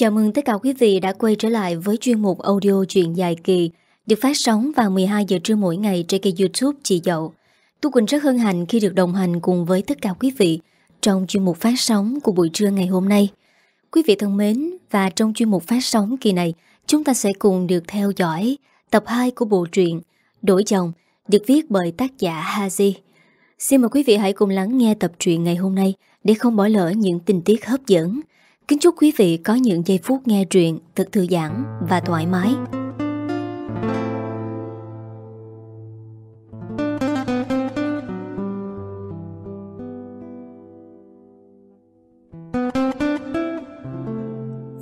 Chào mừng tất cả quý vị đã quay trở lại với chuyên mục audio truyện dài kỳ được phát sóng vào 12 giờ trưa mỗi ngày trên kênh youtube Chị Dậu. Tu Quỳnh rất hân hạnh khi được đồng hành cùng với tất cả quý vị trong chuyên mục phát sóng của buổi trưa ngày hôm nay. Quý vị thân mến, và trong chuyên mục phát sóng kỳ này, chúng ta sẽ cùng được theo dõi tập 2 của bộ truyện Đổi chồng được viết bởi tác giả Haji. Xin mời quý vị hãy cùng lắng nghe tập truyện ngày hôm nay để không bỏ lỡ những tình tiết hấp dẫn. Kính chúc quý vị có những giây phút nghe truyện thật thư giãn và thoải mái.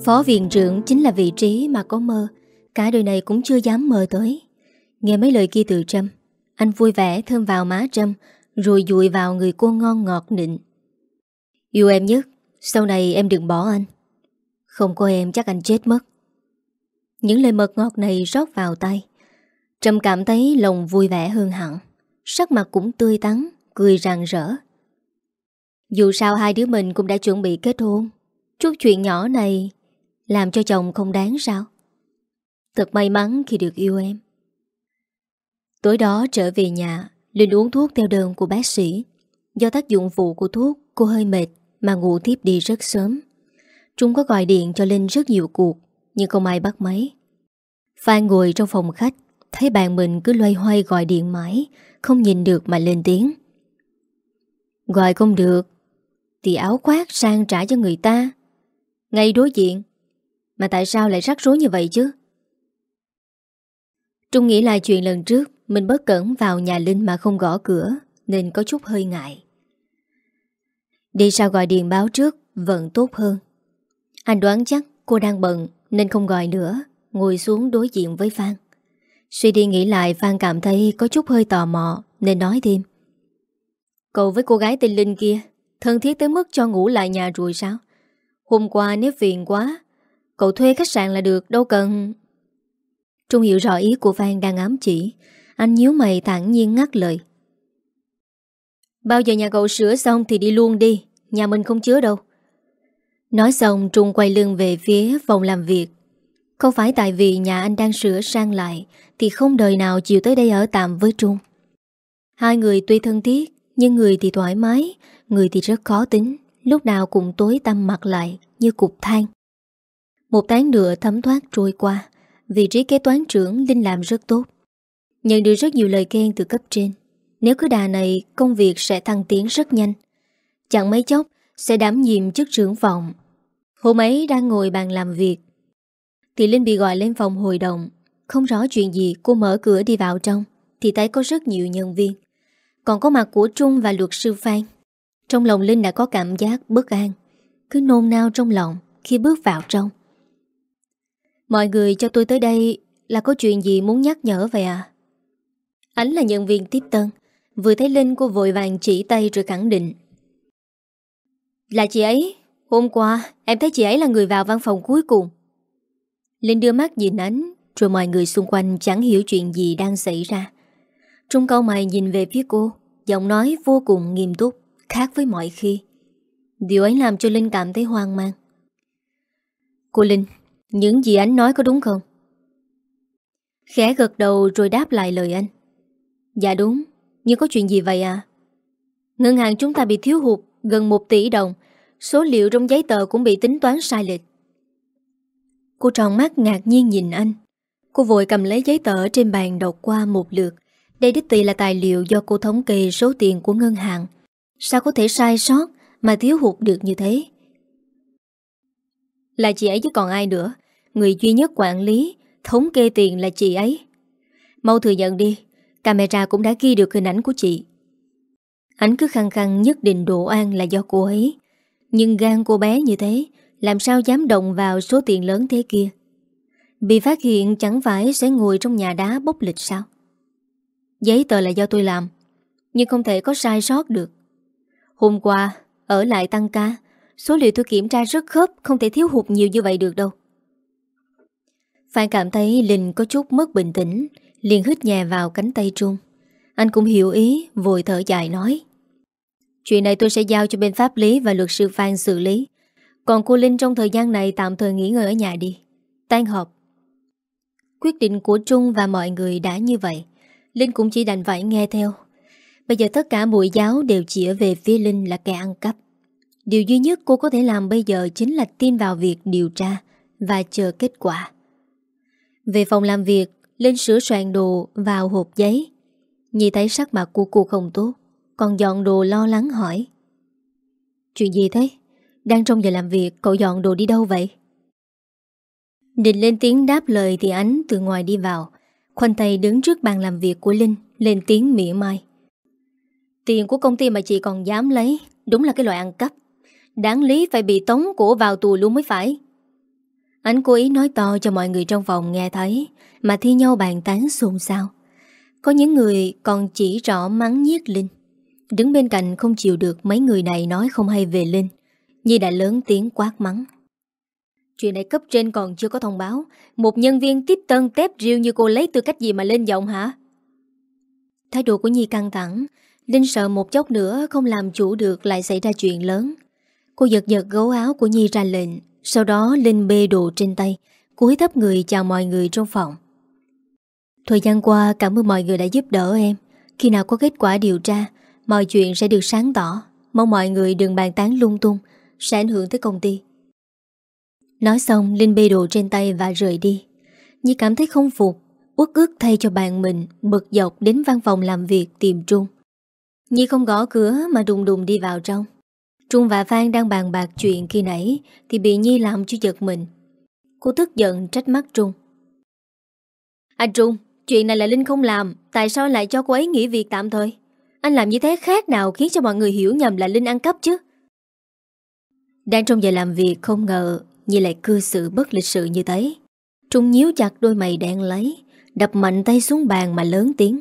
Phó viện trưởng chính là vị trí mà có mơ. Cả đời này cũng chưa dám mơ tới. Nghe mấy lời kia từ Trâm, Anh vui vẻ thơm vào má Trâm, Rồi dụi vào người cô ngon ngọt nịnh. Yêu em nhất. Sau này em đừng bỏ anh. Không có em chắc anh chết mất. Những lời mật ngọt này rót vào tay. Trâm cảm thấy lòng vui vẻ hơn hẳn. Sắc mặt cũng tươi tắn, Cười rạng rỡ. Dù sao hai đứa mình cũng đã chuẩn bị kết hôn. Chút chuyện nhỏ này Làm cho chồng không đáng sao? Thật may mắn khi được yêu em. Tối đó trở về nhà, Linh uống thuốc theo đơn của bác sĩ. Do tác dụng phụ của thuốc, Cô hơi mệt mà ngủ tiếp đi rất sớm. Trung có gọi điện cho Linh rất nhiều cuộc, Nhưng không ai bắt máy. Phan ngồi trong phòng khách, Thấy bạn mình cứ loay hoay gọi điện mãi, Không nhìn được mà lên tiếng. Gọi không được, Thì áo khoác sang trả cho người ta. Ngay đối diện, Mà tại sao lại rắc rối như vậy chứ? Trung nghĩ lại chuyện lần trước, Mình bất cẩn vào nhà Linh mà không gõ cửa, Nên có chút hơi ngại. Đi sao gọi điện báo trước Vẫn tốt hơn. Anh đoán chắc cô đang bận Nên không gọi nữa, Ngồi xuống đối diện với Phan. Suy đi nghĩ lại, Phan cảm thấy có chút hơi tò mò Nên nói thêm. Cậu với cô gái tên Linh kia, Thân thiết tới mức cho ngủ lại nhà rồi sao? Hôm qua nếu phiền quá, Cậu thuê khách sạn là được, Đâu cần. Trung hiểu rõ ý của Phan đang ám chỉ, Anh nhíu mày thẳng nhiên ngắt lời. Bao giờ nhà cậu sửa xong thì đi luôn đi. Nhà mình không chứa đâu. Nói xong, Trung quay lưng về phía phòng làm việc. Không phải tại vì nhà anh đang sửa sang lại, Thì không đời nào chịu tới đây ở tạm với Trung. Hai người tuy thân thiết, Nhưng người thì thoải mái, Người thì rất khó tính, Lúc nào cũng tối tăm mặt lại, Như cục than. Một tháng nữa thấm thoát trôi qua, Vị trí kế toán trưởng Linh làm rất tốt, Nhận được rất nhiều lời khen từ cấp trên. Nếu cứ đà này, Công việc sẽ thăng tiến rất nhanh. Chẳng mấy chốc, Sẽ đảm nhiệm chức trưởng phòng. Hôm ấy đang ngồi bàn làm việc. Thì Linh bị gọi lên phòng hội đồng. Không rõ chuyện gì, cô mở cửa đi vào trong. Thì thấy có rất nhiều nhân viên. Còn có mặt của Trung và luật sư Phan. Trong lòng Linh đã có cảm giác bất an. Cứ nôn nao trong lòng Khi bước vào trong. Mọi người cho tôi tới đây Là có chuyện gì muốn nhắc nhở vậy à Ánh là nhân viên tiếp tân. Vừa thấy Linh, cô vội vàng chỉ tay rồi khẳng định. Là chị ấy. Hôm qua, em thấy chị ấy là người vào văn phòng cuối cùng. Linh đưa mắt nhìn ánh, Rồi mọi người xung quanh chẳng hiểu chuyện gì đang xảy ra. Trung câu mày nhìn về phía cô, Giọng nói vô cùng nghiêm túc, Khác với mọi khi. Điều ấy làm cho Linh cảm thấy hoang mang. Cô Linh, những gì anh nói có đúng không? Khẽ gật đầu rồi đáp lại lời anh. Dạ đúng Nhưng có chuyện gì vậy à? Ngân hàng chúng ta bị thiếu hụt Gần 1 tỷ đồng. Số liệu trong giấy tờ cũng bị tính toán sai lệch. Cô tròn mắt ngạc nhiên nhìn anh. Cô vội cầm lấy giấy tờ trên bàn đọc qua một lượt. Đây đích tỷ là tài liệu do cô thống kê số tiền của ngân hàng. Sao có thể sai sót Mà thiếu hụt được như thế? Là chị ấy chứ còn ai nữa. Người duy nhất quản lý, Thống kê tiền là chị ấy. Mau thừa nhận đi, Camera cũng đã ghi được hình ảnh của chị. Anh cứ khăng khăng nhất định độ an là do cô ấy. Nhưng gan cô bé như thế, Làm sao dám động vào số tiền lớn thế kia? Bị phát hiện chẳng phải sẽ ngồi trong nhà đá bốc lịch sao? Giấy tờ là do tôi làm, Nhưng không thể có sai sót được. Hôm qua, Ở lại tăng ca, Số liệu tôi kiểm tra rất khớp, Không thể thiếu hụt nhiều như vậy được đâu. Phan cảm thấy Linh có chút mất bình tĩnh, liền hít nhẹ vào cánh tay Trung. Anh cũng hiểu ý, Vội thở dài nói. Chuyện này tôi sẽ giao cho bên pháp lý Và luật sư Phan xử lý Còn cô Linh trong thời gian này tạm thời nghỉ ngơi ở nhà đi. Tan họp. Quyết định của Trung và mọi người đã như vậy. Linh cũng chỉ đành phải nghe theo. Bây giờ tất cả bụi giáo đều chỉ về phía Linh là kẻ ăn cắp. Điều duy nhất cô có thể làm bây giờ chính là tin vào việc điều tra và chờ kết quả. Về phòng làm việc, Linh sửa soạn đồ vào hộp giấy. nhìn thấy sắc mặt của cô không tốt, còn dọn đồ lo lắng hỏi. Chuyện gì thế? Đang trong giờ làm việc, cậu dọn đồ đi đâu vậy? Định lên tiếng đáp lời thì ánh từ ngoài đi vào. Khoanh tay đứng trước bàn làm việc của Linh, lên tiếng mỉa mai. Tiền của công ty mà chị còn dám lấy, đúng là cái loại ăn cắp. Đáng lý phải bị tống cổ vào tù luôn mới phải. Anh cố ý nói to cho mọi người trong phòng nghe thấy, mà thi nhau bàn tán xôn xao. Có những người còn chỉ rõ mắng nhiếc Linh. Đứng bên cạnh không chịu được mấy người này nói không hay về Linh. Nhi đã lớn tiếng quát mắng. Chuyện này cấp trên còn chưa có thông báo. Một nhân viên tiếp tân tép riêu như cô lấy tư cách gì mà lên giọng hả? Thái độ của Nhi căng thẳng. Linh sợ một chốc nữa không làm chủ được lại xảy ra chuyện lớn. Cô giật giật gấu áo của Nhi ra lệnh. Sau đó Linh bê đồ trên tay, cúi thấp người chào mọi người trong phòng. Thời gian qua cảm ơn mọi người đã giúp đỡ em. Khi nào có kết quả điều tra, mọi chuyện sẽ được sáng tỏ. Mong mọi người đừng bàn tán lung tung, sẽ ảnh hưởng tới công ty. Nói xong Linh bê đồ trên tay và rời đi. Nhi cảm thấy không phục Uất ước thay cho bạn mình Bực dọc đến văn phòng làm việc tìm Trung. Nhi không gõ cửa Mà đùng đùng đi vào trong. Trung và Phan đang bàn bạc chuyện khi nãy Thì bị Nhi làm cho giật mình. Cô tức giận trách mắt Trung. Anh Trung Chuyện này là Linh không làm Tại sao lại cho cô ấy nghỉ việc tạm thời? Anh làm như thế khác nào khiến cho mọi người hiểu nhầm là Linh ăn cắp chứ? Đang trong giờ làm việc, không ngờ Nhi lại cư xử bất lịch sự như thế. Trung nhíu chặt đôi mày đen lấy, Đập mạnh tay xuống bàn mà lớn tiếng.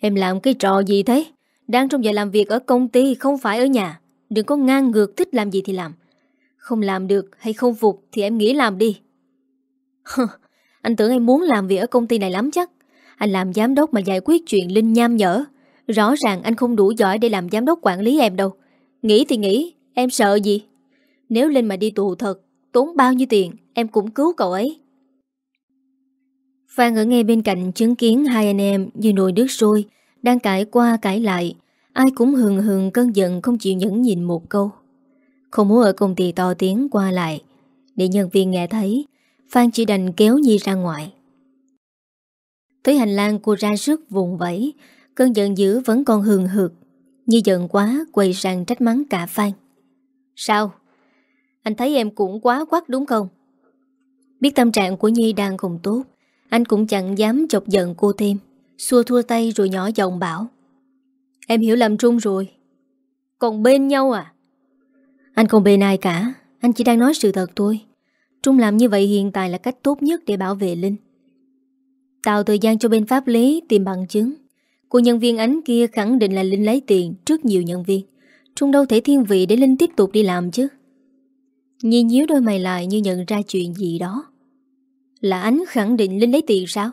Em làm cái trò gì thế? Đang trong giờ làm việc ở công ty, Không phải ở nhà. Đừng có ngang ngược thích làm gì thì làm. Không làm được hay không phục Thì em nghĩ làm đi. Anh tưởng em muốn làm việc ở công ty này lắm chắc. Anh làm giám đốc mà giải quyết chuyện Linh nham nhở. Rõ ràng anh không đủ giỏi để làm giám đốc quản lý em đâu. Nghĩ thì nghĩ, Em sợ gì? Nếu Linh mà đi tù thật, Tốn bao nhiêu tiền, Em cũng cứu cậu ấy. Phan ở ngay bên cạnh chứng kiến hai anh em như nồi nước sôi, Đang cãi qua cãi lại. Ai cũng hừng hừng cơn giận, không chịu nhẫn nhìn một câu. Không muốn ở công ty to tiếng qua lại. Để nhân viên nghe thấy, Phan chỉ đành kéo Nhi ra ngoài. Tới hành lang cô ra sức vùng vẫy Cơn giận dữ vẫn còn hường hực, như giận quá quầy sang trách mắng cả Phan Sao? Anh thấy em cũng quá quắc đúng không? Biết tâm trạng của Nhi đang không tốt, Anh cũng chẳng dám chọc giận cô thêm, Xua thua tay rồi nhỏ giọng bảo. Em hiểu lầm Trung rồi. Còn bên nhau à? Anh không bên ai cả, Anh chỉ đang nói sự thật thôi. Trung làm như vậy hiện tại là cách tốt nhất để bảo vệ Linh. Tạo thời gian cho bên pháp lý tìm bằng chứng. Cô nhân viên ánh kia khẳng định là Linh lấy tiền trước nhiều nhân viên. Trung đâu thể thiên vị để Linh tiếp tục đi làm chứ? Nhi nhíu đôi mày lại như nhận ra chuyện gì đó. Là ánh khẳng định Linh lấy tiền sao?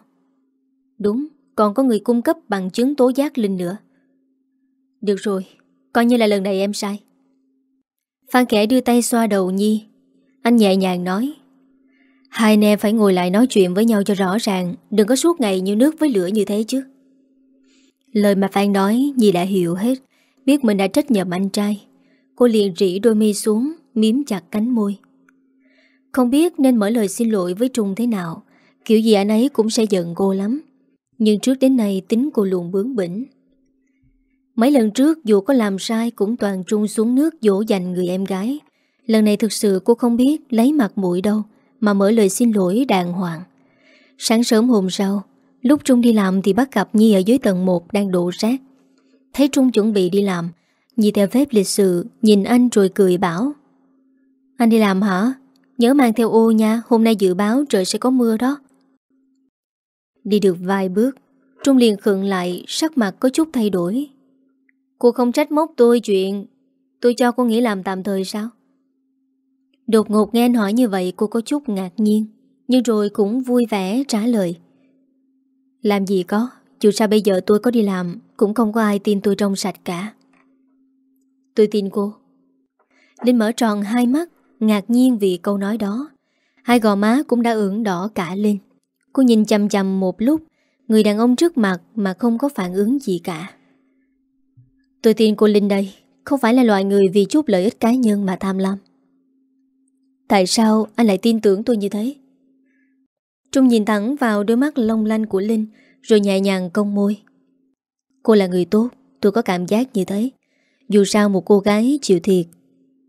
Đúng, còn có người cung cấp bằng chứng tố giác Linh nữa. Được rồi, coi như là lần này em sai. Phan kẻ đưa tay xoa đầu Nhi. Anh nhẹ nhàng nói Hai anh em phải ngồi lại nói chuyện với nhau cho rõ ràng Đừng có suốt ngày như nước với lửa như thế chứ. Lời mà Phan nói Nhi đã hiểu hết Biết mình đã trách nhầm anh trai Cô liền rỉ đôi mi xuống miếm chặt cánh môi. Không biết nên mở lời xin lỗi với Trung thế nào, kiểu gì anh ấy cũng sẽ giận cô lắm. Nhưng trước đến nay tính cô luôn bướng bỉnh. Mấy lần trước dù có làm sai cũng toàn Trung xuống nước dỗ dành người em gái. Lần này thực sự cô không biết lấy mặt mũi đâu mà mở lời xin lỗi đàng hoàng. Sáng sớm hôm sau, lúc Trung đi làm thì bắt gặp Nhi ở dưới tầng 1 đang đổ rác. Thấy Trung chuẩn bị đi làm, Nhi theo phép lịch sự nhìn anh rồi cười bảo anh đi làm hả? Nhớ mang theo ô nha Hôm nay dự báo trời sẽ có mưa đó Đi được vài bước Trung liền khựng lại Sắc mặt có chút thay đổi Cô không trách móc tôi chuyện Tôi cho cô nghỉ làm tạm thời sao Đột ngột nghe anh hỏi như vậy Cô có chút ngạc nhiên Nhưng rồi cũng vui vẻ trả lời làm gì có, Dù sao bây giờ tôi có đi làm, Cũng không có ai tin tôi trong sạch cả. Tôi tin cô. Linh mở tròn hai mắt, Ngạc nhiên vì câu nói đó. Hai gò má cũng đã ửng đỏ cả lên. Cô nhìn chầm chầm một lúc, Người đàn ông trước mặt Mà không có phản ứng gì cả. Tôi tin cô Linh đây, Không phải là loại người vì chút lợi ích cá nhân mà tham lam. Tại sao anh lại tin tưởng tôi như thế? Trung nhìn thẳng vào đôi mắt long lanh của Linh, Rồi nhẹ nhàng cong môi. Cô là người tốt, Tôi có cảm giác như thế. Dù sao một cô gái chịu thiệt,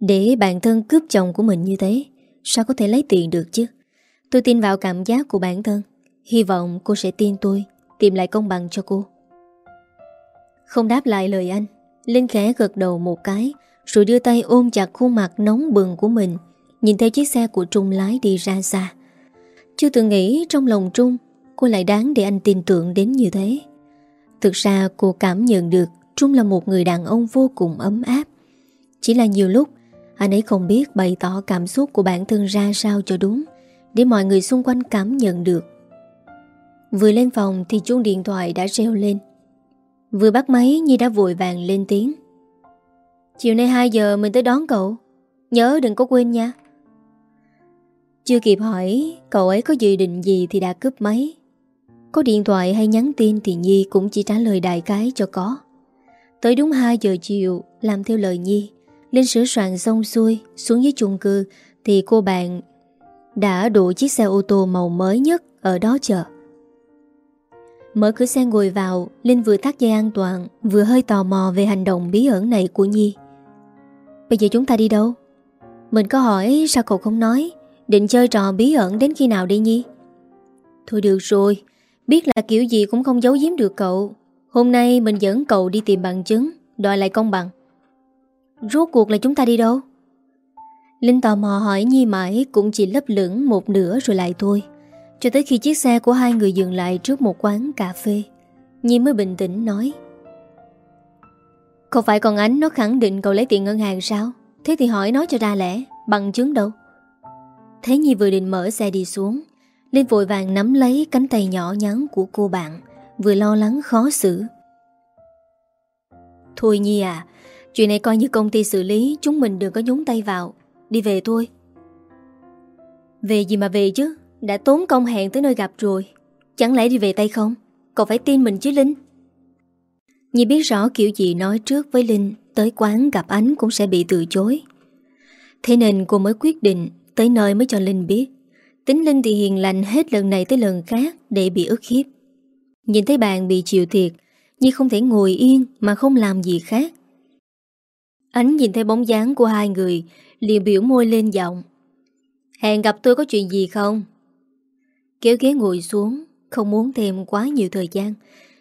Để bản thân cướp chồng của mình như thế, Sao có thể lấy tiền được chứ? Tôi tin vào cảm giác của bản thân, Hy vọng cô sẽ tin tôi, Tìm lại công bằng cho cô. Không đáp lại lời anh, Linh khẽ gật đầu một cái, Rồi đưa tay ôm chặt khuôn mặt nóng bừng của mình, Nhìn theo chiếc xe của Trung lái đi ra xa. Chưa từng nghĩ trong lòng Trung, Cô lại đáng để anh tin tưởng đến như thế. Thực ra, cô cảm nhận được Trung là một người đàn ông vô cùng ấm áp. Chỉ là nhiều lúc, Anh ấy không biết bày tỏ cảm xúc của bản thân ra sao cho đúng, Để mọi người xung quanh cảm nhận được. Vừa lên phòng thì chuông điện thoại đã reo lên. Vừa bắt máy, Nhi đã vội vàng lên tiếng. Chiều nay 2 giờ mình tới đón cậu. Nhớ đừng có quên nha. Chưa kịp hỏi, Cậu ấy có dự định gì thì đã cướp máy. Có điện thoại hay nhắn tin Thì Nhi cũng chỉ trả lời đại cái cho có. Tới đúng 2 giờ chiều, Làm theo lời Nhi, Lên sửa soạn xong xuôi, Xuống dưới chung cư, Thì cô bạn đã đổ chiếc xe ô tô màu mới nhất Ở đó chờ. Mở cửa xe ngồi vào, Linh vừa thắt dây an toàn, Vừa hơi tò mò về hành động bí ẩn này của Nhi. Bây giờ chúng ta đi đâu? Mình có hỏi sao cậu không nói? Định chơi trò bí ẩn đến khi nào đi Nhi? Thôi được rồi, Biết là kiểu gì cũng không giấu giếm được cậu. Hôm nay mình dẫn cậu đi tìm bằng chứng, Đòi lại công bằng. Rốt cuộc là chúng ta đi đâu? Linh tò mò hỏi Nhi mãi Cũng chỉ lấp lửng một nửa rồi lại thôi. Cho tới khi chiếc xe của hai người dừng lại trước một quán cà phê, Nhi mới bình tĩnh nói. Không phải còn ánh nó khẳng định cậu lấy tiền ngân hàng sao? Thế thì hỏi nó cho ra lẽ, Bằng chứng đâu? Thế Nhi vừa định mở xe đi xuống, Linh vội vàng nắm lấy cánh tay nhỏ nhắn của cô bạn, Vừa lo lắng khó xử. Thôi Nhi à Chuyện này coi như công ty xử lý, Chúng mình đừng có nhúng tay vào. Đi về thôi. Về gì mà về chứ? Đã tốn công hẹn tới nơi gặp rồi. Chẳng lẽ đi về tay không? Cậu phải tin mình chứ Linh. Nhi biết rõ kiểu gì nói trước với Linh, Tới quán gặp ánh cũng sẽ bị từ chối. Thế nên cô mới quyết định Tới nơi mới cho Linh biết. Tính Linh thì hiền lành hết lần này tới lần khác Để bị ức hiếp. Nhìn thấy bạn bị chịu thiệt Nhi không thể ngồi yên mà không làm gì khác. Ánh nhìn thấy bóng dáng của hai người, liền biểu môi lên giọng. Hẹn gặp tôi có chuyện gì không? Kéo ghế ngồi xuống, Không muốn thêm quá nhiều thời gian,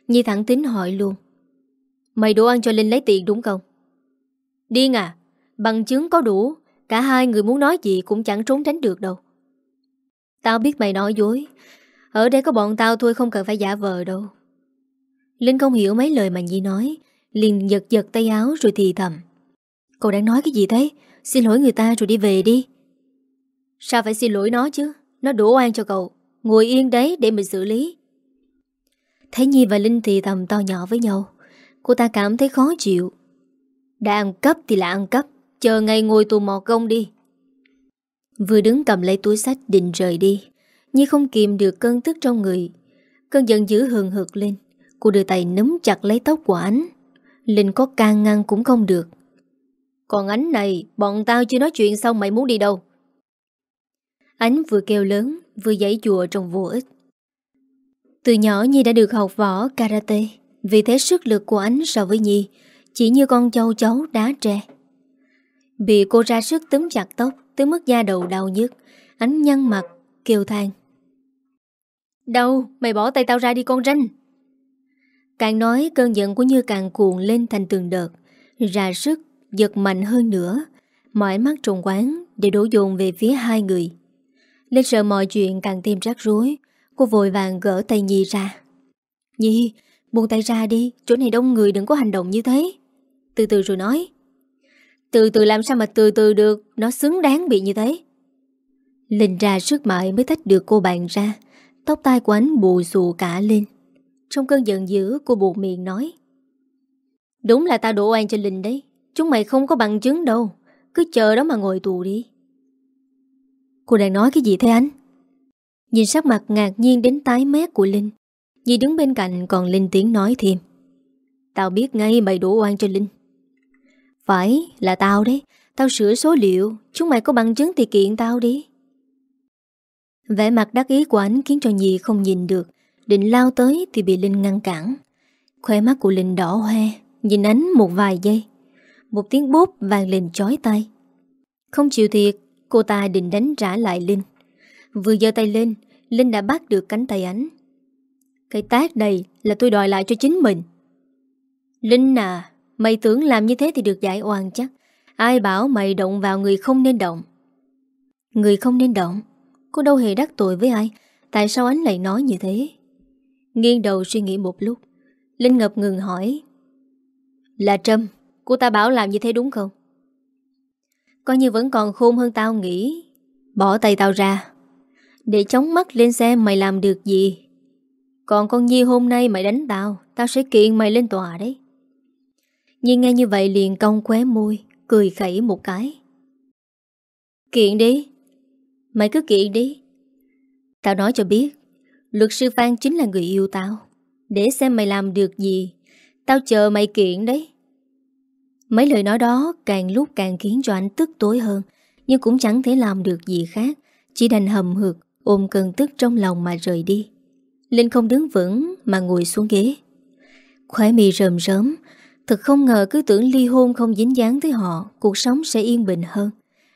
Nhi thẳng tính hỏi luôn. Mày đủ ăn cho Linh lấy tiền đúng không? Điên à Bằng chứng có đủ. Cả hai người muốn nói gì cũng chẳng trốn tránh được đâu. Tao biết mày nói dối. Ở đây có bọn tao thôi không cần phải giả vờ đâu. Linh không hiểu mấy lời mà Nhi nói. Liền giật giật tay áo rồi thì thầm. Cậu đang nói cái gì thế? Xin lỗi người ta rồi đi về đi. Sao phải xin lỗi nó chứ? Nó đổ oan cho cậu. Ngồi yên đấy để mình xử lý. Thấy Nhi và Linh thì thầm to nhỏ với nhau. Cô ta cảm thấy khó chịu. Đã ăn cắp thì là ăn cắp. Chờ ngày ngồi tù mò công đi. Vừa đứng cầm lấy túi sách định rời đi Nhi không kìm được cơn tức trong người. Cơn giận dữ hừng hực lên, Cô đưa tay nắm chặt lấy tóc của ánh. Linh có can ngăn cũng không được. Còn ánh này, Bọn tao chưa nói chuyện xong mày muốn đi đâu? Ánh vừa kêu lớn, Vừa giấy chùa trong vô ích. Từ nhỏ Nhi đã được học võ, karate. Vì thế sức lực của ánh so với Nhi, Chỉ như con châu chấu đá tre. Bị cô ra sức túm chặt tóc Tới mức da đầu đau nhức. Ánh nhăn mặt kêu than. Đâu mày bỏ tay tao ra đi con ranh. Càng nói cơn giận của Như càng cuộn lên thành từng đợt. Ra sức giật mạnh hơn nữa. Mỏi mắt trùng quán Để đổ dồn về phía hai người. Linh sợ mọi chuyện càng thêm rắc rối Cô vội vàng gỡ tay Nhi ra. Nhi buông tay ra đi Chỗ này đông người đừng có hành động như thế. Từ từ rồi nói từ từ làm sao mà từ từ được? Nó xứng đáng bị như thế. Linh ra sức mãi mới tách được cô bạn ra. Tóc tai của anh bù xù cả lên. Trong cơn giận dữ, cô buộc miệng nói. Đúng là ta đổ oan cho Linh đấy. Chúng mày không có bằng chứng đâu. Cứ chờ đó mà ngồi tù đi. Cô đang nói cái gì thế anh? Nhìn sắc mặt ngạc nhiên đến tái mét của Linh. Nhi đứng bên cạnh còn Linh tiếng nói thêm. Tao biết ngay mày đổ oan cho Linh. Phải là tao đấy. Tao sửa số liệu, Chúng mày có bằng chứng thì kiện tao đi. Vẻ mặt đắc ý của anh khiến cho Nhi không nhìn được. Định lao tới thì bị Linh ngăn cản. Khóe mắt của Linh đỏ hoe, Nhìn ánh một vài giây. Một tiếng bốp vàng lên chói tay Không chịu thiệt, Cô ta định đánh trả lại Linh. Vừa giơ tay lên, Linh đã bắt được cánh tay ánh. Cái tác này là tôi đòi lại cho chính mình. Linh à Mày tưởng làm như thế thì được giải oan chắc. Ai bảo mày động vào người không nên động? Người không nên động? Cô đâu hề đắc tội với ai? Tại sao ánh lại nói như thế? Nghiêng đầu suy nghĩ một lúc. Linh ngập ngừng hỏi. Là Trâm, Cô ta bảo làm như thế đúng không? Coi như vẫn còn khôn hơn tao nghĩ. Bỏ tay tao ra. Để chống mắt lên xem mày làm được gì. Còn con Nhi hôm nay mày đánh tao Tao sẽ kiện mày lên tòa đấy nhìn nghe như vậy liền cong khóe môi, Cười khẩy một cái. Kiện đi. Mày cứ kiện đi. Tao nói cho biết, Luật sư Phan chính là người yêu tao. Để xem mày làm được gì, Tao chờ mày kiện đấy. Mấy lời nói đó càng lúc càng khiến cho anh tức tối hơn, Nhưng cũng chẳng thể làm được gì khác, Chỉ đành hầm hực, Ôm cơn tức trong lòng mà rời đi. Linh không đứng vững mà ngồi xuống ghế. Khóe mì rơm rớm Thật không ngờ cứ tưởng ly hôn không dính dáng tới họ, Cuộc sống sẽ yên bình hơn.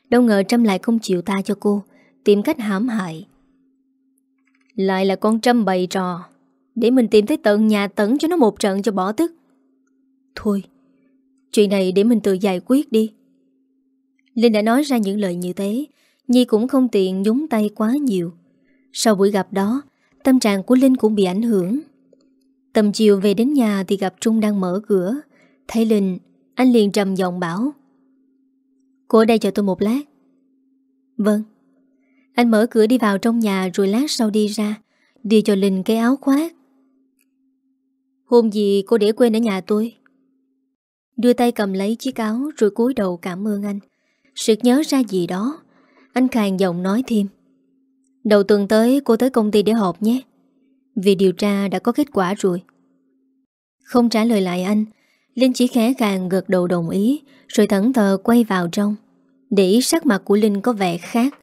Đâu ngờ Trâm lại không chịu ta cho cô, Tìm cách hãm hại. Lại là con Trâm bày trò, Để mình tìm tới tận nhà tấn cho nó một trận cho bỏ tức. Thôi, Chuyện này để mình tự giải quyết đi. Linh đã nói ra những lời như thế, Nhi cũng không tiện nhúng tay quá nhiều. Sau buổi gặp đó, Tâm trạng của Linh cũng bị ảnh hưởng. Tầm chiều về đến nhà Thì gặp Trung đang mở cửa. Thấy Linh, Anh liền trầm giọng bảo. Cô ở đây chờ tôi một lát. Vâng. Anh mở cửa đi vào trong nhà Rồi lát sau đi ra, Đi cho Linh cái áo khoác. Hôm gì cô để quên ở nhà tôi? Đưa tay cầm lấy chiếc áo Rồi cúi đầu cảm ơn anh. Sực nhớ ra gì đó, Anh khàn giọng nói thêm. Đầu tuần tới cô tới công ty để họp nhé. Vì điều tra đã có kết quả rồi. Không trả lời lại anh Linh chỉ khẽ khàng gật đầu đồng ý, Rồi thẫn thờ quay vào trong. Để ý sắc mặt của Linh có vẻ khác.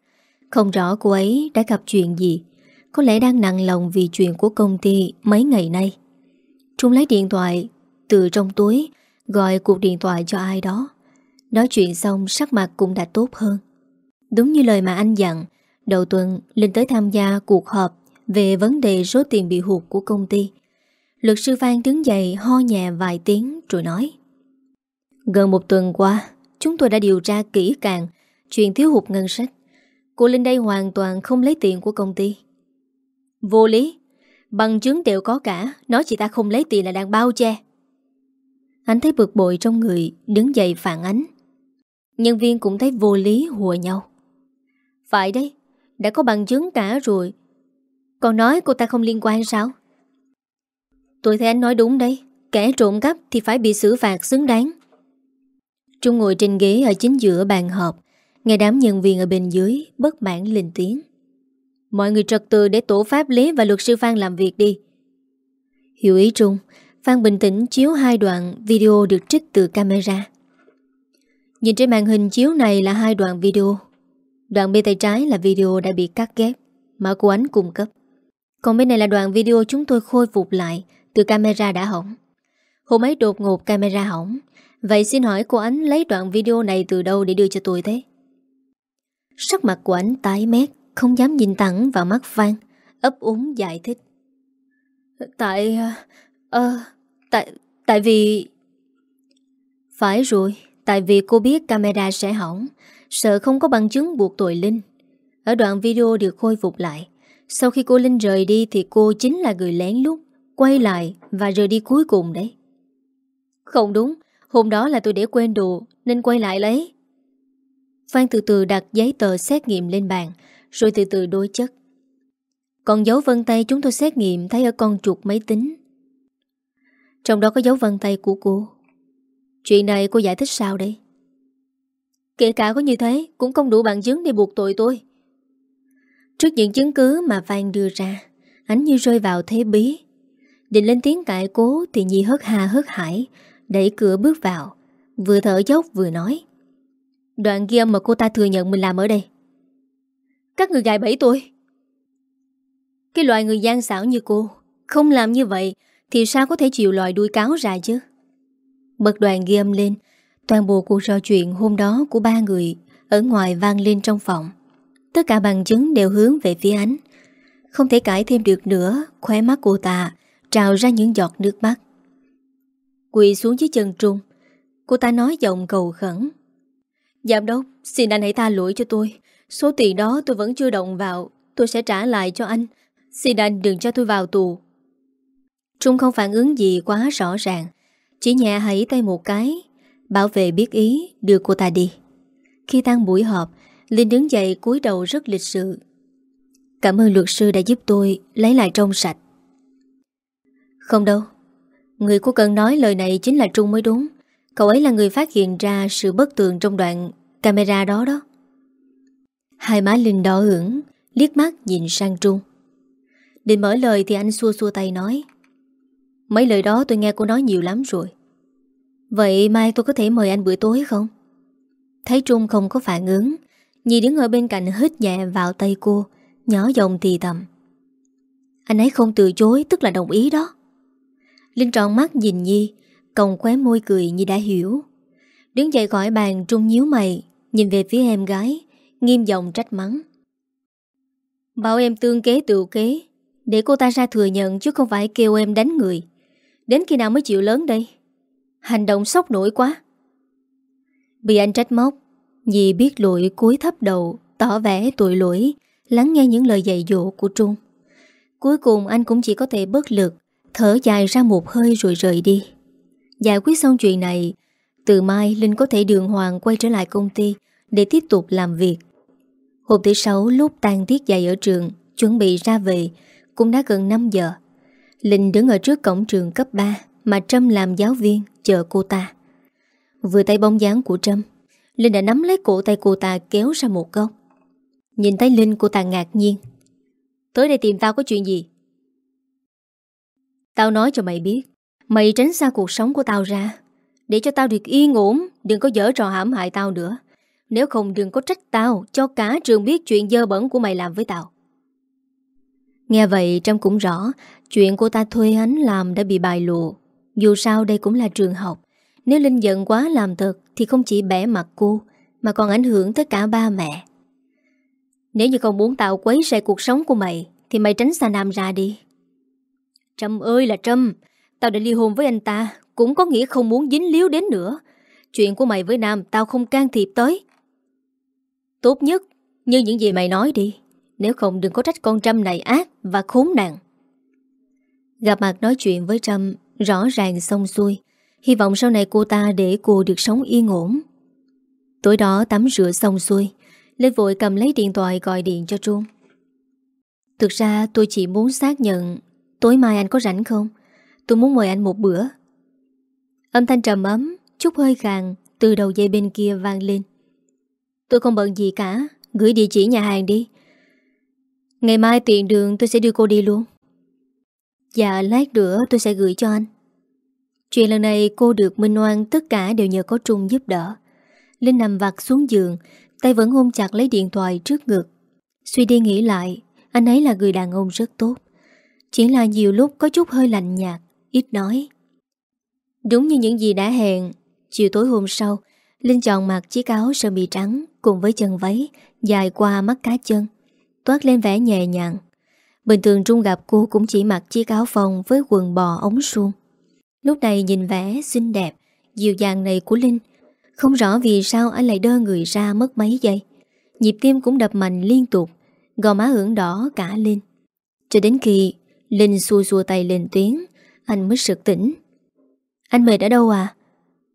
Không rõ cô ấy đã gặp chuyện gì. Có lẽ đang nặng lòng vì chuyện của công ty mấy ngày nay. Trung lấy điện thoại, từ trong túi, Gọi cuộc điện thoại cho ai đó. Nói chuyện xong, sắc mặt cũng đã tốt hơn. Đúng như lời mà anh dặn, Đầu tuần Linh tới tham gia cuộc họp Về vấn đề số tiền bị hụt của công ty. Luật sư Phan đứng dậy ho nhẹ vài tiếng rồi nói. Gần một tuần qua, Chúng tôi đã điều tra kỹ càng Chuyện thiếu hụt ngân sách. Cô Linh đây hoàn toàn không lấy tiền của công ty. Vô lý, Bằng chứng đều có cả, Nói chị ta không lấy tiền là đang bao che. Anh thấy bực bội trong người, Đứng dậy phản ánh. Nhân viên cũng thấy vô lý hùa nhau. Phải đấy, Đã có bằng chứng cả rồi. Còn nói cô ta không liên quan sao? Tôi thấy anh nói đúng đấy Kẻ trộm cắp thì phải bị xử phạt xứng đáng Trung ngồi trên ghế ở chính giữa bàn họp Nghe đám nhân viên ở bên dưới Bất mãn lên tiếng Mọi người trật tự để tổ pháp lý và luật sư Phan làm việc đi Hiểu ý Trung Phan bình tĩnh chiếu hai đoạn video được trích từ camera. Nhìn trên màn hình chiếu này là hai đoạn video. Đoạn bên tay trái là video đã bị cắt ghép, mà cô ánh cung cấp. Còn bên này là đoạn video chúng tôi khôi phục lại từ camera đã hỏng. Hôm ấy đột ngột camera hỏng. Vậy xin hỏi cô ánh lấy đoạn video này từ đâu để đưa cho tôi thế? Sắc mặt của ánh tái mét, không dám nhìn thẳng vào mắt Phan, ấp úng giải thích. Tại... Ờ, tại, tại vì... Phải rồi, tại vì cô biết camera sẽ hỏng, sợ không có bằng chứng buộc tội Linh. Ở đoạn video được khôi phục lại, sau khi cô Linh rời đi thì cô chính là người lén lút, quay lại và rời đi cuối cùng đấy. Không đúng, hôm đó là tôi để quên đồ nên quay lại lấy. Phan từ từ đặt giấy tờ xét nghiệm lên bàn, rồi từ từ đối chất. Còn dấu vân tay chúng tôi xét nghiệm thấy ở con chuột máy tính trong đó có dấu vân tay của cô Chuyện này cô giải thích sao đây Kể cả có như thế Cũng không đủ bằng chứng để buộc tội tôi Trước những chứng cứ mà Phan đưa ra Ánh như rơi vào thế bí Định lên tiếng cãi cố Thì Nhi hớt hà hớt hải, Đẩy cửa bước vào, Vừa thở dốc vừa nói. Đoạn ghi âm mà cô ta thừa nhận mình làm ở đây. Các người gài bẫy tôi. Cái loại người gian xảo như cô, Không làm như vậy Thì sao có thể chịu loại đuôi cáo ra chứ? Bật đoàn ghi âm lên, Toàn bộ cuộc trò chuyện hôm đó của ba người Ở ngoài vang lên trong phòng. Tất cả bằng chứng đều hướng về phía ánh. Không thể cãi thêm được nữa, Khóe mắt cô ta Trào ra những giọt nước mắt. Quỳ xuống dưới chân Trung, Cô ta nói giọng cầu khẩn. Giám đốc, Xin anh hãy tha lỗi cho tôi. Số tiền đó tôi vẫn chưa động vào, Tôi sẽ trả lại cho anh. Xin anh đừng cho tôi vào tù. Trung không phản ứng gì quá rõ ràng, Chỉ nhẹ hãy tay một cái, Bảo vệ biết ý, đưa cô ta đi. Khi tan buổi họp, Linh đứng dậy cúi đầu rất lịch sự. Cảm ơn luật sư đã giúp tôi Lấy lại trong sạch. Không đâu. Người cô cần nói lời này chính là Trung mới đúng. Cậu ấy là người phát hiện ra Sự bất tường trong đoạn camera đó đó. Hai má Linh đỏ ửng, Liếc mắt nhìn sang Trung. Định mở lời thì anh xua xua tay nói, Mấy lời đó tôi nghe cô nói nhiều lắm rồi. Vậy mai tôi có thể mời anh bữa tối không? Thấy Trung không có phản ứng, Nhi đứng ở bên cạnh hít nhẹ vào tay cô, Nhỏ giọng thì thầm, Anh ấy không từ chối, tức là đồng ý đó. Linh tròn mắt nhìn Nhi, Còng khóe môi cười như đã hiểu. Đứng dậy khỏi bàn Trung nhíu mày, Nhìn về phía em gái, Nghiêm giọng trách mắng. Bảo em tương kế tự kế, Để cô ta ra thừa nhận chứ không phải kêu em đánh người. Đến khi nào mới chịu lớn đây? Hành động sốc nổi quá. Bị anh trách móc Dì biết lỗi cúi thấp đầu, Tỏ vẻ tội lỗi, Lắng nghe những lời dạy dỗ của Trung. Cuối cùng anh cũng chỉ có thể bất lực Thở dài ra một hơi rồi rời đi. Giải quyết xong chuyện này, Từ mai Linh có thể đường hoàng quay trở lại công ty Để tiếp tục làm việc. Hôm thứ sáu lúc tan tiết dạy ở trường, Chuẩn bị ra về, Cũng đã gần 5 giờ. Linh đứng ở trước cổng trường cấp 3 Mà Trâm làm giáo viên chờ cô ta. Vừa tay bóng dáng của Trâm, Linh đã nắm lấy cổ tay cô ta kéo ra một góc. Nhìn thấy Linh, cô ta ngạc nhiên. Tới đây tìm tao có chuyện gì? Tao nói cho mày biết, Mày tránh xa cuộc sống của tao ra. Để cho tao được yên ổn, Đừng có dở trò hãm hại tao nữa. Nếu không đừng có trách tao, Cho cả trường biết chuyện dơ bẩn của mày làm với tao. Nghe vậy, Trâm cũng rõ, Chuyện cô ta thuê hắn làm đã bị bài lộ. Dù sao đây cũng là trường học. Nếu Linh giận quá làm thật Thì không chỉ bẻ mặt cô, Mà còn ảnh hưởng tới cả ba mẹ. Nếu như không muốn tạo quấy rầy cuộc sống của mày, Thì mày tránh xa Nam ra đi. Trâm ơi là Trâm, Tao đã ly hôn với anh ta, Cũng có nghĩa không muốn dính líu đến nữa. Chuyện của mày với Nam tao không can thiệp tới. Tốt nhất, Như những gì mày nói đi, Nếu không đừng có trách con Trâm này ác Và khốn nạn. Gặp mặt nói chuyện với Trâm, Rõ ràng xong xuôi. Hy vọng sau này cô ta để cô được sống yên ổn. Tối đó tắm rửa xong xuôi Lên vội cầm lấy điện thoại gọi điện cho Trung. Thực ra tôi chỉ muốn xác nhận Tối mai anh có rảnh không? Tôi muốn mời anh một bữa. Âm thanh trầm ấm, Chút hơi khàn Từ đầu dây bên kia vang lên. Tôi không bận gì cả, Gửi địa chỉ nhà hàng đi. Ngày mai tiện đường tôi sẽ đưa cô đi luôn. Dạ lát nữa tôi sẽ gửi cho anh. Chuyện lần này cô được minh oan Tất cả đều nhờ có Trung giúp đỡ. Linh nằm vặt xuống giường, Tay vẫn ôm chặt lấy điện thoại trước ngực. Suy đi nghĩ lại, Anh ấy là người đàn ông rất tốt. Chỉ là nhiều lúc có chút hơi lạnh nhạt, Ít nói. Đúng như những gì đã hẹn, Chiều tối hôm sau, Linh chọn mặc chiếc áo sơ mi trắng Cùng với chân váy, Dài qua mắt cá chân, Toát lên vẻ nhẹ nhàng. Bình thường Trung gặp cô cũng chỉ mặc chiếc áo phông Với quần bò ống suông. Lúc này nhìn vẻ xinh đẹp, Dịu dàng này của Linh. Không rõ vì sao anh lại đơ người ra mất mấy giây. Nhịp tim cũng đập mạnh liên tục, Gò má ửng đỏ cả lên. Cho đến khi Linh xua xua tay lên tiếng. Anh mới sực tỉnh. Anh mệt ở đâu à?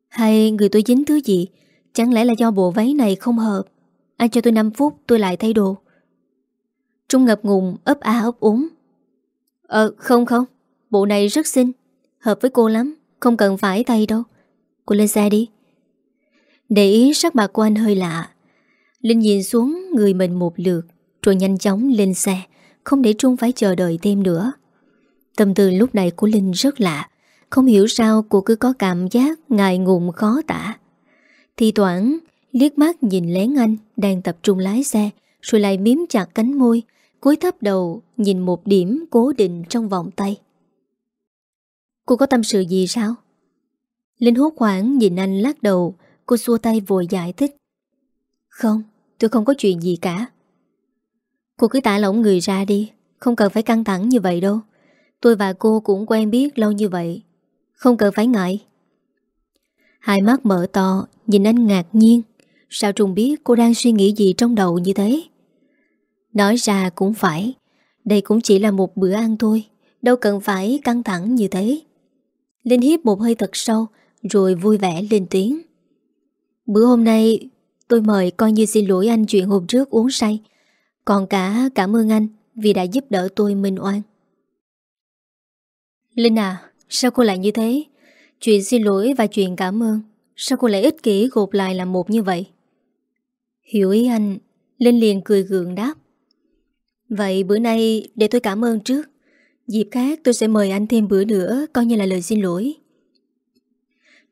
Hay người tôi dính thứ gì? Chẳng lẽ là do bộ váy này không hợp? Anh cho tôi 5 phút, tôi lại thay đồ. Trung ngập ngùng, ấp a ấp úng. Ờ không không. Bộ này rất xinh. Hợp với cô lắm. Không cần phải tay đâu. Cô lên xe đi. Để ý sắc mặt của anh hơi lạ. Linh nhìn xuống, người mình một lượt, Rồi nhanh chóng lên xe. Không để Trung phải chờ đợi thêm nữa. Tâm tư lúc này của Linh rất lạ. Không hiểu sao cô cứ có cảm giác ngại ngùng khó tả. Thì toảng liếc mắt nhìn lén anh Đang tập trung lái xe Rồi lại miếm chặt cánh môi cúi thấp đầu nhìn một điểm cố định trong vòng tay. Cô có tâm sự gì sao? Linh hốt hoảng nhìn anh lắc đầu Cô xua tay vội giải thích. Không, tôi không có chuyện gì cả. Cô cứ tả lỏng người ra đi Không cần phải căng thẳng như vậy đâu. Tôi và cô cũng quen biết lâu như vậy. Không cần phải ngại. Hai mắt mở to, Nhìn anh ngạc nhiên. Sao trùng biết cô đang suy nghĩ gì trong đầu như thế? Nói ra cũng phải. Đây cũng chỉ là một bữa ăn thôi. Đâu cần phải căng thẳng như thế. Linh hiếp một hơi thật sâu, Rồi vui vẻ lên tiếng. Bữa hôm nay, Tôi mời coi như xin lỗi anh chuyện hôm trước uống say. Còn cả cảm ơn anh Vì đã giúp đỡ tôi minh oan. Linh à Sao cô lại như thế? Chuyện xin lỗi và chuyện cảm ơn, Sao cô lại ích kỷ gộp lại làm một như vậy? Hiểu ý anh, Linh liền cười gượng đáp. Vậy bữa nay để tôi cảm ơn trước. Dịp khác tôi sẽ mời anh thêm bữa nữa, Coi như là lời xin lỗi.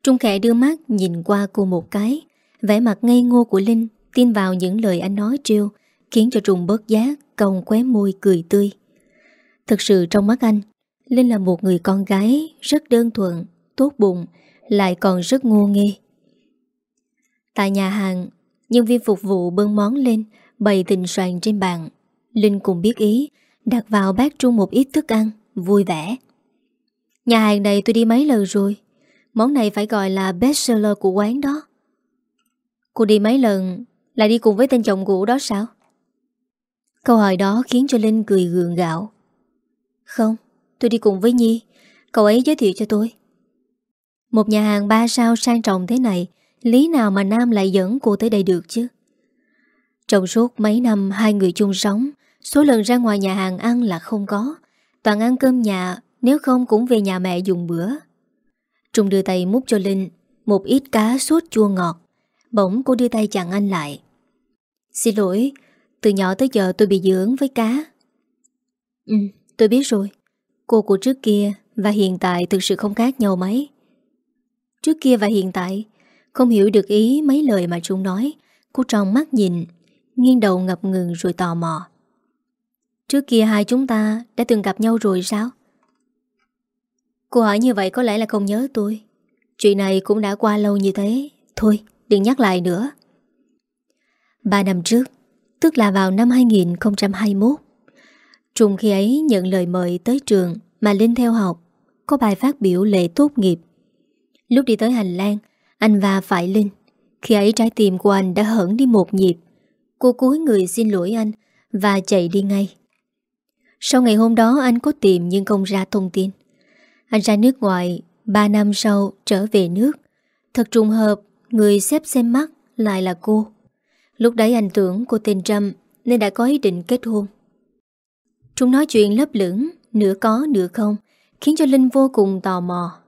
Trung khẽ đưa mắt nhìn qua cô một cái, vẻ mặt ngây ngô của Linh Tin vào những lời anh nói trêu, Khiến cho Trung bớt giác Còng khóe môi cười tươi. Thực sự trong mắt anh Linh là một người con gái Rất đơn thuần, tốt bụng Lại còn rất ngô nghê. Tại nhà hàng Nhân viên phục vụ bưng món lên Bày tình soạn trên bàn. Linh cũng biết ý Đặt vào bát Trung một ít thức ăn Vui vẻ. Nhà hàng này tôi đi mấy lần rồi? Món này phải gọi là best seller của quán đó. Cô đi mấy lần Lại đi cùng với tên chồng cũ đó sao? Câu hỏi đó khiến cho Linh cười gượng gạo. Không Tôi đi cùng với Nhi. Cậu ấy giới thiệu cho tôi. Một nhà hàng ba sao sang trọng thế này, Lý nào mà Nam lại dẫn cô tới đây được chứ? Trong suốt mấy năm hai người chung sống, Số lần ra ngoài nhà hàng ăn là không có. Toàn ăn cơm nhà, Nếu không cũng về nhà mẹ dùng bữa. Trung đưa tay múc cho Linh Một ít cá sốt chua ngọt. Bỗng cô đưa tay chặn anh lại. Xin lỗi, Từ nhỏ tới giờ tôi bị dưỡng với cá. Ừ tôi biết rồi. Cô của trước kia và hiện tại thực sự không khác nhau mấy. Trước kia và hiện tại, Không hiểu được ý mấy lời mà Trung nói. Cô tròn mắt nhìn, Nghiêng đầu ngập ngừng rồi tò mò. Trước kia hai chúng ta đã từng gặp nhau rồi sao? Cô hỏi như vậy có lẽ là không nhớ tôi. Chuyện này cũng đã qua lâu như thế. Thôi, đừng nhắc lại nữa. Ba năm trước, Tức là vào năm 2021 Trùng khi ấy nhận lời mời tới trường Mà Linh theo học, Có bài phát biểu lễ tốt nghiệp. Lúc đi tới hành lang, Anh và Phải Linh. Khi ấy trái tim của anh đã hởn đi một nhịp. Cô cúi người xin lỗi anh Và chạy đi ngay. Sau ngày hôm đó anh có tìm nhưng không ra thông tin. Anh ra nước ngoài 3 năm sau trở về nước. Thật trùng hợp, Người xếp xem mắt lại là cô. Lúc đấy anh tưởng cô tên Trâm Nên đã có ý định kết hôn. Chúng nói chuyện lấp lửng, Nửa có nửa không, Khiến cho Linh vô cùng tò mò.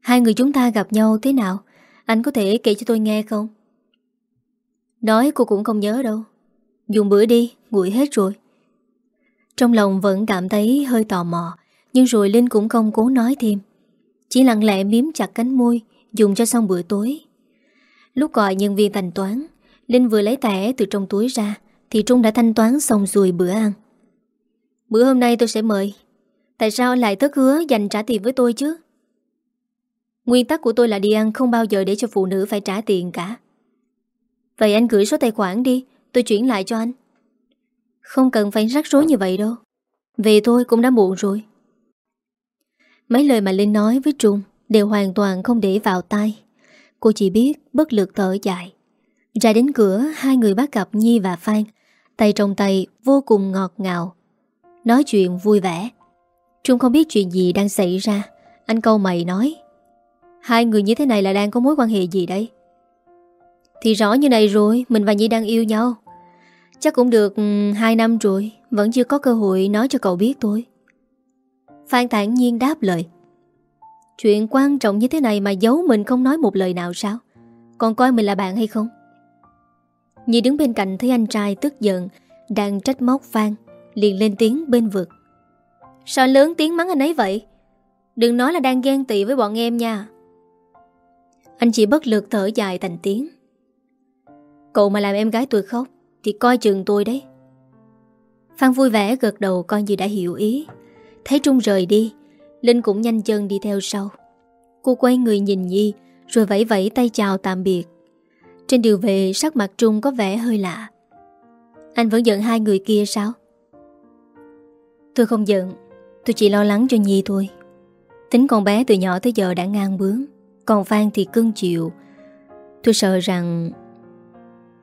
Hai người chúng ta gặp nhau thế nào? Anh có thể kể cho tôi nghe không? Nói cô cũng không nhớ đâu. Dùng bữa đi, Nguội hết rồi. Trong lòng vẫn cảm thấy hơi tò mò, Nhưng rồi Linh cũng không cố nói thêm. Chỉ lặng lẽ miếm chặt cánh môi, Dùng cho xong bữa tối. Lúc gọi nhân viên thanh toán, Linh vừa lấy tẻ từ trong túi ra, Thì Trung đã thanh toán xong rồi bữa ăn. Bữa hôm nay tôi sẽ mời. Tại sao anh lại thất hứa dành trả tiền với tôi chứ? Nguyên tắc của tôi là đi ăn Không bao giờ để cho phụ nữ phải trả tiền cả. Vậy anh gửi số tài khoản đi, Tôi chuyển lại cho anh. Không cần phải rắc rối như vậy đâu. Về thôi, cũng đã muộn rồi. Mấy lời mà Linh nói với Trung Đều hoàn toàn không để vào tai. Cô chỉ biết bất lực thở dài. Ra đến cửa, Hai người bắt gặp Nhi và Phan. Tay trong tay vô cùng ngọt ngào Nói chuyện vui vẻ. Trung không biết chuyện gì đang xảy ra. Anh câu mày nói, Hai người như thế này là đang có mối quan hệ gì đây? Thì rõ như này rồi, Mình và Nhi đang yêu nhau. Chắc cũng được ừ, 2 năm rồi, Vẫn chưa có cơ hội nói cho cậu biết thôi. Phan thản nhiên đáp lời, Chuyện quan trọng như thế này mà giấu mình không nói một lời nào sao? Còn coi mình là bạn hay không? Nhi đứng bên cạnh thấy anh trai tức giận, Đang trách móc Phan. Liền lên tiếng bên vực. Sao lớn tiếng mắng anh ấy vậy? Đừng nói là đang ghen tị với bọn em nha. Anh chỉ bất lực thở dài thành tiếng. Cậu mà làm em gái tôi khóc Thì coi chừng tôi đấy. Phan vui vẻ gật đầu coi như đã hiểu ý. Thấy Trung rời đi, Linh cũng nhanh chân đi theo sau. Cô quay người nhìn Nhi, Rồi vẫy vẫy tay chào tạm biệt. Trên đường về, sắc mặt Trung có vẻ hơi lạ. Anh vẫn giận hai người kia sao? Tôi không giận, Tôi chỉ lo lắng cho Nhi thôi. Tính con bé từ nhỏ tới giờ đã ngang bướng, Còn Phan thì cưng chịu Tôi sợ rằng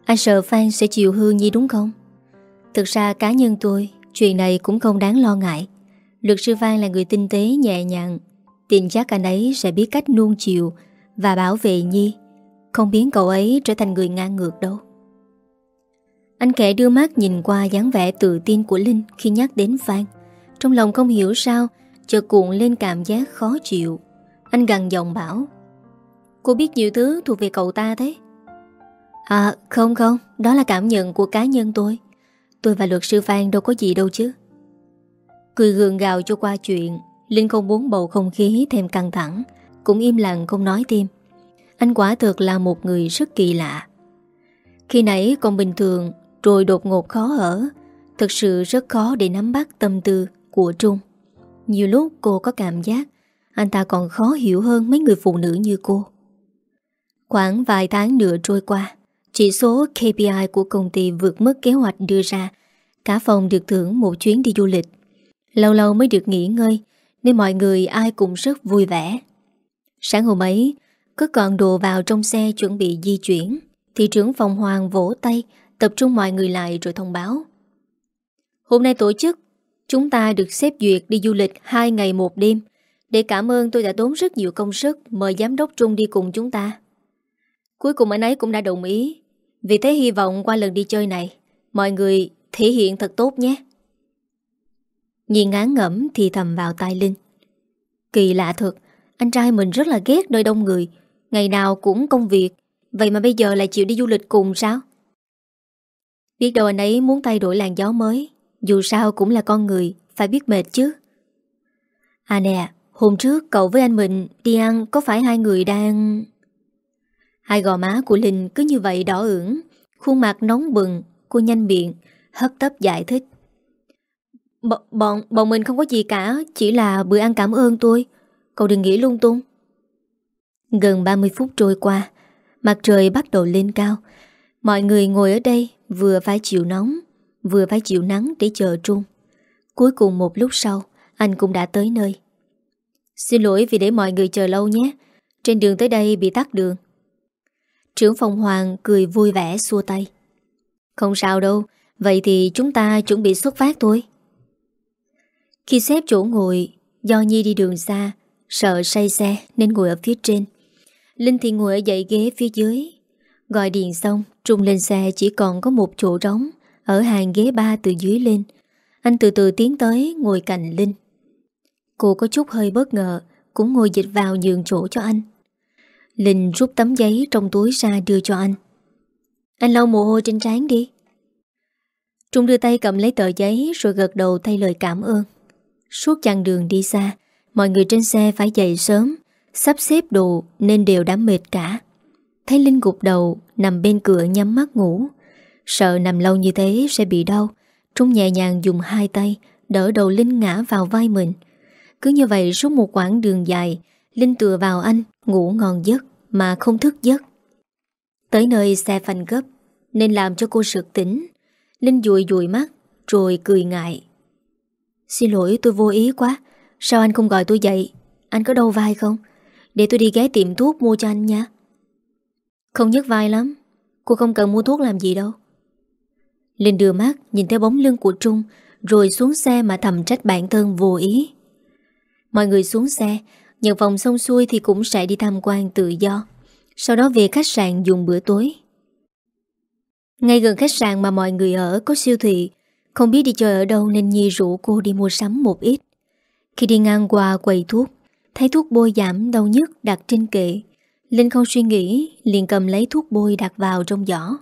Anh sợ Phan sẽ chịu hư Nhi đúng không? Thực ra cá nhân tôi, Chuyện này cũng không đáng lo ngại. Luật sư Phan là người tinh tế, nhẹ nhàng. Tin chắc anh ấy sẽ biết cách nuông chiều Và bảo vệ Nhi. Không biến cậu ấy trở thành người ngang ngược đâu. Anh kẻ đưa mắt nhìn qua dáng vẻ tự tin của Linh Khi nhắc đến Phan. Trong lòng không hiểu sao, Chợt cuộn lên cảm giác khó chịu. Anh gần giọng bảo, Cô biết nhiều thứ thuộc về cậu ta thế. À không không, Đó là cảm nhận của cá nhân tôi. Tôi và luật sư Phan đâu có gì đâu chứ. Cười gượng gạo cho qua chuyện, Linh không muốn bầu không khí thêm căng thẳng, Cũng im lặng không nói thêm. Anh quả thực là một người rất kỳ lạ. Khi nãy còn bình thường, Rồi đột ngột khó ở, thật sự rất khó để nắm bắt tâm tư của Trung. Nhiều lúc cô có cảm giác Anh ta còn khó hiểu hơn mấy người phụ nữ như cô. Khoảng vài tháng nữa trôi qua, Chỉ số KPI của công ty vượt mức kế hoạch đưa ra. Cả phòng được thưởng một chuyến đi du lịch. Lâu lâu mới được nghỉ ngơi, Nên mọi người ai cũng rất vui vẻ. Sáng hôm ấy, cứ còn đồ vào trong xe chuẩn bị di chuyển, Thị trưởng phòng hoàng vỗ tay, Tập trung mọi người lại rồi thông báo. Hôm nay tổ chức Chúng ta được xếp duyệt đi du lịch hai ngày một đêm. Để cảm ơn, tôi đã tốn rất nhiều công sức Mời giám đốc Trung đi cùng chúng ta. Cuối cùng anh ấy cũng đã đồng ý. Vì thế hy vọng qua lần đi chơi này, Mọi người thể hiện thật tốt nhé. Nhìn ngán ngẩm thì thầm vào tai Linh. Kỳ lạ thật, Anh trai mình rất là ghét nơi đông người. Ngày nào cũng công việc. Vậy mà bây giờ lại chịu đi du lịch cùng sao? Biết đâu anh ấy muốn thay đổi làn gió mới. Dù sao cũng là con người Phải biết mệt chứ. À nè Hôm trước cậu với anh mình đi ăn Có phải hai người đang Hai gò má của Linh cứ như vậy đỏ ửng Khuôn mặt nóng bừng Cô nhanh miệng Hấp tấp giải thích. B bọn, bọn mình không có gì cả Chỉ là bữa ăn cảm ơn tôi Cậu đừng nghĩ lung tung. Gần 30 phút trôi qua Mặt trời bắt đầu lên cao. Mọi người ngồi ở đây Vừa phải chịu nóng Vừa phải chịu nắng để chờ Trung. Cuối cùng một lúc sau, Anh cũng đã tới nơi. Xin lỗi vì để mọi người chờ lâu nhé. Trên đường tới đây bị tắt đường. Trưởng phòng hoàng cười vui vẻ xua tay. Không sao đâu, Vậy thì chúng ta chuẩn bị xuất phát thôi. Khi xếp chỗ ngồi, Do Nhi đi đường xa, Sợ say xe nên ngồi ở phía trên. Linh thì ngồi ở dãy ghế phía dưới. Gọi điện xong, Trung lên xe chỉ còn có một chỗ trống. Ở hàng ghế ba từ dưới lên. Anh từ từ tiến tới, ngồi cạnh Linh. Cô có chút hơi bất ngờ, Cũng ngồi dịch vào nhường chỗ cho anh. Linh rút tấm giấy trong túi ra đưa cho anh. Anh lau mồ hôi trên trán đi. Trung đưa tay cầm lấy tờ giấy Rồi gật đầu thay lời cảm ơn. Suốt chặng đường đi xa, Mọi người trên xe phải dậy sớm, Sắp xếp đồ nên đều đã mệt cả. Thấy Linh gục đầu, Nằm bên cửa nhắm mắt ngủ. Sợ nằm lâu như thế sẽ bị đau. Trung nhẹ nhàng dùng hai tay, Đỡ đầu Linh ngã vào vai mình. Cứ như vậy suốt một quãng đường dài, Linh tựa vào anh, Ngủ ngon giấc mà không thức giấc. Tới nơi xe phanh gấp, Nên làm cho cô sực tỉnh. Linh dụi dụi mắt, Rồi cười ngại. Xin lỗi, tôi vô ý quá. Sao anh không gọi tôi dậy? Anh có đau vai không? Để tôi đi ghé tiệm thuốc mua cho anh nha. Không nhức vai lắm. Cô không cần mua thuốc làm gì đâu. Linh đưa mắt nhìn theo bóng lưng của Trung, Rồi xuống xe mà thầm trách bản thân vô ý. Mọi người xuống xe Nhận phòng xong xuôi thì cũng sẽ đi tham quan tự do. Sau đó về khách sạn dùng bữa tối. Ngay gần khách sạn mà mọi người ở có siêu thị, Không biết đi chơi ở đâu nên Nhi rủ cô đi mua sắm một ít. Khi đi ngang qua quầy thuốc, Thấy thuốc bôi giảm đau nhức đặt trên kệ. Linh không suy nghĩ, liền cầm lấy thuốc bôi đặt vào trong giỏ.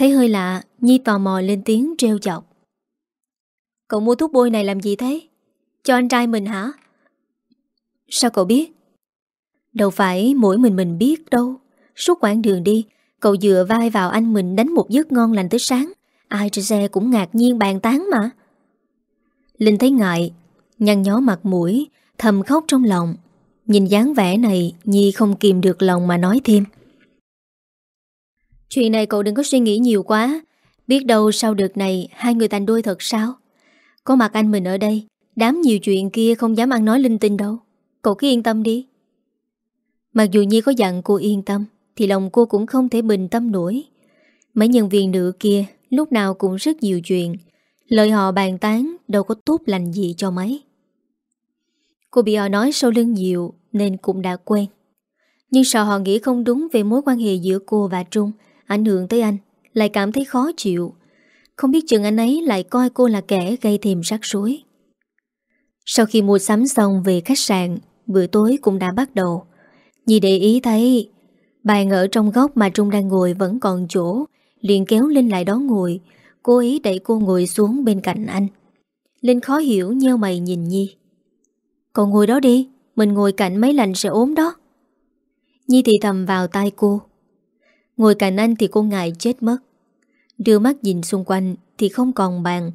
Thấy hơi lạ, Nhi tò mò lên tiếng treo chọc Cậu mua thuốc bôi này làm gì thế? Cho anh trai mình hả? Sao cậu biết? Đâu phải mỗi mình mình biết đâu Suốt quãng đường đi, Cậu dựa vai vào anh mình đánh một giấc ngon lành tới sáng Ai trên xe cũng ngạc nhiên bàn tán mà Linh thấy ngại, Nhăn nhó mặt mũi, Thầm khóc trong lòng Nhìn dáng vẻ này, Nhi không kìm được lòng mà nói thêm Chuyện này cậu đừng có suy nghĩ nhiều quá. Biết đâu sau đợt này, Hai người thành đôi thật sao? Có mặt anh mình ở đây, Đám nhiều chuyện kia không dám ăn nói linh tinh đâu. Cậu cứ yên tâm đi. Mặc dù Nhi có dặn cô yên tâm, Thì lòng cô cũng không thể bình tâm nổi. Mấy nhân viên nữ kia, Lúc nào cũng rất nhiều chuyện. Lời họ bàn tán, Đâu có tốt lành gì cho mấy. Cô bị họ nói sau lưng nhiều, Nên cũng đã quen. Nhưng sợ họ nghĩ không đúng về mối quan hệ giữa cô và Trung Ảnh hưởng tới anh, Lại cảm thấy khó chịu. Không biết chừng anh ấy lại coi cô là kẻ gây thêm rắc rối. Sau khi mua sắm xong về khách sạn, Bữa tối cũng đã bắt đầu. Nhi để ý thấy Bàn ở trong góc mà Trung đang ngồi vẫn còn chỗ, liền kéo Linh lại đó ngồi. Cố ý đẩy cô ngồi xuống bên cạnh anh. Linh khó hiểu nheo mày nhìn Nhi. Cậu ngồi đó đi, Mình ngồi cạnh mấy lạnh sẽ ốm đó. Nhi thì thầm vào tai cô. Ngồi cạnh anh thì cô ngại chết mất. Đưa mắt nhìn xung quanh Thì không còn bàn.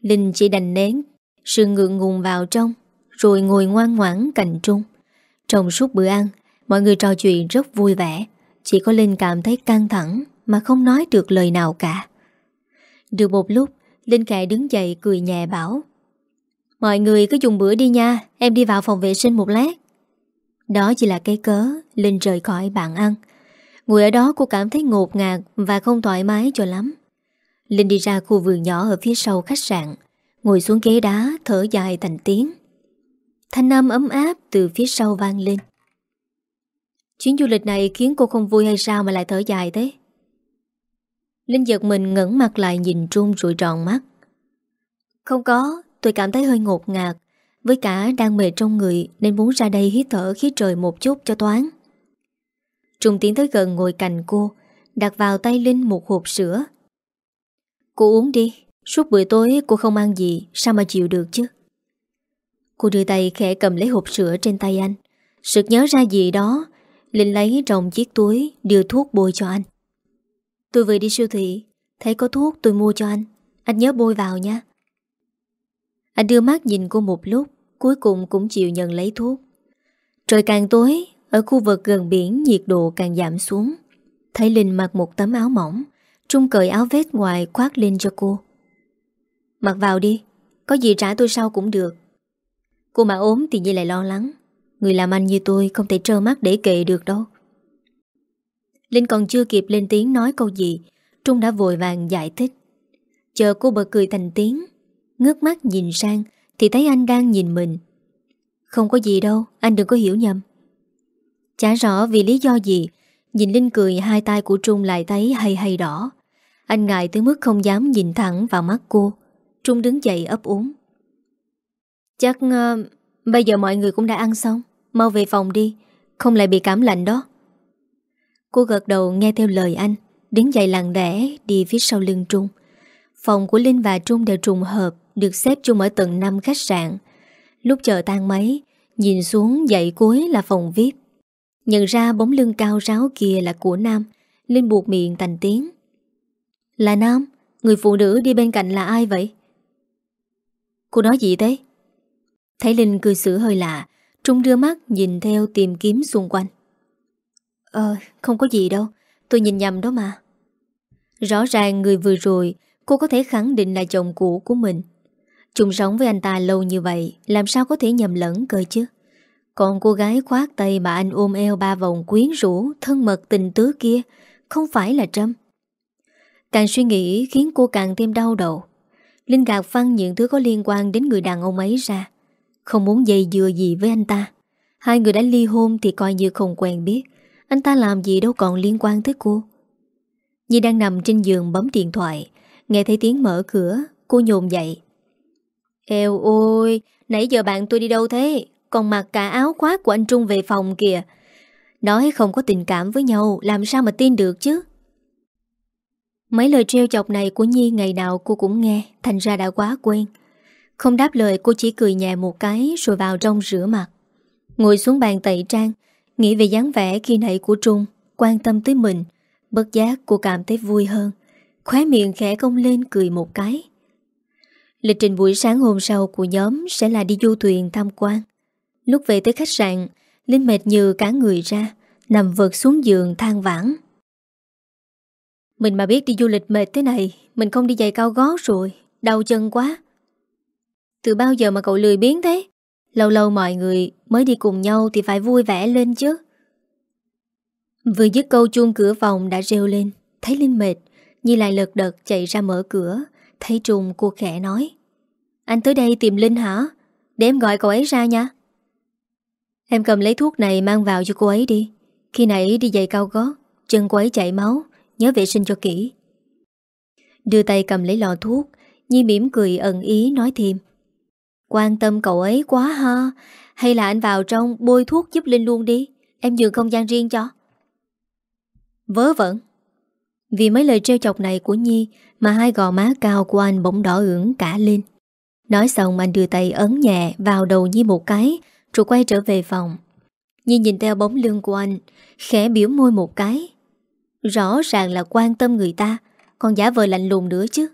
Linh chỉ đành nén Sự ngượng ngùng vào trong, Rồi ngồi ngoan ngoãn cạnh Trung. Trong suốt bữa ăn, Mọi người trò chuyện rất vui vẻ. Chỉ có Linh cảm thấy căng thẳng Mà không nói được lời nào cả. Được một lúc, Linh khẽ đứng dậy cười nhẹ bảo, Mọi người cứ dùng bữa đi nha, Em đi vào phòng vệ sinh một lát. Đó chỉ là cái cớ, Linh rời khỏi bàn ăn. Ngồi ở đó cô cảm thấy ngột ngạt Và không thoải mái cho lắm Linh đi ra khu vườn nhỏ ở phía sau khách sạn Ngồi xuống ghế đá Thở dài thành tiếng Thanh âm ấm áp từ phía sau vang lên Chuyến du lịch này khiến cô không vui hay sao mà lại thở dài thế? Linh giật mình ngẩn mặt lại nhìn Trung rồi tròn mắt. Không có, tôi cảm thấy hơi ngột ngạt. Với cả đang mệt trong người nên muốn ra đây hít thở khí trời một chút cho toán. Trung tiến tới gần ngồi cạnh cô, đặt vào tay Linh một hộp sữa. Cô uống đi, suốt buổi tối cô không ăn gì, sao mà chịu được chứ? Cô đưa tay khẽ cầm lấy hộp sữa trên tay anh. Sực nhớ ra gì đó Linh lấy trong chiếc túi Đưa thuốc bôi cho anh Tôi vừa đi siêu thị Thấy có thuốc tôi mua cho anh Anh nhớ bôi vào nha Anh đưa mắt nhìn cô một lúc Cuối cùng cũng chịu nhận lấy thuốc Trời càng tối ở khu vực gần biển, nhiệt độ càng giảm xuống. Thấy Linh mặc một tấm áo mỏng, Trung cởi áo vest ngoài khoác lên cho cô. Mặc vào đi, Có gì trả tôi sau cũng được. Cô mà ốm thì Nhi lại lo lắng. Người làm anh như tôi không thể trơ mắt để kệ được đâu. Linh còn chưa kịp lên tiếng nói câu gì, Trung đã vội vàng giải thích. Chờ cô bật cười thành tiếng, Ngước mắt nhìn sang Thì thấy anh đang nhìn mình. Không có gì đâu, Anh đừng có hiểu nhầm. Chả rõ vì lý do gì Nhìn Linh cười hai tay của Trung lại thấy hay hay đỏ. Anh ngại tới mức không dám nhìn thẳng vào mắt cô. Trung đứng dậy ấp úng. Chắc uh, bây giờ mọi người cũng đã ăn xong. Mau về phòng đi Không lại bị cảm lạnh đó. Cô gật đầu nghe theo lời anh Đứng dậy lặng lẽ đi phía sau lưng Trung. Phòng của Linh và Trung đều trùng hợp Được xếp chung ở tầng 5 khách sạn. Lúc chờ tan máy Nhìn xuống dãy cuối là phòng VIP Nhận ra bóng lưng cao ráo kia là của Nam, Linh buộc miệng thành tiếng. Là Nam, Người phụ nữ đi bên cạnh là ai vậy? Cô nói gì thế? Thấy Linh cười xử hơi lạ, Trung đưa mắt nhìn theo tìm kiếm xung quanh. Ờ không có gì đâu, Tôi nhìn nhầm đó mà. Rõ ràng người vừa rồi, Cô có thể khẳng định là chồng cũ của mình. Chung sống với anh ta lâu như vậy, Làm sao có thể nhầm lẫn cơ chứ? Còn cô gái khoát tay mà anh ôm eo ba vòng quyến rũ, Thân mật tình tứ kia, Không phải là Trâm. Càng suy nghĩ khiến cô càng thêm đau đầu. Linh gạt phăng những thứ có liên quan đến người đàn ông ấy ra. Không muốn dây dừa gì với anh ta. Hai người đã ly hôn thì coi như không quen biết. Anh ta làm gì đâu còn liên quan tới cô. Nhi đang nằm trên giường bấm điện thoại. Nghe thấy tiếng mở cửa, Cô nhồn dậy. Eo ôi, Nãy giờ bạn tôi đi đâu thế? Còn mặc cả áo khoác của anh Trung về phòng kìa. Nói không có tình cảm với nhau, Làm sao mà tin được chứ? Mấy lời treo chọc này của Nhi ngày nào cô cũng nghe, Thành ra đã quá quen. Không đáp lời, cô chỉ cười nhẹ một cái Rồi vào trong rửa mặt. Ngồi xuống bàn tẩy trang, Nghĩ về dáng vẻ khi nãy của Trung, Quan tâm tới mình, Bất giác cô cảm thấy vui hơn. Khóe miệng khẽ cong lên, cười một cái. Lịch trình buổi sáng hôm sau của nhóm Sẽ là đi du thuyền tham quan. Lúc về tới khách sạn, Linh mệt như cả người ra, Nằm vật xuống giường than vãn. Mình mà biết đi du lịch mệt thế này, Mình không đi giày cao gót rồi, Đau chân quá. Từ bao giờ mà cậu lười biến thế? Lâu lâu mọi người mới đi cùng nhau Thì phải vui vẻ lên chứ. Vừa dứt câu chuông cửa phòng đã reo lên, Thấy Linh mệt, Nhi lại lật đật chạy ra mở cửa, Thấy trùng cô khẽ nói. Anh tới đây tìm Linh hả? Để em gọi cậu ấy ra nha. Em cầm lấy thuốc này mang vào cho cô ấy đi. Khi nãy đi giày cao gót, Chân cô ấy chảy máu, Nhớ vệ sinh cho kỹ. Đưa tay cầm lấy lọ thuốc, Nhi mỉm cười ẩn ý nói thêm. Quan tâm cậu ấy quá ha. Hay là anh vào trong bôi thuốc giúp Linh luôn đi. Em dường không gian riêng cho. Vớ vẩn. Vì mấy lời trêu chọc này của Nhi Mà hai gò má cao của anh bỗng đỏ ửng cả lên. Nói xong anh đưa tay ấn nhẹ vào đầu Nhi một cái rồi quay trở về phòng. Nhi nhìn theo bóng lưng của anh, Khẽ biểu môi một cái. Rõ ràng là quan tâm người ta, Còn giả vờ lạnh lùng nữa chứ.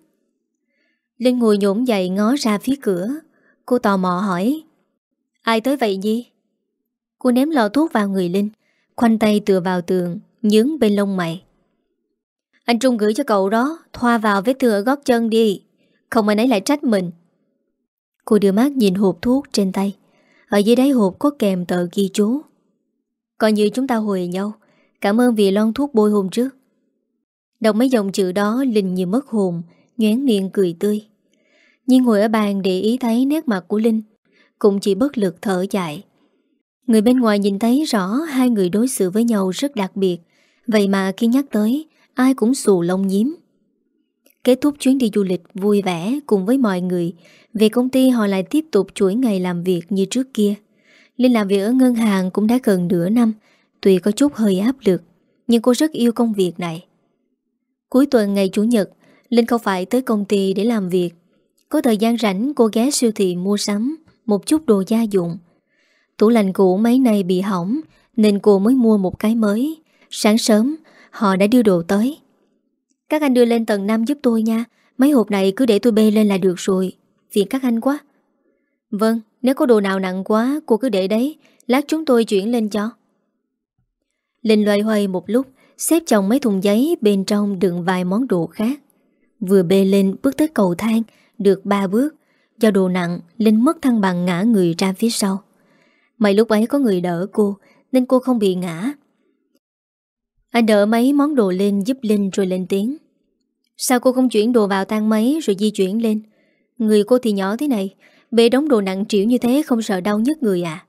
Linh ngồi nhổn dậy ngó ra phía cửa. Cô tò mò hỏi, Ai tới vậy Nhi? Cô ném lọ thuốc vào người Linh, Khoanh tay tựa vào tường, Nhướng bên lông mày. Anh Trung gửi cho cậu đó, Thoa vào vết thương gót chân đi, Không anh ấy lại trách mình. Cô đưa mắt nhìn hộp thuốc trên tay. Ở dưới đáy hộp có kèm tờ ghi chú. Coi như chúng ta hồi nhau. Cảm ơn vì lon thuốc bôi hôm trước. Đọc mấy dòng chữ đó, Linh như mất hồn Nhoán miệng cười tươi. Nhưng ngồi ở bàn để ý thấy nét mặt của Linh, Cũng chỉ bất lực thở dài. Người bên ngoài nhìn thấy rõ Hai người đối xử với nhau rất đặc biệt. Vậy mà khi nhắc tới, Ai cũng xù lông nhím. Kết thúc chuyến đi du lịch vui vẻ Cùng với mọi người. Về công ty, họ lại tiếp tục chuỗi ngày làm việc như trước kia. Linh làm việc ở ngân hàng cũng đã gần nửa năm, Tuy có chút hơi áp lực, Nhưng cô rất yêu công việc này. Cuối tuần ngày Chủ nhật, Linh không phải tới công ty để làm việc. Có thời gian rảnh, cô ghé siêu thị mua sắm, Một chút đồ gia dụng. Tủ lạnh cũ mấy nay bị hỏng, Nên cô mới mua một cái mới. Sáng sớm, Họ đã đưa đồ tới. Các anh đưa lên tầng 5 giúp tôi nha. Mấy hộp này cứ để tôi bê lên là được rồi. Phiền các anh quá. Vâng, nếu có đồ nào nặng quá Cô cứ để đấy. Lát chúng tôi chuyển lên cho. Linh loay hoay một lúc Xếp chồng mấy thùng giấy bên trong đựng vài món đồ khác. Vừa bê lên bước tới cầu thang Được ba bước. Do đồ nặng Linh mất thăng bằng ngã người ra phía sau. May lúc ấy có người đỡ cô Nên cô không bị ngã. Anh đỡ mấy món đồ lên giúp Linh rồi lên tiếng. Sao cô không chuyển đồ vào thang máy rồi di chuyển lên? Người cô thì nhỏ thế này, Bê đống đồ nặng trĩu như thế không sợ đau nhất người à?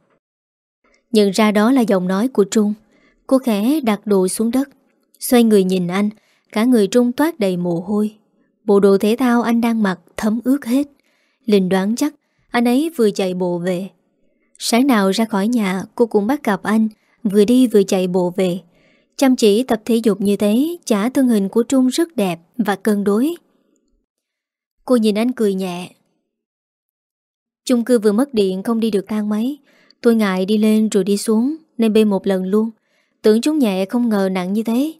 Nhận ra đó là giọng nói của Trung, Cô khẽ đặt đồ xuống đất. Xoay người nhìn anh, Cả người Trung toát đầy mồ hôi. Bộ đồ thể thao anh đang mặc thấm ướt hết. Linh đoán chắc Anh ấy vừa chạy bộ về. Sáng nào ra khỏi nhà, cô cũng bắt gặp anh, Vừa đi vừa chạy bộ về. Chăm chỉ tập thể dục như thế, Chả thân hình của Trung rất đẹp Và cân đối. Cô nhìn anh cười nhẹ. Chung cư vừa mất điện, không đi được thang máy. Tôi ngại đi lên rồi đi xuống, Nên bê một lần luôn. Tưởng chúng nhẹ không ngờ nặng như thế.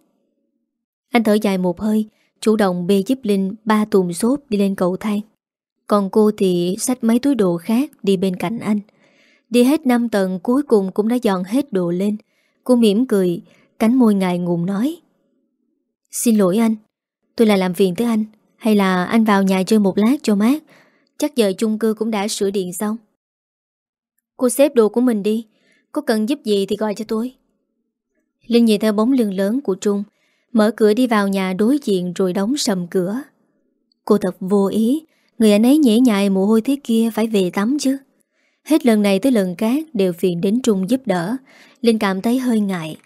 Anh thở dài một hơi, Chủ động bê giúp Linh ba tùm xốp đi lên cầu thang. Còn cô thì xách mấy túi đồ khác đi bên cạnh anh. Đi hết 5 tầng, cuối cùng cũng đã dọn hết đồ lên. Cô mỉm cười Cánh môi ngài ngùng nói. Xin lỗi anh, Tôi là làm phiền tới anh, Hay là anh vào nhà chơi một lát cho mát, Chắc giờ chung cư cũng đã sửa điện xong. Cô xếp đồ của mình đi, Có cần giúp gì thì gọi cho tôi. Linh nhìn theo bóng lưng lớn của Trung, Mở cửa đi vào nhà đối diện Rồi đóng sầm cửa. Cô thật vô ý, Người anh ấy nhễ nhại mồ hôi thế kia Phải về tắm chứ. Hết lần này tới lần khác Đều phiền đến Trung giúp đỡ, Linh cảm thấy hơi ngại.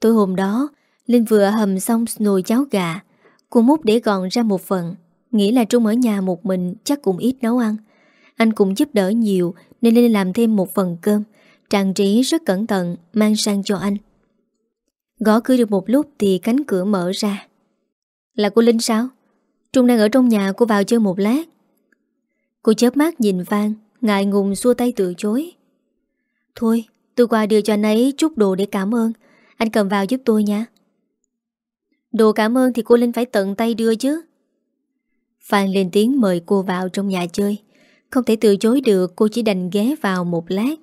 Tối hôm đó, Linh vừa hầm xong nồi cháo gà. Cô múc để gọn ra một phần, Nghĩ là Trung ở nhà một mình Chắc cũng ít nấu ăn. Anh cũng giúp đỡ nhiều Nên Linh làm thêm một phần cơm, Trang trí rất cẩn thận, Mang sang cho anh. Gõ cửa được một lúc thì cánh cửa mở ra. Là cô Linh sao? Trung đang ở trong nhà, cô vào chơi một lát. Cô chớp mắt nhìn Phan Ngại ngùng xua tay từ chối. Thôi, tôi qua đưa cho anh ấy chút đồ để cảm ơn. Anh cầm vào giúp tôi nha. Đồ cảm ơn thì cô Linh phải tận tay đưa chứ. Phan lên tiếng mời cô vào trong nhà chơi. Không thể từ chối được, Cô chỉ đành ghé vào một lát.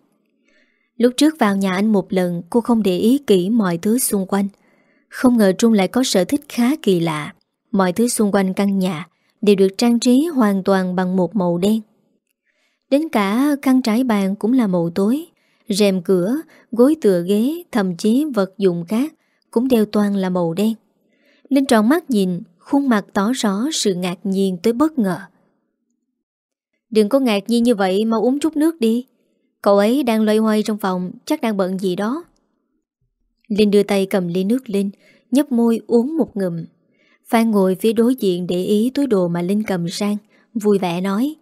Lúc trước vào nhà anh một lần, Cô không để ý kỹ mọi thứ xung quanh. Không ngờ Trung lại có sở thích khá kỳ lạ. Mọi thứ xung quanh căn nhà Đều được trang trí hoàn toàn bằng một màu đen. Đến cả căn trái bàn cũng là màu tối. Rèm cửa, gối tựa ghế Thậm chí vật dụng khác Cũng đều toàn là màu đen. Linh tròn mắt nhìn Khuôn mặt tỏ rõ sự ngạc nhiên tới bất ngờ. Đừng có ngạc nhiên như vậy Mau uống chút nước đi. Cậu ấy đang loay hoay trong phòng Chắc đang bận gì đó. Linh đưa tay cầm ly nước linh nhấp môi uống một ngụm. Phan ngồi phía đối diện để ý túi đồ mà Linh cầm sang Vui vẻ nói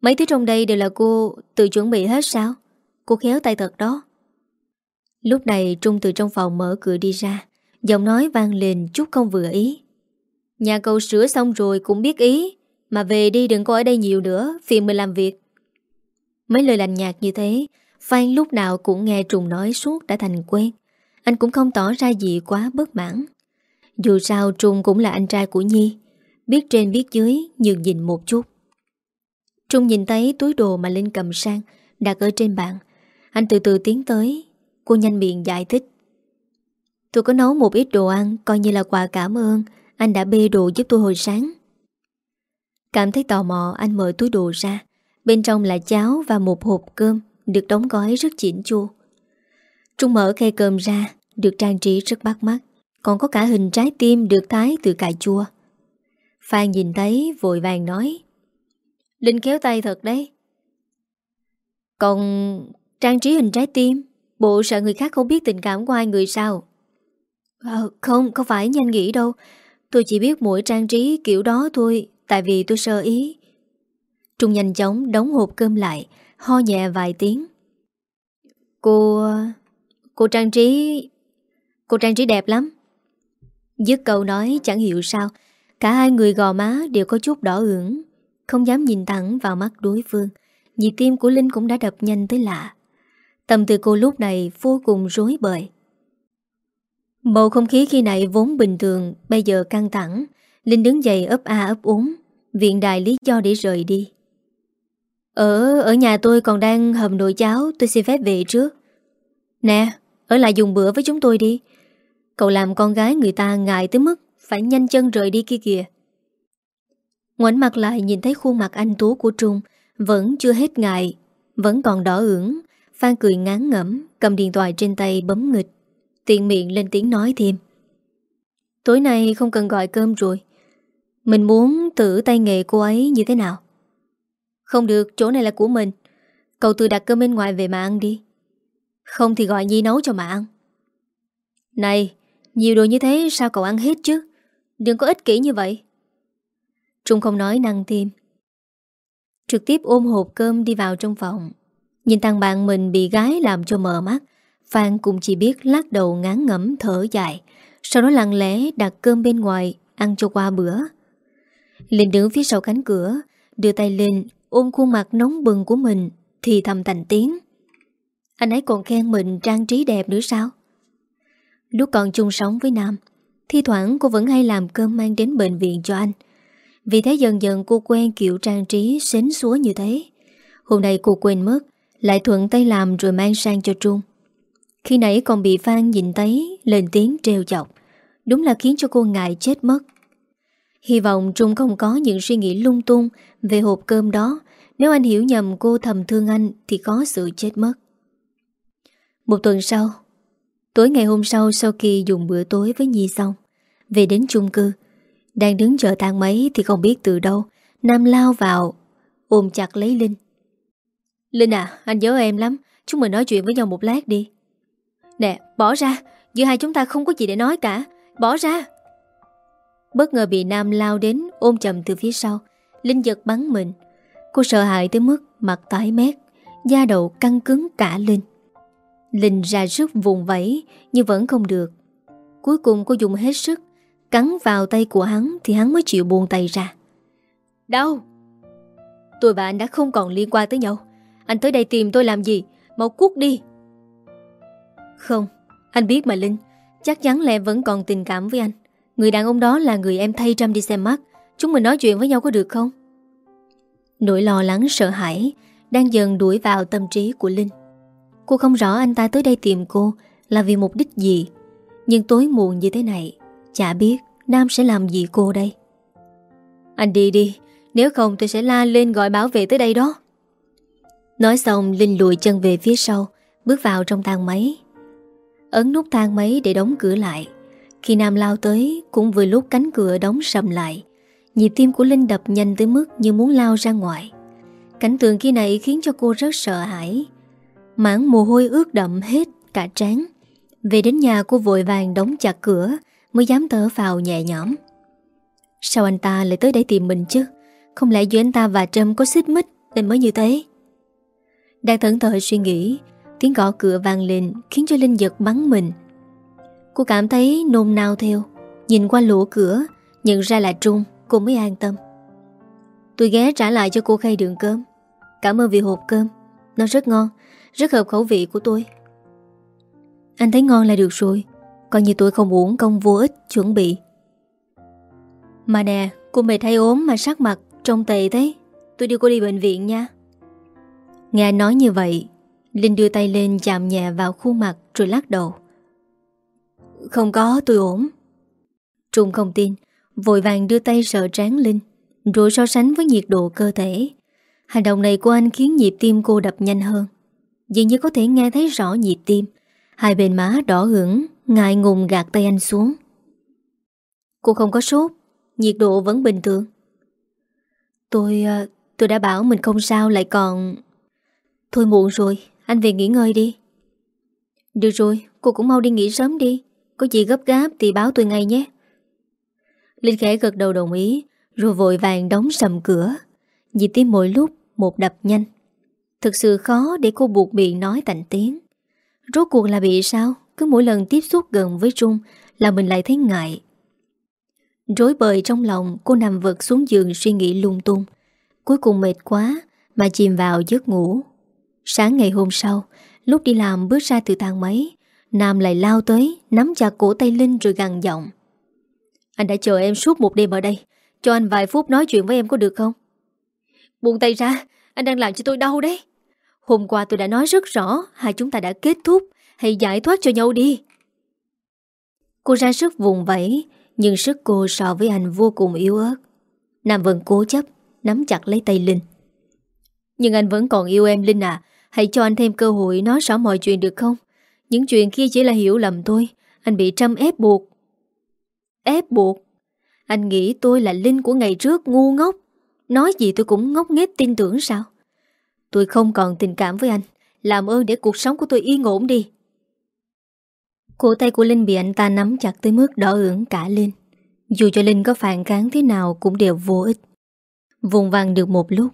Mấy thứ trong đây đều là cô tự chuẩn bị hết sao? Cô khéo tay thật đó. Lúc này Trung từ trong phòng mở cửa đi ra, Giọng nói vang lên chút không vừa ý. Nhà cậu sửa xong rồi cũng biết ý, Mà về đi đừng có ở đây nhiều nữa, Phiền mình làm việc. Mấy lời lành nhạt như thế, Phan lúc nào cũng nghe Trùng nói suốt đã thành quen. Anh cũng không tỏ ra gì quá bất mãn. Dù sao Trung cũng là anh trai của Nhi, Biết trên biết dưới, nhường nhìn một chút. Trung nhìn thấy túi đồ mà Linh cầm sang, Đặt ở trên bàn anh từ từ tiến tới. Cô nhanh miệng giải thích. Tôi có nấu một ít đồ ăn, Coi như là quà cảm ơn. Anh đã bê đồ giúp tôi hồi sáng. Cảm thấy tò mò, anh mở túi đồ ra. Bên trong là cháo và một hộp cơm, Được đóng gói rất chỉnh chu. Trung mở khay cơm ra, Được trang trí rất bắt mắt. Còn có cả hình trái tim được thái từ cà chua. Phan nhìn thấy, vội vàng nói, Linh kéo tay thật đấy. Còn trang trí hình trái tim. Bộ sợ người khác không biết tình cảm của ai người sao? À, Không, không phải nhanh nghĩ đâu. Tôi chỉ biết mỗi trang trí kiểu đó thôi Tại vì tôi sơ ý. Trung nhanh chóng đóng hộp cơm lại Ho nhẹ vài tiếng. Cô... Cô trang trí... Cô trang trí đẹp lắm. Dứt câu nói chẳng hiểu sao Cả hai người gò má đều có chút đỏ ửng. Không dám nhìn thẳng vào mắt đối phương Nhịp tim của Linh cũng đã đập nhanh tới lạ. Tâm tư cô lúc này vô cùng rối bời. Bầu không khí khi này vốn bình thường, Bây giờ căng thẳng. Linh đứng dậy ấp a ấp úng, Viện đài lý do để rời đi. Ở ở nhà tôi còn đang hầm nồi cháo, Tôi xin phép về trước. Nè, Ở lại dùng bữa với chúng tôi đi. Cậu làm con gái người ta ngại tới mức Phải nhanh chân rời đi kia kìa. Ngoảnh mặt lại nhìn thấy khuôn mặt anh Tú của Trung, Vẫn chưa hết ngại, Vẫn còn đỏ ửng. Phan cười ngán ngẩm, Cầm điện thoại trên tay bấm nghịch. Tiện miệng lên tiếng nói thêm. Tối nay không cần gọi cơm rồi. Mình muốn thử tay nghề cô ấy như thế nào? Không được, chỗ này là của mình. Cậu tự đặt cơm bên ngoài về mà ăn đi. Không thì gọi Nhi nấu cho mà ăn. Này, Nhiều đồ như thế sao cậu ăn hết chứ? Đừng có ích kỷ như vậy. Trung không nói năng thêm. Trực tiếp ôm hộp cơm đi vào trong phòng. Nhìn thằng bạn mình bị gái làm cho mờ mắt, Phan cũng chỉ biết lắc đầu ngán ngẩm thở dài, Sau đó lặng lẽ đặt cơm bên ngoài, Ăn cho qua bữa. Linh đứng phía sau cánh cửa, Đưa tay lên, ôm khuôn mặt nóng bừng của mình, Thì thầm thành tiếng. Anh ấy còn khen mình trang trí đẹp nữa sao? Lúc còn chung sống với Nam, Thi thoảng cô vẫn hay làm cơm mang đến bệnh viện cho anh. Vì thế dần dần cô quen kiểu trang trí xến xúa như thế. Hôm nay cô quên mất lại thuận tay làm rồi mang sang cho Trung. Khi nãy còn bị Phan nhìn thấy, Lên tiếng trêu chọc. Đúng là khiến cho cô ngại chết mất. Hy vọng Trung không có những suy nghĩ lung tung Về hộp cơm đó. Nếu anh hiểu nhầm cô thầm thương anh Thì có sự chết mất. Một tuần sau, Tối ngày hôm sau sau khi dùng bữa tối với Nhi xong, Về đến chung cư, Đang đứng chờ thang máy thì không biết từ đâu, Nam lao vào, Ôm chặt lấy Linh. Linh à anh nhớ em lắm. Chúng mình nói chuyện với nhau một lát đi. Nè, bỏ ra. Giữa hai chúng ta không có gì để nói cả. Bỏ ra. Bất ngờ bị Nam lao đến ôm chầm từ phía sau. Linh giật bắn mình. Cô sợ hãi tới mức mặt tái mét, Da đầu căng cứng cả Linh. Linh ra sức vùng vẫy, Nhưng vẫn không được. Cuối cùng cô dùng hết sức, Cắn vào tay của hắn Thì hắn mới chịu buông tay ra. Đau Tôi và anh đã không còn liên quan tới nhau. Anh tới đây tìm tôi làm gì? Mau cút đi. Không, Anh biết mà Linh. Chắc chắn là em vẫn còn tình cảm với anh. Người đàn ông đó là người em thay trâm đi xem mắt. Chúng mình nói chuyện với nhau có được không? Nỗi lo lắng, sợ hãi Đang dần đuổi vào tâm trí của Linh. Cô không rõ anh ta tới đây tìm cô Là vì mục đích gì. Nhưng tối muộn như thế này, Chả biết Nam sẽ làm gì cô đây. Anh đi đi, Nếu không tôi sẽ la lên gọi bảo vệ tới đây đó. Nói xong, Linh lùi chân về phía sau, Bước vào trong thang máy. Ấn nút thang máy để đóng cửa lại. Khi Nam lao tới, Cũng vừa lúc cánh cửa đóng sầm lại. Nhịp tim của Linh đập nhanh tới mức Như muốn lao ra ngoài. Cảnh tượng khi này khiến cho cô rất sợ hãi. Mảng mồ hôi ướt đậm hết cả trán. Về đến nhà, cô vội vàng đóng chặt cửa, Mới dám thở vào nhẹ nhõm. Sao anh ta lại tới đây tìm mình chứ? Không lẽ giữa anh ta và Trâm có xích mích Nên mới như thế? Đang thẫn thờ suy nghĩ, Tiếng gõ cửa vang lên, Khiến cho Linh giật bắn mình. Cô cảm thấy nôn nao theo, Nhìn qua lỗ cửa, Nhận ra là Trung, Cô mới an tâm. Tôi ghé trả lại cho cô khay đường cơm. Cảm ơn vì hộp cơm. Nó rất ngon, Rất hợp khẩu vị của tôi. Anh thấy ngon là được rồi, Coi như tôi không uổng công vô ích, chuẩn bị. Mà nè, Cô mệt hay ốm mà sắc mặt Trông tệ thế? Tôi đưa cô đi bệnh viện nha. Nghe nói như vậy Linh đưa tay lên chạm nhẹ vào khuôn mặt Rồi lắc đầu. Không có tôi ổn. Trung không tin Vội vàng đưa tay sợ trán Linh Rồi so sánh với nhiệt độ cơ thể. Hành động này của anh khiến nhịp tim cô đập nhanh hơn. Dường như có thể nghe thấy rõ nhịp tim. Hai bên má đỏ hưởng Ngại ngùng gạt tay anh xuống. Cô không có sốt Nhiệt độ vẫn bình thường. Tôi... Ờ, tôi đã bảo mình không sao lại còn... Thôi muộn rồi, Anh về nghỉ ngơi đi. Được rồi, cô cũng mau đi nghỉ sớm đi. Có gì gấp gáp thì báo tôi ngay nhé. Linh khẽ gật đầu đồng ý, Rồi vội vàng đóng sầm cửa. Nhịp tim mỗi lúc một đập nhanh. Thực sự khó để cô buộc miệng nói thành tiếng. Rốt cuộc là bị sao? Cứ mỗi lần tiếp xúc gần với Trung Là mình lại thấy ngại. Rối bời trong lòng, Cô nằm vật xuống giường suy nghĩ lung tung. Cuối cùng mệt quá Mà chìm vào giấc ngủ. Sáng ngày hôm sau, Lúc đi làm bước ra từ thang máy, Nam lại lao tới, Nắm chặt cổ tay Linh rồi gằn giọng. Anh đã chờ em suốt một đêm ở đây, Cho anh vài phút nói chuyện với em có được không? Buông tay ra, Anh đang làm cho tôi đau đấy. Hôm qua tôi đã nói rất rõ, Hai chúng ta đã kết thúc, Hãy giải thoát cho nhau đi. Cô ra sức vùng vẫy, Nhưng sức cô so với anh vô cùng yếu ớt. Nam vẫn cố chấp, Nắm chặt lấy tay Linh. Nhưng anh vẫn còn yêu em Linh à Hãy cho anh thêm cơ hội nói rõ mọi chuyện được không? Những chuyện kia chỉ là hiểu lầm thôi. Anh bị Trâm ép buộc. Ép buộc? Anh nghĩ tôi là Linh của ngày trước, ngu ngốc. Nói gì tôi cũng ngốc nghếch tin tưởng sao? Tôi không còn tình cảm với anh. Làm ơn để cuộc sống của tôi yên ổn đi. Cổ tay của Linh bị anh ta nắm chặt tới mức đỏ ửng cả lên. Dù cho Linh có phản kháng thế nào cũng đều vô ích. Vùng vàng được một lúc,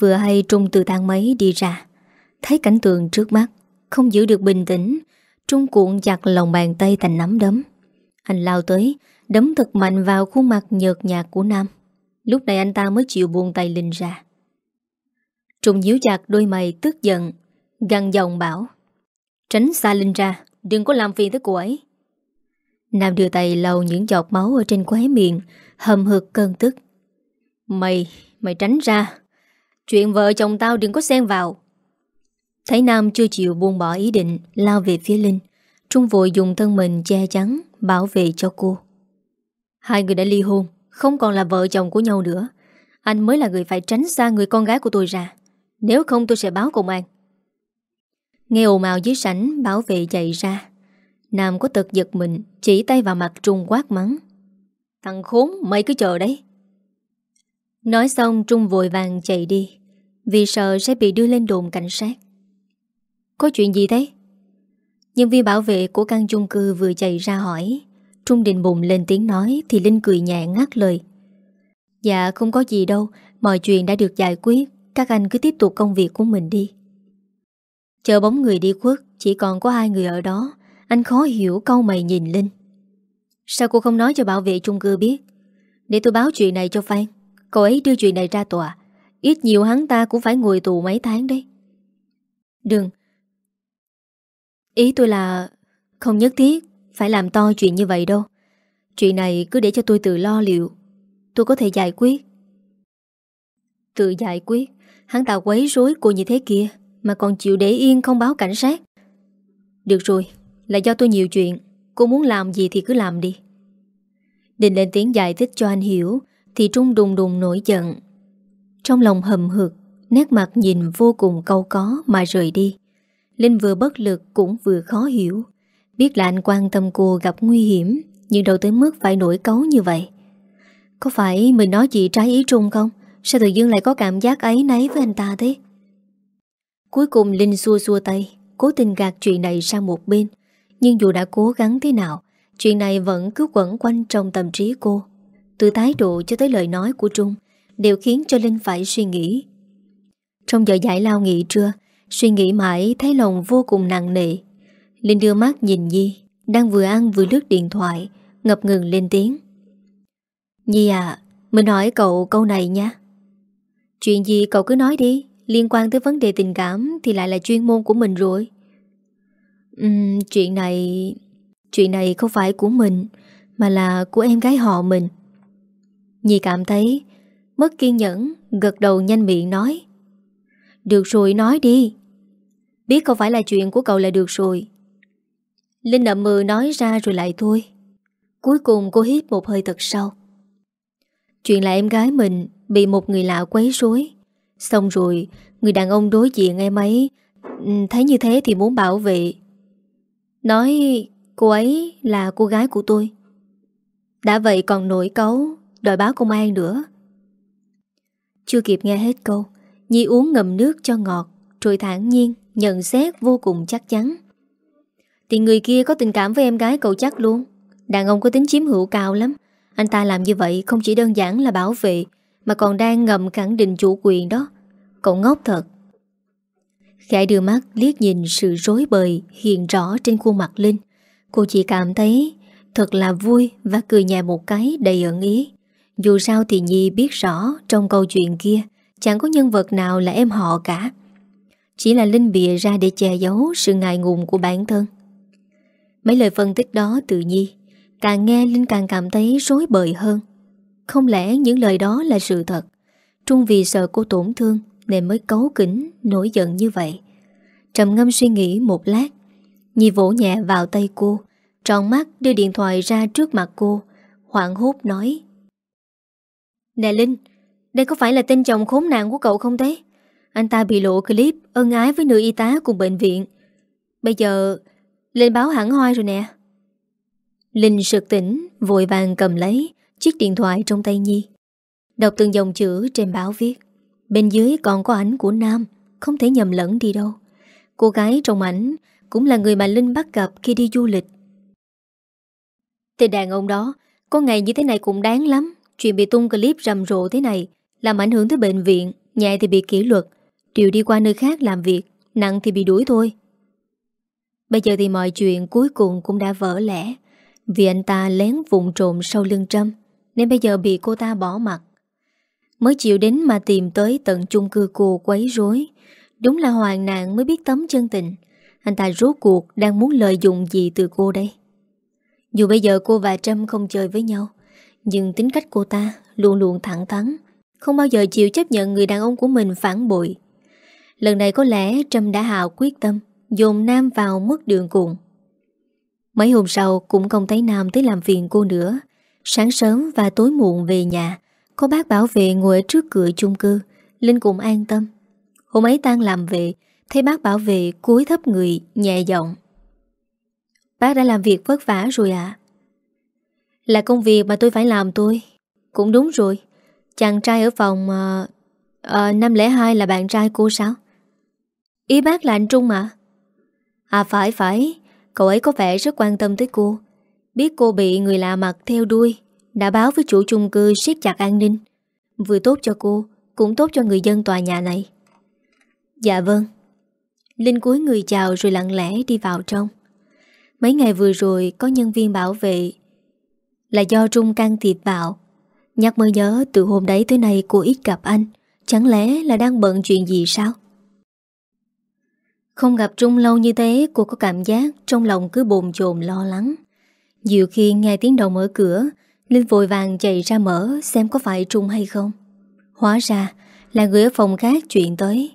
Vừa hay Trung từ thang máy đi ra. Thấy cảnh tượng trước mắt Không giữ được bình tĩnh Trung cuộn chặt lòng bàn tay thành nắm đấm. Anh lao tới Đấm thật mạnh vào khuôn mặt nhợt nhạt của Nam. Lúc này anh ta mới chịu buông tay Linh ra. Trung nhíu chặt đôi mày tức giận Găng giọng bảo Tránh xa Linh ra Đừng có làm phiền tới cô ấy. Nam đưa tay lau những giọt máu Ở trên khóe miệng Hầm hực cơn tức. Mày, mày tránh ra Chuyện vợ chồng tao đừng có xen vào. Thấy Nam chưa chịu buông bỏ ý định, Lao về phía Linh. Trung vội dùng thân mình che chắn, Bảo vệ cho cô. Hai người đã ly hôn, Không còn là vợ chồng của nhau nữa. Anh mới là người phải tránh xa người con gái của tôi ra. Nếu không tôi sẽ báo công an. Nghe ồn ào dưới sảnh, Bảo vệ chạy ra. Nam có tật giật mình, Chỉ tay vào mặt Trung quát mắng. Thằng khốn, mày cứ chờ đấy. Nói xong, Trung vội vàng chạy đi, Vì sợ sẽ bị đưa lên đồn cảnh sát. Có chuyện gì thế? Nhân viên bảo vệ của căn chung cư vừa chạy ra hỏi. Trung định bụng lên tiếng nói Thì Linh cười nhẹ ngắt lời. Dạ không có gì đâu. Mọi chuyện đã được giải quyết. Các anh cứ tiếp tục công việc của mình đi. Chờ bóng người đi khuất, Chỉ còn có hai người ở đó. Anh khó hiểu câu mày nhìn Linh. Sao cô không nói cho bảo vệ chung cư biết? Để tôi báo chuyện này cho Phan. Cậu ấy đưa chuyện này ra tòa. Ít nhiều hắn ta cũng phải ngồi tù mấy tháng đấy. Đừng Ý tôi là Không nhất thiết Phải làm to chuyện như vậy đâu. Chuyện này cứ để cho tôi tự lo liệu. Tôi có thể giải quyết. Tự giải quyết? Hắn ta quấy rối cô như thế kia, Mà còn chịu để yên không báo cảnh sát. Được rồi, Là do tôi nhiều chuyện. Cô muốn làm gì thì cứ làm đi. Định lên tiếng giải thích cho anh hiểu, Thì Trung đùng đùng nổi giận. Trong lòng hầm hực, Nét mặt nhìn vô cùng câu có Mà rời đi. Linh vừa bất lực cũng vừa khó hiểu. Biết là anh quan tâm cô gặp nguy hiểm, Nhưng đâu tới mức phải nổi cấu như vậy. Có phải mình nói gì trái ý Trung không? Sao tự dưng lại có cảm giác ấy nấy với anh ta thế? Cuối cùng Linh xua xua tay, Cố tình gạt chuyện này sang một bên. Nhưng dù đã cố gắng thế nào, Chuyện này vẫn cứ quẩn quanh trong tâm trí cô. Từ thái độ cho tới lời nói của Trung Đều khiến cho Linh phải suy nghĩ. Trong giờ giải lao nghỉ trưa Suy nghĩ mãi thấy lòng vô cùng nặng nề. Linh đưa mắt nhìn Nhi Đang vừa ăn vừa lướt điện thoại Ngập ngừng lên tiếng. Nhi à Mình hỏi cậu câu này nha. Chuyện gì cậu cứ nói đi Liên quan tới vấn đề tình cảm Thì lại là chuyên môn của mình rồi. Uhm, Chuyện này Chuyện này không phải của mình Mà là của em gái họ mình. Nhi cảm thấy Mất kiên nhẫn Gật đầu nhanh miệng nói. Được rồi nói đi. Biết không phải là chuyện của cậu là được rồi. Linh nậm mừ nói ra rồi lại thôi. Cuối cùng cô hít một hơi thật sâu. Chuyện là em gái mình Bị một người lạ quấy rối. Xong rồi, Người đàn ông đối diện em ấy ừ, Thấy như thế thì muốn bảo vệ. Nói, cô ấy là cô gái của tôi. Đã vậy còn nổi cấu Đòi báo công an nữa. Chưa kịp nghe hết câu, Nhi uống ngầm nước cho ngọt Rồi thản nhiên nhận xét vô cùng chắc chắn. Thì người kia có tình cảm với em gái cậu chắc luôn. Đàn ông có tính chiếm hữu cao lắm. Anh ta làm như vậy không chỉ đơn giản là bảo vệ, Mà còn đang ngầm khẳng định chủ quyền đó. Cậu ngốc thật. Khải đưa mắt liếc nhìn sự rối bời hiện rõ trên khuôn mặt Linh. Cô chỉ cảm thấy thật là vui và cười nhẹ một cái đầy ẩn ý. Dù sao thì Nhi biết rõ trong câu chuyện kia Chẳng có nhân vật nào là em họ cả chỉ là Linh bịa ra để che giấu sự ngại ngùng của bản thân. Mấy lời phân tích đó tự nhi Càng nghe Linh càng cảm thấy rối bời hơn. Không lẽ những lời đó là sự thật? Trung vì sợ cô tổn thương Nên mới cấu kính Nổi giận như vậy. Trầm ngâm suy nghĩ một lát, Nhi vỗ nhẹ vào tay cô, Tròn mắt đưa điện thoại ra trước mặt cô, Hoảng hốt nói, Nè Linh, Đây có phải là tên chồng khốn nạn của cậu không thế? Anh ta bị lộ clip, ân ái với nữ y tá cùng bệnh viện. Bây giờ Lên báo hẳn hoi rồi nè. Linh sực tỉnh, Vội vàng cầm lấy Chiếc điện thoại trong tay Nhi. Đọc từng dòng chữ trên báo viết. Bên dưới còn có ảnh của Nam, Không thể nhầm lẫn đi đâu. Cô gái trong ảnh Cũng là người mà Linh bắt gặp khi đi du lịch. Tên đàn ông đó, Có ngày như thế này cũng đáng lắm. Chuyện bị tung clip rầm rộ thế này Làm ảnh hưởng tới bệnh viện, Nhẹ thì bị kỷ luật. Điều đi qua nơi khác làm việc, Nặng thì bị đuổi thôi. Bây giờ thì mọi chuyện cuối cùng cũng đã vỡ lẽ. Vì anh ta lén vụn trộm sau lưng Trâm, Nên bây giờ bị cô ta bỏ mặt Mới chịu đến mà tìm tới tận chung cư cô quấy rối. Đúng là hoàng nạn mới biết tấm chân tình. Anh ta rốt cuộc đang muốn lợi dụng gì từ cô đây? Dù bây giờ cô và Trâm không chơi với nhau, Nhưng tính cách cô ta luôn luôn thẳng thắn, Không bao giờ chịu chấp nhận người đàn ông của mình phản bội. Lần này có lẽ Trâm đã hào quyết tâm Dồn Nam vào mức đường cùng. Mấy hôm sau cũng không thấy Nam tới làm phiền cô nữa. Sáng sớm và tối muộn về nhà Có bác bảo vệ ngồi ở trước cửa chung cư. Linh cũng an tâm. Hôm ấy tan làm về Thấy bác bảo vệ cúi thấp người nhẹ giọng. Bác đã làm việc vất vả rồi ạ. Là công việc mà tôi phải làm tôi Cũng đúng rồi. Chàng trai ở phòng uh, uh, 502 là bạn trai cô sao? Ý bác là anh Trung mà. À phải phải. Cậu ấy có vẻ rất quan tâm tới cô. Biết cô bị người lạ mặt theo đuôi, Đã báo với chủ chung cư siết chặt an ninh. Vừa tốt cho cô, Cũng tốt cho người dân tòa nhà này. Dạ vâng. Linh cúi người chào rồi lặng lẽ đi vào trong. Mấy ngày vừa rồi, Có nhân viên bảo vệ Là do Trung can thiệp vào. Nhắc mới nhớ, từ hôm đấy tới nay cô ít gặp anh. Chẳng lẽ là đang bận chuyện gì sao? Không gặp Trung lâu như thế, Cô có cảm giác trong lòng cứ bồn chồn lo lắng. Nhiều khi nghe tiếng đầu mở cửa, Linh vội vàng chạy ra mở Xem có phải Trung hay không. Hóa ra là người ở phòng khác chuyện tới.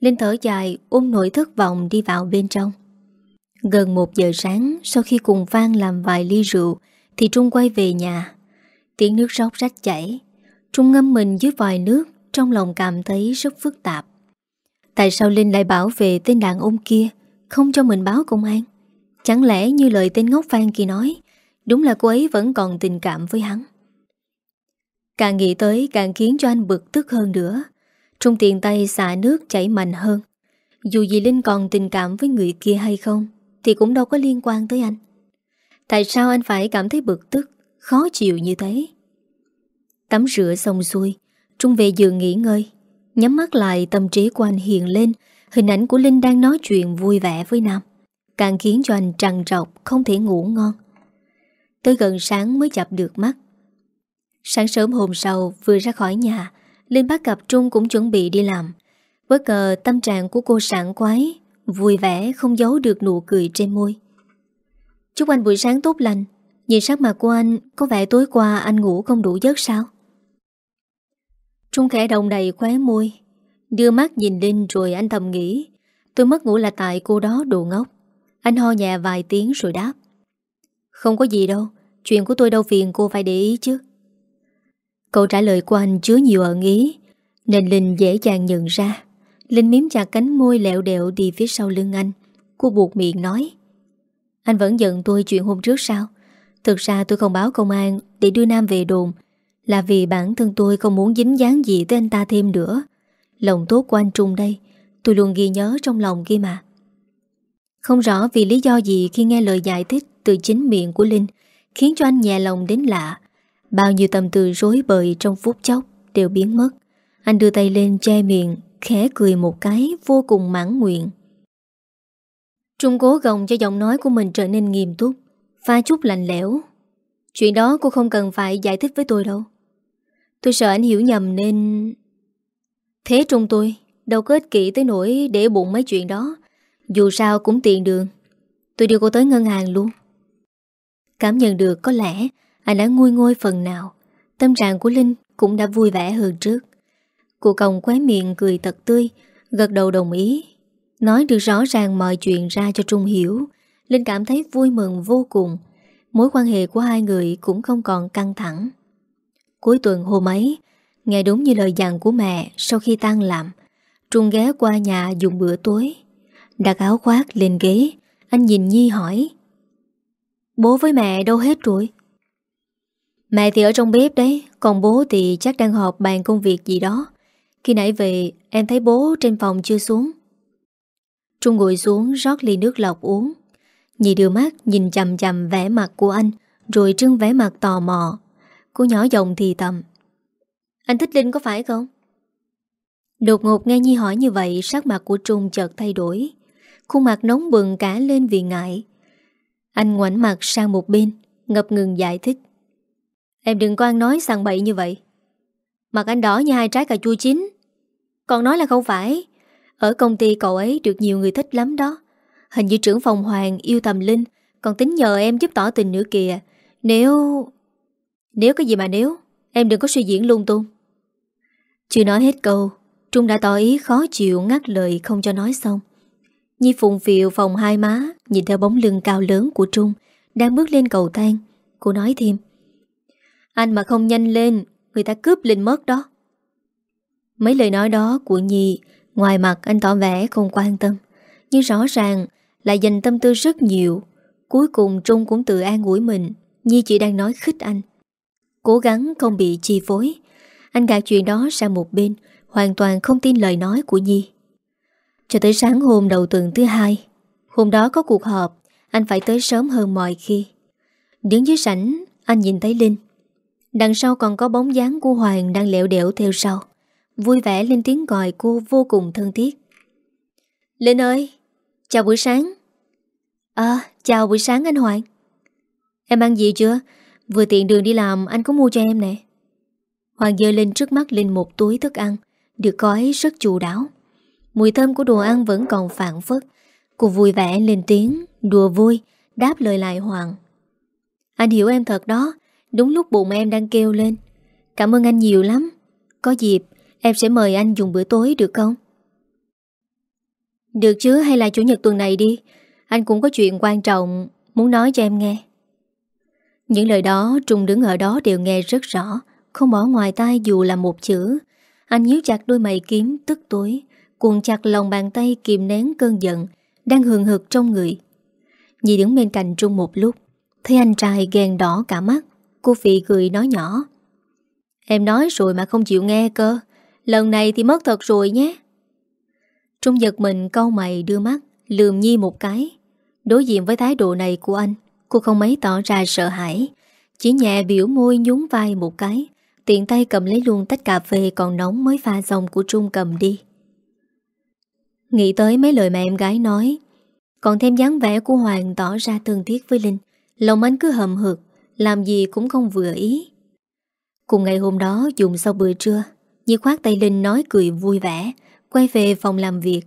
Linh thở dài, ôm nỗi thất vọng đi vào bên trong. Gần một giờ sáng, Sau khi cùng Phan làm vài ly rượu, Thì Trung quay về nhà. Tiếng nước róc rách chảy. Trung ngâm mình dưới vòi nước, Trong lòng cảm thấy rất phức tạp. Tại sao Linh lại bảo vệ tên đàn ông kia, Không cho mình báo công an? Chẳng lẽ như lời tên ngốc Phan kia nói, Đúng là cô ấy vẫn còn tình cảm với hắn? Càng nghĩ tới càng khiến cho anh bực tức hơn nữa. Trung tiền tay xả nước chảy mạnh hơn. Dù gì Linh còn tình cảm với người kia hay không, Thì cũng đâu có liên quan tới anh. Tại sao anh phải cảm thấy bực tức, Khó chịu như thế? Tắm rửa xong xuôi, Trung về giường nghỉ ngơi. Nhắm mắt lại, tâm trí của anh hiện lên. Hình ảnh của Linh đang nói chuyện vui vẻ với Nam, Càng khiến cho anh trằn trọc, Không thể ngủ ngon. Tới gần sáng mới chập được mắt. Sáng sớm hôm sau, vừa ra khỏi nhà, Linh bắt gặp Trung cũng chuẩn bị đi làm. Bất ngờ tâm trạng của cô sảng quái Vui vẻ, không giấu được nụ cười trên môi. Chúc anh buổi sáng tốt lành. Nhìn sắc mặt của anh, Có vẻ tối qua anh ngủ không đủ giấc sao? Trung khẽ đồng đầy khóe môi. Đưa mắt nhìn Linh rồi anh thầm nghĩ, Tôi mất ngủ là tại cô đó đồ ngốc. Anh ho nhẹ vài tiếng rồi đáp, Không có gì đâu, Chuyện của tôi đâu phiền cô phải để ý chứ. Câu trả lời của anh chứa nhiều ẩn ý, Nên Linh dễ dàng nhận ra. Linh miếm chặt cánh môi lẹo đẹo đi phía sau lưng anh. Cô buộc miệng nói, Anh vẫn giận tôi chuyện hôm trước sao? Thực ra tôi không báo công an Để đưa Nam về đồn là vì bản thân tôi không muốn dính dáng gì tới anh ta thêm nữa. Lòng tốt của anh Trung đây, Tôi luôn ghi nhớ trong lòng kia mà. Không rõ vì lý do gì Khi nghe lời giải thích từ chính miệng của Linh Khiến cho anh nhẹ lòng đến lạ. Bao nhiêu tâm tư rối bời trong phút chốc Đều biến mất. Anh đưa tay lên che miệng, Khẽ cười một cái vô cùng mãn nguyện. Trung cố gồng cho giọng nói của mình trở nên nghiêm túc, Pha chút lạnh lẽo. Chuyện đó cô không cần phải giải thích với tôi đâu. Tôi sợ anh hiểu nhầm nên Thế Trung tôi, Đâu có ích kỷ tới nỗi để bụng mấy chuyện đó. Dù sao cũng tiện đường. Tôi đưa cô tới ngân hàng luôn. Cảm nhận được có lẽ Anh đã nguôi ngôi phần nào. Tâm trạng của Linh cũng đã vui vẻ hơn trước. Cô còng khóe miệng cười thật tươi, Gật đầu đồng ý. Nói được rõ ràng mọi chuyện ra cho Trung hiểu, Linh cảm thấy vui mừng vô cùng. Mối quan hệ của hai người cũng không còn căng thẳng. Cuối tuần hôm ấy, Nghe đúng như lời dặn của mẹ Sau khi tan làm, Trung ghé qua nhà dùng bữa tối. Đặt áo khoác lên ghế, Anh nhìn Nhi hỏi, Bố với mẹ đâu hết rồi? Mẹ thì ở trong bếp đấy, Còn bố thì chắc đang họp bàn công việc gì đó. Khi nãy về, Em thấy bố trên phòng chưa xuống. Trung ngồi xuống rót ly nước lọc uống. Nhi đưa mắt nhìn chầm chầm vẻ mặt của anh, Rồi trưng vẻ mặt tò mò. Cô nhỏ giọng thì tầm Anh thích Linh có phải không? Đột ngột nghe Nhi hỏi như vậy, Sắc mặt của Trung chợt thay đổi. Khuôn mặt nóng bừng cả lên vì ngại. Anh ngoảnh mặt sang một bên, Ngập ngừng giải thích. Em đừng có ăn nói sằng bậy như vậy. Mặt anh đỏ như hai trái cà chua chín. Còn nói là không phải. Ở công ty cậu ấy được nhiều người thích lắm đó. Hình như trưởng phòng Hoàng yêu thầm Linh, Còn tính nhờ em giúp tỏ tình nữa kìa. Nếu... Nếu cái gì mà nếu, Em đừng có suy diễn lung tung. Chưa nói hết câu, Trung đã tỏ ý khó chịu ngắt lời không cho nói xong. Nhi phùng phiệu phòng hai má, Nhìn theo bóng lưng cao lớn của Trung, Đang bước lên cầu thang. Cô nói thêm, Anh mà không nhanh lên, Người ta cướp Linh mất đó. Mấy lời nói đó của Nhi, Ngoài mặt anh tỏ vẻ không quan tâm. Nhưng rõ ràng lại dành tâm tư rất nhiều. Cuối cùng Trung cũng tự an ủi mình, Nhi chỉ đang nói khích anh. Cố gắng không bị chi phối. Anh gạt chuyện đó sang một bên, Hoàn toàn không tin lời nói của Nhi. Cho tới sáng hôm đầu tuần thứ hai, Hôm đó có cuộc họp, Anh phải tới sớm hơn mọi khi. Đứng dưới sảnh, Anh nhìn thấy Linh. Đằng sau còn có bóng dáng của Hoàng Đang lẹo đẻo theo sau. Vui vẻ lên tiếng gọi cô vô cùng thân thiết. Linh ơi, Chào buổi sáng. À chào buổi sáng anh Hoàng. Em ăn gì chưa? Vừa tiện đường đi làm anh có mua cho em nè Hoàng dơ lên trước mắt Linh một túi thức ăn được gói rất chu đáo. Mùi thơm của đồ ăn vẫn còn phản phất. Cô vui vẻ lên tiếng, đùa vui, đáp lời lại Hoàng. Anh hiểu em thật đó, đúng lúc bụng em đang kêu lên. Cảm ơn anh nhiều lắm. Có dịp, em sẽ mời anh dùng bữa tối được không? Được chứ hay là chủ nhật tuần này đi Anh cũng có chuyện quan trọng Muốn nói cho em nghe những lời đó, Trung đứng ở đó đều nghe rất rõ, Không bỏ ngoài tai dù là một chữ. Anh nhíu chặt đôi mày kiếm, tức tối Cuộn chặt lòng bàn tay kìm nén cơn giận Đang hường hực trong người. Nhi đứng bên cạnh Trung một lúc, Thấy anh trai ghen đỏ cả mắt, Cô Phị cười nói nhỏ. Em nói rồi mà không chịu nghe cơ, Lần này thì mất thật rồi nhé. Trung giật mình câu mày đưa mắt, Lườm Nhi một cái. Đối diện với thái độ này của anh Cô không mấy tỏ ra sợ hãi. Chỉ nhẹ biểu môi nhún vai một cái, Tiện tay cầm lấy luôn tách cà phê Còn nóng mới pha xong của Trung cầm đi. Nghĩ tới mấy lời mà em gái nói, Còn thêm dáng vẻ của Hoàng tỏ ra tương thiết với Linh. Lòng anh cứ hầm hực, Làm gì cũng không vừa ý. Cùng ngày hôm đó, dùng sau bữa trưa, Nhi khoát tay Linh nói cười vui vẻ, Quay về phòng làm việc.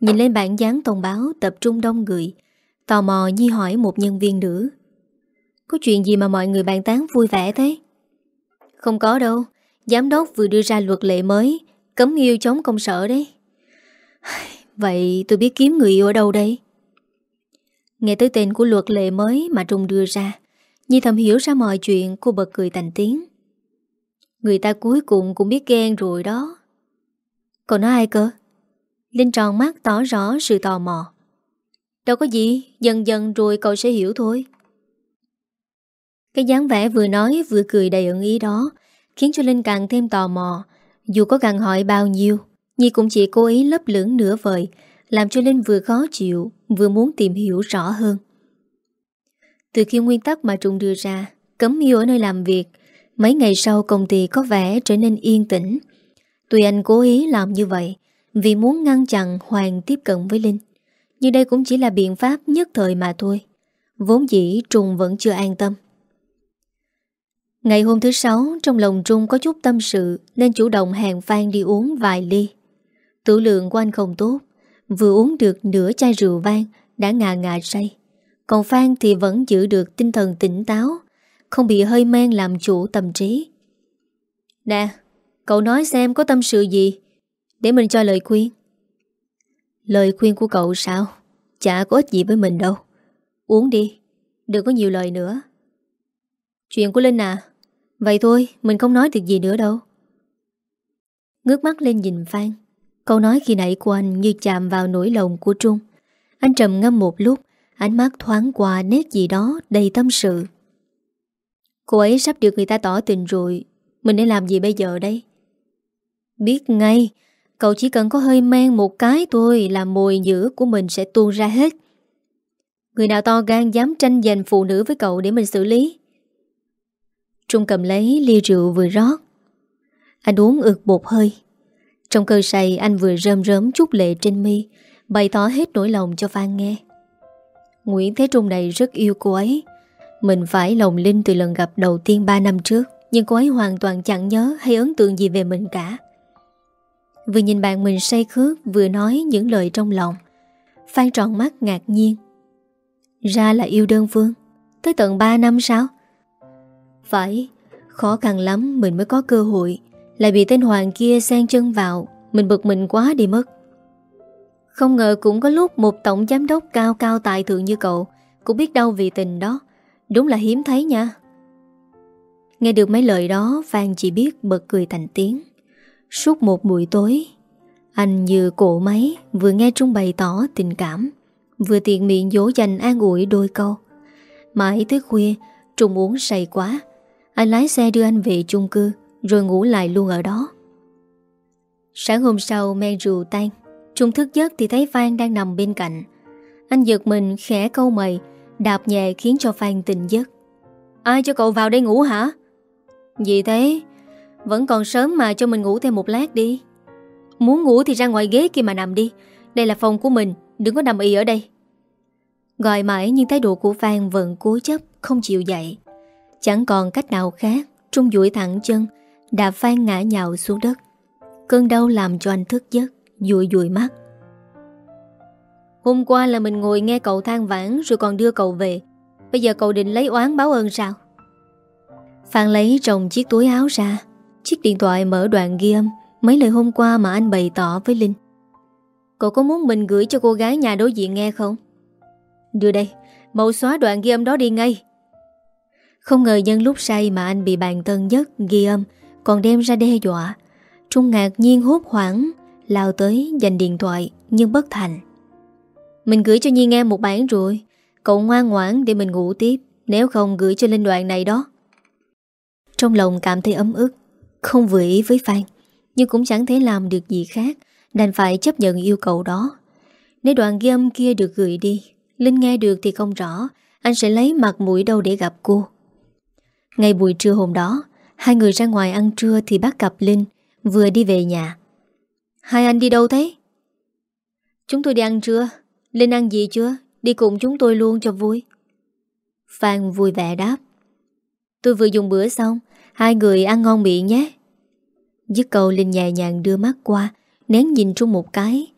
Nhìn lên bảng dán thông báo, tập trung đông người. Tò mò Nhi hỏi một nhân viên nữ Có chuyện gì mà mọi người bàn tán vui vẻ thế? Không có đâu Giám đốc vừa đưa ra luật lệ mới, Cấm yêu chống công sở đấy Vậy tôi biết kiếm người yêu ở đâu đây? Nghe tới tên của luật lệ mới mà Trung đưa ra, Nhi thầm hiểu ra mọi chuyện, Cô bật cười thành tiếng Người ta cuối cùng cũng biết ghen rồi đó còn nói ai cơ? Linh tròn mắt tỏ rõ sự tò mò. Đâu có gì, dần dần rồi cậu sẽ hiểu thôi. Cái dáng vẻ vừa nói vừa cười đầy ẩn ý đó khiến cho Linh càng thêm tò mò. Dù có càng hỏi bao nhiêu, Nhi cũng chỉ cố ý lấp lưỡng nửa vời, làm cho Linh vừa khó chịu, vừa muốn tìm hiểu rõ hơn. Từ khi nguyên tắc mà Trung đưa ra, cấm yêu ở nơi làm việc, mấy ngày sau công ty có vẻ trở nên yên tĩnh, Tùy anh cố ý làm như vậy vì muốn ngăn chặn Hoàng tiếp cận với Linh. Nhưng đây cũng chỉ là biện pháp nhất thời mà thôi. Vốn dĩ Trung vẫn chưa an tâm. Ngày hôm thứ sáu, trong lòng Trung có chút tâm sự nên chủ động hẹn Phan đi uống vài ly. Tử lượng của anh không tốt, vừa uống được nửa chai rượu vang đã ngà ngà say. Còn Phan thì vẫn giữ được tinh thần tỉnh táo, không bị hơi men làm chủ tâm trí. Nè, Cậu nói xem có tâm sự gì Để mình cho lời khuyên Lời khuyên của cậu sao? Chả có ích gì với mình đâu. Uống đi, Đừng có nhiều lời nữa. Chuyện của Linh à Vậy thôi, mình không nói được gì nữa đâu. Ngước mắt lên nhìn Phan. Câu nói khi nãy của anh như chạm vào nỗi lòng của Trung. Anh trầm ngâm một lúc, Ánh mắt thoáng qua nét gì đó đầy tâm sự. Cô ấy sắp được người ta tỏ tình rồi, Mình nên làm gì bây giờ đây? Biết ngay Cậu chỉ cần có hơi men một cái thôi Là mồi nhữ của mình sẽ tuôn ra hết. Người nào to gan dám tranh giành phụ nữ với cậu để mình xử lý? Trung cầm lấy ly rượu vừa rót. Anh uống ực bột hơi. Trong cơ say, anh vừa rơm rớm chút lệ trên mi, Bày tỏ hết nỗi lòng cho Phan nghe. Nguyễn Thế Trung này rất yêu cô ấy. Mình phải lòng linh từ lần gặp đầu tiên 3 năm trước, Nhưng cô ấy hoàn toàn chẳng nhớ hay ấn tượng gì về mình cả. Vừa nhìn bạn mình say khước, Vừa nói những lời trong lòng. Phan tròn mắt ngạc nhiên. Ra là yêu đơn phương, Tới tận 3 năm sao? Phải, Khó khăn lắm mình mới có cơ hội. Lại bị tên Hoàng kia xen chân vào, Mình bực mình quá đi mất. Không ngờ cũng có lúc Một tổng giám đốc cao cao tài thượng như cậu, Cũng biết đâu vì tình đó. Đúng là hiếm thấy nha. Nghe được mấy lời đó, Phan chỉ biết bật cười thành tiếng. Suốt một buổi tối, Anh như cổ máy Vừa nghe Trung bày tỏ tình cảm, Vừa tiện miệng dỗ dành an ủi đôi câu Mãi tới khuya Trung uống say quá, Anh lái xe đưa anh về chung cư, Rồi ngủ lại luôn ở đó Sáng hôm sau, men rượu tan, Trung thức giấc thì thấy Phan đang nằm bên cạnh Anh giật mình khẽ câu mày, Đạp nhẹ khiến cho Phan tỉnh giấc Ai cho cậu vào đây ngủ hả? Gì thế? Vẫn còn sớm mà cho mình ngủ thêm một lát đi. Muốn ngủ thì ra ngoài ghế kia mà nằm đi. Đây là phòng của mình, Đừng có nằm y ở đây. Gọi mãi nhưng thái độ của Phan vẫn cố chấp, Không chịu dậy. Chẳng còn cách nào khác, Trung duỗi thẳng chân, Đạp Phan ngã nhào xuống đất. Cơn đau làm cho anh thức giấc, Dụi dụi mắt. Hôm qua là mình ngồi nghe cậu than vãn Rồi còn đưa cậu về. Bây giờ cậu định lấy oán báo ơn sao? Phan lấy trong chiếc túi áo ra Chiếc điện thoại mở đoạn ghi âm, Mấy lời hôm qua mà anh bày tỏ với Linh. Cậu có muốn mình gửi cho cô gái nhà đối diện nghe không? Đưa đây mau xóa đoạn ghi âm đó đi ngay. Không ngờ nhân lúc say mà anh bị bạn tân nhất ghi âm, Còn đem ra đe dọa. Trung ngạc nhiên hốt hoảng, Lao tới giành điện thoại, Nhưng bất thành. Mình gửi cho Nhi nghe một bản rồi, Cậu ngoan ngoãn để mình ngủ tiếp, Nếu không gửi cho linh đoạn này đó. Trong lòng cảm thấy ấm ức không vừa ý với Phan, Nhưng cũng chẳng thể làm được gì khác, Đành phải chấp nhận yêu cầu đó. Nếu đoạn ghi âm kia được gửi đi, Linh nghe được thì không rõ, Anh sẽ lấy mặt mũi đâu để gặp cô. Ngày buổi trưa hôm đó, Hai người ra ngoài ăn trưa thì bắt gặp Linh, Vừa đi về nhà. Hai anh đi đâu thế? Chúng tôi đi ăn trưa. Linh ăn gì chưa? Đi cùng chúng tôi luôn cho vui. Phan vui vẻ đáp. Tôi vừa dùng bữa xong, Hai người ăn ngon miệng nhé. Dứt câu Linh nhẹ nhàng đưa mắt qua, Nén nhìn Trung một cái.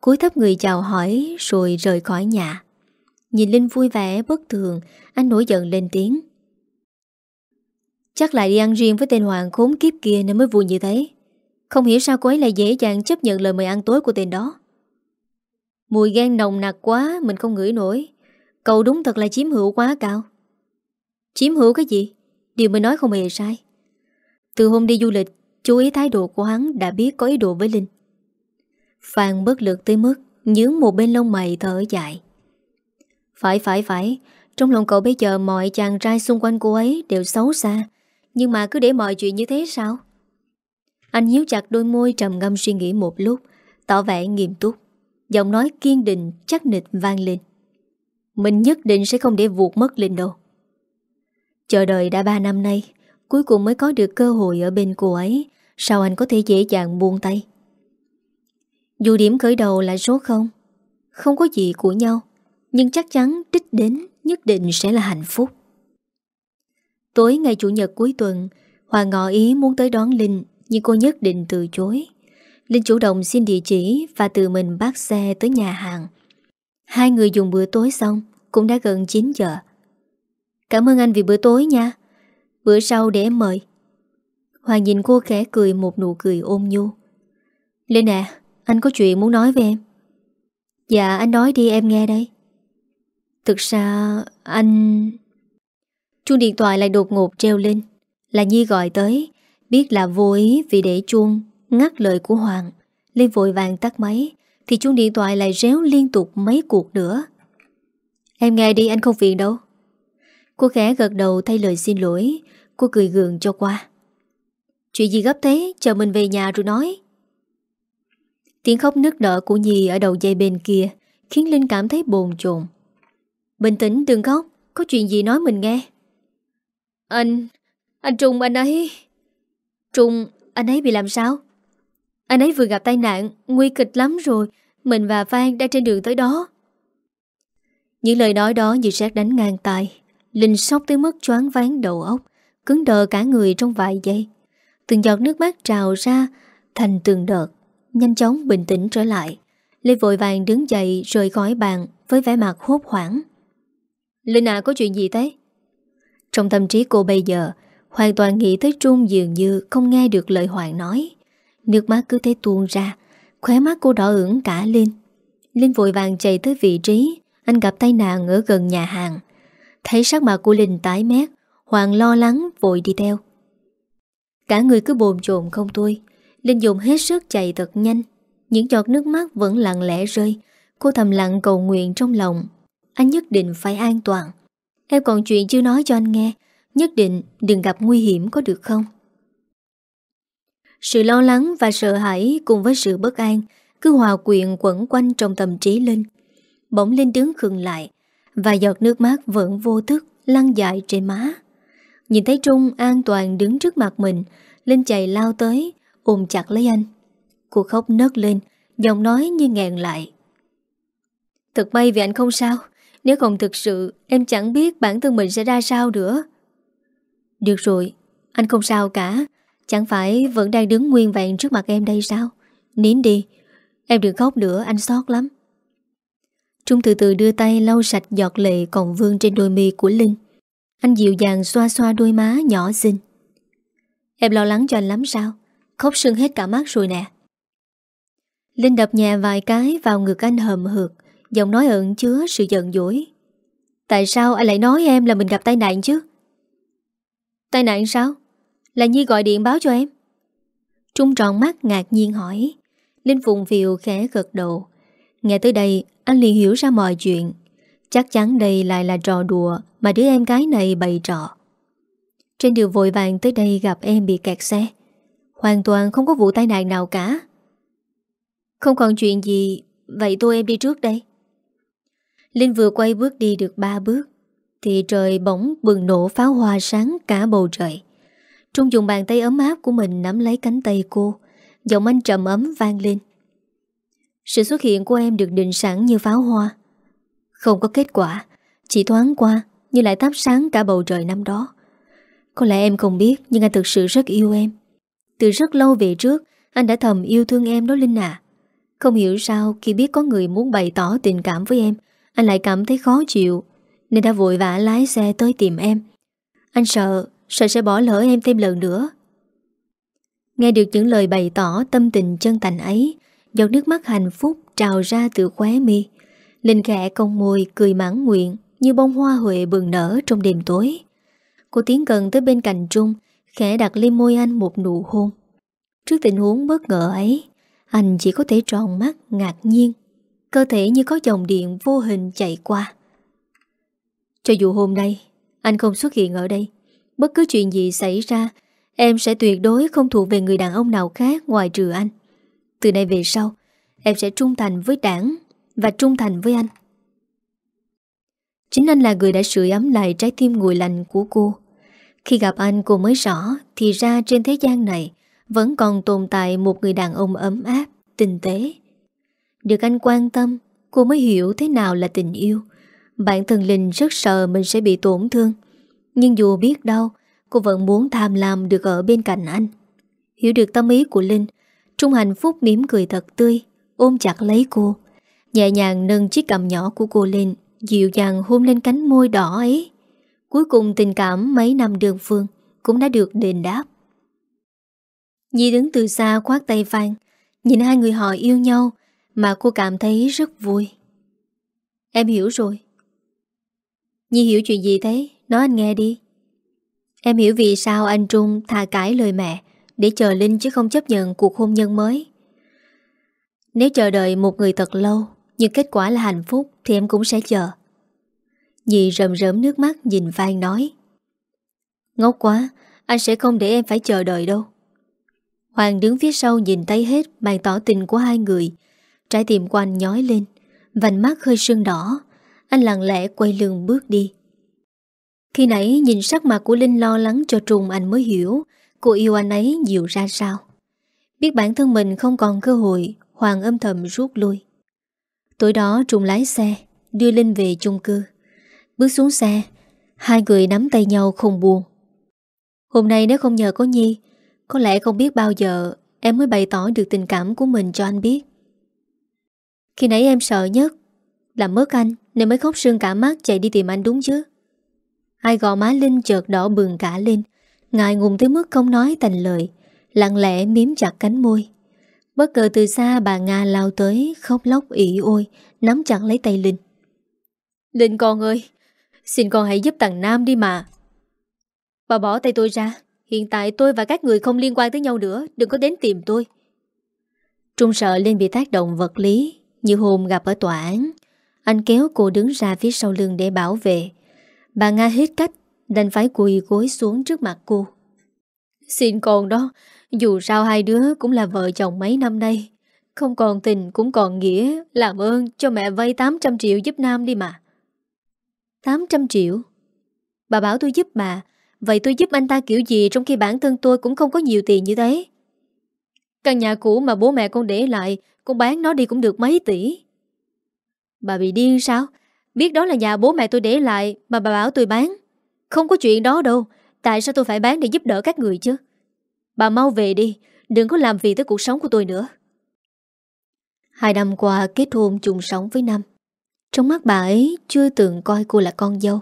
Cúi thấp người chào hỏi Rồi rời khỏi nhà. Nhìn Linh vui vẻ bất thường, Anh nổi giận lên tiếng. Chắc lại đi ăn riêng với tên Hoàng khốn kiếp kia Nên mới vui như thế. Không hiểu sao cô ấy lại dễ dàng chấp nhận lời mời ăn tối của tên đó. Mùi gan nồng nặc quá, Mình không ngửi nổi. Cậu đúng thật là chiếm hữu quá cao. Chiếm hữu cái gì? Điều mình nói không hề sai. Từ hôm đi du lịch Chú ý thái độ của hắn đã biết có ý đồ với Linh. Phan bất lực tới mức Nhướng một bên lông mày thở dài. Phải phải phải, Trong lòng cậu bây giờ mọi chàng trai xung quanh cô ấy Đều xấu xa, Nhưng mà cứ để mọi chuyện như thế sao? Anh nhíu chặt đôi môi trầm ngâm suy nghĩ một lúc, Tỏ vẻ nghiêm túc. Giọng nói kiên định, chắc nịch vang lên. Mình nhất định sẽ không để vụt mất Linh đâu. Chờ đợi đã 3 năm nay Cuối cùng mới có được cơ hội ở bên cô ấy. Sao anh có thể dễ dàng buông tay? Dù điểm khởi đầu là số 0 Không có gì của nhau, Nhưng chắc chắn đích đến Nhất định sẽ là hạnh phúc. Tối ngày Chủ nhật cuối tuần Hoàng ngọ ý muốn tới đón Linh, Nhưng cô nhất định từ chối. Linh chủ động xin địa chỉ Và tự mình bắt xe tới nhà hàng. Hai người dùng bữa tối xong, Cũng đã gần 9 giờ. Cảm ơn anh vì bữa tối nha. Bữa sau để em mời. Hoàng nhìn cô khẽ cười một nụ cười ôm nhu. Linh à Anh có chuyện muốn nói với em. Dạ anh nói đi, em nghe đây. Thực ra, anh Chuông điện thoại lại đột ngột treo lên. Là Nhi gọi tới, Biết là vô ý vì để chuông Ngắt lời của Hoàng. Linh vội vàng tắt máy, Thì chuông điện thoại lại réo liên tục mấy cuộc nữa. Em nghe đi, anh không phiền đâu. Cô khẽ gật đầu thay lời xin lỗi Cô cười gượng cho qua. Chuyện gì gấp thế? Chờ mình về nhà rồi nói. Tiếng khóc nức nở của Nhi Ở đầu dây bên kia Khiến Linh cảm thấy bồn chồn. Bình tĩnh, đừng khóc. Có chuyện gì nói mình nghe. Anh Anh Trung, anh ấy. Trung, anh ấy bị làm sao? Anh ấy vừa gặp tai nạn, Nguy kịch lắm rồi. Mình và Phan đang trên đường tới đó. Những lời nói đó như sát đánh ngang tai. Linh sốc tới mức choáng ván đầu óc. Cứng đờ cả người trong vài giây. Từng giọt nước mắt trào ra Thành từng đợt, Nhanh chóng bình tĩnh trở lại. Lê vội vàng đứng dậy rời khỏi bàn Với vẻ mặt hốt hoảng. Linh à có chuyện gì thế? Trong tâm trí cô bây giờ, Hoàn toàn nghĩ tới Trung dường như Không nghe được lời Hoàng nói. Nước mắt cứ thế tuôn ra, Khóe mắt cô đỏ ửng cả lên. Linh vội vàng chạy tới vị trí, Anh gặp tay nàng ở gần nhà hàng. Thấy sắc mặt của Linh tái mét Hoàng lo lắng, vội đi theo. Cả người cứ bồn chồn không thôi, Linh dùng hết sức chạy thật nhanh. Những giọt nước mắt vẫn lặng lẽ rơi, Cô thầm lặng cầu nguyện trong lòng. Anh nhất định phải an toàn. Em còn chuyện chưa nói cho anh nghe, Nhất định đừng gặp nguy hiểm có được không? Sự lo lắng và sợ hãi Cùng với sự bất an Cứ hòa quyện quẩn quanh trong tâm trí Linh. Bỗng Linh đứng khừng lại Và giọt nước mắt vẫn vô thức Lăn dài trên má. Nhìn thấy Trung an toàn đứng trước mặt mình, Linh chạy lao tới, Ôm chặt lấy anh. Cô khóc nớt lên, Giọng nói như ngẹn lại. Thật may vì anh không sao, Nếu không thực sự, Em chẳng biết bản thân mình sẽ ra sao nữa. Được rồi, Anh không sao cả, Chẳng phải vẫn đang đứng nguyên vẹn trước mặt em đây sao? Nín đi, Em đừng khóc nữa, anh xót lắm. Trung từ từ đưa tay lau sạch giọt lệ còn vương trên đôi mi của Linh. Anh dịu dàng xoa xoa đôi má nhỏ xinh. Em lo lắng cho anh lắm sao? Khóc sưng hết cả mắt rồi nè. Linh đập nhẹ vài cái vào ngực anh hầm hực, Giọng nói ẩn chứa sự giận dỗi. Tại sao anh lại nói em là mình gặp tai nạn chứ? Tai nạn sao? Là Nhi gọi điện báo cho em. Trung tròn mắt ngạc nhiên hỏi. Linh phụng phiều khẽ gật đầu. Nghe tới đây, anh liền hiểu ra mọi chuyện. Chắc chắn đây lại là trò đùa mà đứa em gái này bày trò Trên đường vội vàng tới đây gặp em bị kẹt xe. Hoàn toàn không có vụ tai nạn nào cả. Không còn chuyện gì, Vậy tôi em đi trước đây. Linh vừa quay bước đi được ba bước, Thì trời bỗng bừng nổ pháo hoa sáng cả bầu trời. Trung dùng bàn tay ấm áp của mình nắm lấy cánh tay cô, Giọng anh trầm ấm vang lên. Sự xuất hiện của em được định sẵn như pháo hoa. Không có kết quả, Chỉ thoáng qua như lại thắp sáng cả bầu trời năm đó. Có lẽ em không biết, Nhưng anh thực sự rất yêu em. Từ rất lâu về trước, Anh đã thầm yêu thương em đó, Linh à Không hiểu sao, khi biết có người muốn bày tỏ tình cảm với em, Anh lại cảm thấy khó chịu, Nên đã vội vã lái xe tới tìm em. Anh sợ Sợ sẽ bỏ lỡ em thêm lần nữa. Nghe được những lời bày tỏ tâm tình chân thành ấy, Giọt nước mắt hạnh phúc trào ra từ khóe mi. Linh khẽ cong môi, cười mãn nguyện. Như bông hoa huệ bừng nở trong đêm tối. Cô tiến gần tới bên cạnh Trung, Khẽ đặt lên môi anh một nụ hôn. Trước tình huống bất ngờ ấy, Anh chỉ có thể tròn mắt ngạc nhiên, Cơ thể như có dòng điện vô hình chạy qua. Cho dù hôm nay, Anh không xuất hiện ở đây, Bất cứ chuyện gì xảy ra, Em sẽ tuyệt đối không thuộc về người đàn ông nào khác ngoài trừ anh. Từ nay về sau, Em sẽ trung thành với đảng Và trung thành với anh. Chính anh là người đã sưởi ấm lại trái tim nguội lạnh của cô. Khi gặp anh, cô mới rõ, Thì ra trên thế gian này Vẫn còn tồn tại một người đàn ông ấm áp, Tinh tế. Được anh quan tâm, Cô mới hiểu thế nào là tình yêu. Bản thân Linh rất sợ mình sẽ bị tổn thương, Nhưng dù biết đâu, Cô vẫn muốn tham lam được ở bên cạnh anh. Hiểu được tâm ý của Linh, Trung hạnh phúc mỉm cười thật tươi, Ôm chặt lấy cô, Nhẹ nhàng nâng chiếc cầm nhỏ của cô lên Dịu dàng hôn lên cánh môi đỏ ấy. Cuối cùng tình cảm mấy năm đường phương Cũng đã được đền đáp. Nhi đứng từ xa khoát tay Phan Nhìn hai người họ yêu nhau Mà cô cảm thấy rất vui. Em hiểu rồi. Nhi hiểu chuyện gì thế? Nói anh nghe đi. Em hiểu vì sao anh Trung thà cãi lời mẹ Để chờ Linh chứ không chấp nhận cuộc hôn nhân mới. Nếu chờ đợi một người thật lâu nhưng kết quả là hạnh phúc Thì em cũng sẽ chờ. Dì rầm rớm nước mắt nhìn Phan nói. Ngốc quá Anh sẽ không để em phải chờ đợi đâu. Hoàng đứng phía sau nhìn thấy hết Màn tỏ tình của hai người. Trái tim của anh nhói lên Vành mắt hơi sưng đỏ. Anh lặng lẽ quay lưng bước đi. Khi nãy nhìn sắc mặt của Linh lo lắng cho Trung anh mới hiểu cô yêu anh ấy nhiều ra sao. Biết bản thân mình không còn cơ hội, Hoàng âm thầm rút lui. Tối đó Trung lái xe, đưa Linh về chung cư. Bước xuống xe, hai người nắm tay nhau không buồn. Hôm nay nếu không nhờ có Nhi, có lẽ không biết bao giờ em mới bày tỏ được tình cảm của mình cho anh biết. Khi nãy em sợ nhất là mất anh nên mới khóc sương cả mắt chạy đi tìm anh đúng chứ. Hai gò má Linh chợt đỏ bừng cả lên ngài ngùng tới mức không nói thành lời Lặng lẽ miếm chặt cánh môi Bất ngờ từ xa bà Nga lao tới Khóc lóc ỉ ôi Nắm chặt lấy tay Linh. Linh con ơi Xin con hãy giúp thằng Nam đi mà. Bà bỏ tay tôi ra Hiện tại tôi và các người không liên quan tới nhau nữa Đừng có đến tìm tôi. Trung sợ Linh bị tác động vật lý Như hôm gặp ở tòa án. Anh kéo cô đứng ra phía sau lưng để bảo vệ. Bà Nga hết cách Đành phải quỳ gối xuống trước mặt cô. Xin con đó dù sao hai đứa cũng là vợ chồng mấy năm nay, Không còn tình cũng còn nghĩa, Làm ơn cho mẹ vay 800 triệu giúp Nam đi mà. 800 triệu? Bà bảo tôi giúp bà Vậy tôi giúp anh ta kiểu gì Trong khi bản thân tôi cũng không có nhiều tiền như thế? Căn nhà cũ mà bố mẹ con để lại, Con bán nó đi cũng được mấy tỷ. Bà bị điên sao? Biết đó là nhà bố mẹ tôi để lại Mà bà bảo tôi bán. Không có chuyện đó đâu, Tại sao tôi phải bán để giúp đỡ các người chứ? Bà mau về đi, Đừng có làm việc tới cuộc sống của tôi nữa. Hai năm qua, kết hôn chung sống với Năm Trong mắt bà ấy, chưa từng coi cô là con dâu.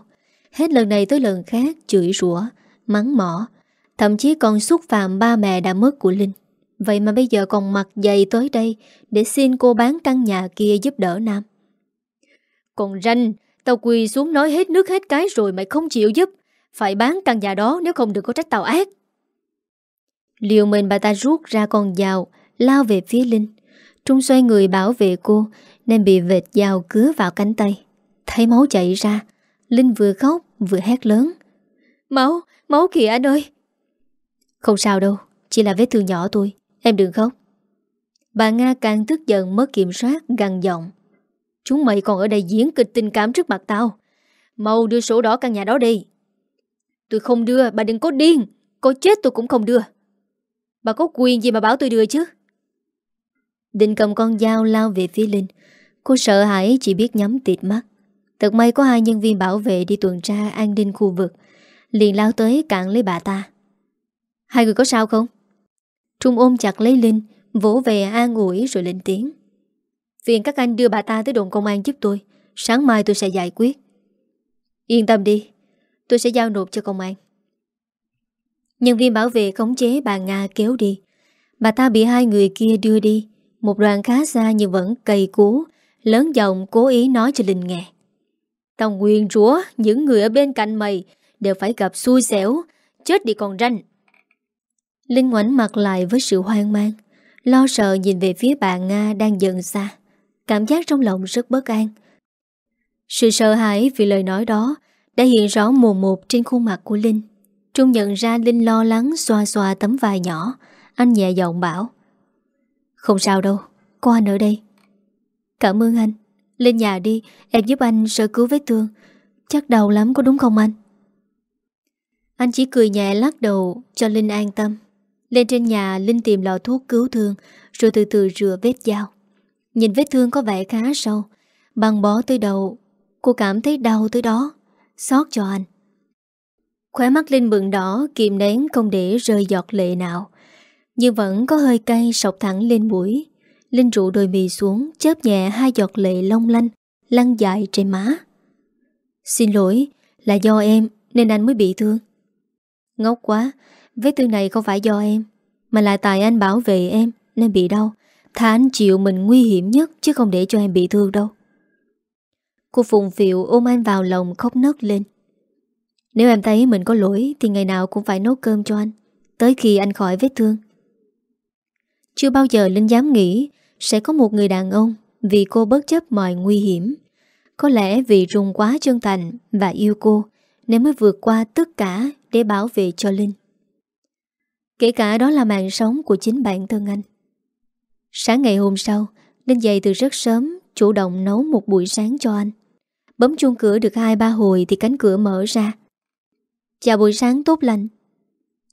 Hết lần này tới lần khác, chửi rủa, mắng mỏ. Thậm chí còn xúc phạm ba mẹ đã mất của Linh. Vậy mà bây giờ còn mặc dày tới đây Để xin cô bán căn nhà kia giúp đỡ Nam. Còn ranh, Tao quỳ xuống nói hết nước hết cái rồi mày không chịu giúp. Phải bán căn nhà đó nếu không được có trách tao ác. Liều mình bà ta rút ra con dao Lao về phía Linh. Trung xoay người bảo vệ cô Nên bị vệt dao cứa vào cánh tay. Thấy máu chảy ra Linh vừa khóc vừa hét lớn. Máu, máu kìa anh ơi! Không sao đâu Chỉ là vết thương nhỏ thôi Em đừng khóc. Bà Nga càng tức giận mất kiểm soát gằn giọng. Chúng mày còn ở đây diễn kịch tình cảm trước mặt tao. Mau đưa sổ đỏ căn nhà đó đi. Tôi không đưa Bà đừng có điên Có chết tôi cũng không đưa. Bà có quyền gì mà bảo tôi đưa chứ? Định cầm con dao lao về phía Linh. Cô sợ hãi chỉ biết nhắm tịt mắt. Thật may có hai nhân viên bảo vệ đi tuần tra an ninh khu vực. Liền lao tới cạn lấy bà ta. Hai người có sao không? Trung ôm chặt lấy Linh, Vỗ về an ủi rồi lên tiếng. Phiền các anh đưa bà ta tới đồn công an giúp tôi. Sáng mai tôi sẽ giải quyết. Yên tâm đi, Tôi sẽ giao nộp cho công an. Nhân viên bảo vệ khống chế bà Nga kéo đi. Bà ta bị hai người kia đưa đi. Một đoàn khá xa nhưng vẫn cầy cú, Lớn giọng cố ý nói cho Linh nghe. Tao nguyên rủa Những người ở bên cạnh mày Đều phải gặp xui xẻo, Chết đi còn ranh. Linh ngoảnh mặt lại với sự hoang mang, Lo sợ nhìn về phía bà Nga đang dần xa. Cảm giác trong lòng rất bất an. Sự sợ hãi vì lời nói đó Đã hiện rõ mồm một trên khuôn mặt của Linh. Trung nhận ra Linh lo lắng xoa xoa tấm vai nhỏ. Anh nhẹ giọng bảo, Không sao đâu, Có anh ở đây. Cảm ơn anh. Lên nhà đi, Em giúp anh sơ cứu vết thương. Chắc đau lắm có đúng không anh? Anh chỉ cười nhẹ lắc đầu Cho Linh an tâm. Lên trên nhà, Linh tìm lọ thuốc cứu thương, Rồi từ từ rửa vết dao. Nhìn vết thương có vẻ khá sâu, Băng bó tới đầu, Cô cảm thấy đau tới đó. Xót cho anh. Khóe mắt Linh bừng đỏ, kìm nén không để rơi giọt lệ nào. Nhưng vẫn có hơi cay, sọc thẳng lên mũi. Linh rụ đôi mì xuống, Chớp nhẹ hai giọt lệ long lanh, Lăn dài trên má. Xin lỗi, Là do em, nên anh mới bị thương. Ngốc quá, Vết thương này không phải do em, Mà là tại anh bảo vệ em Nên bị đau. Thà anh chịu mình nguy hiểm nhất, Chứ không để cho em bị thương đâu. Cô phùng phiệu ôm anh vào lòng khóc nấc lên nếu em thấy mình có lỗi, Thì ngày nào cũng phải nấu cơm cho anh. Tới khi anh khỏi vết thương. Chưa bao giờ Linh dám nghĩ Sẽ có một người đàn ông Vì cô bất chấp mọi nguy hiểm. Có lẽ vì rung quá chân thành Và yêu cô, Nên mới vượt qua tất cả Để bảo vệ cho Linh. Kể cả đó là mạng sống của chính bản thân anh. Sáng ngày hôm sau, Linh dậy từ rất sớm, Chủ động nấu một buổi sáng cho anh. Bấm chuông cửa được hai ba hồi Thì cánh cửa mở ra. Chào buổi sáng, tốt lành.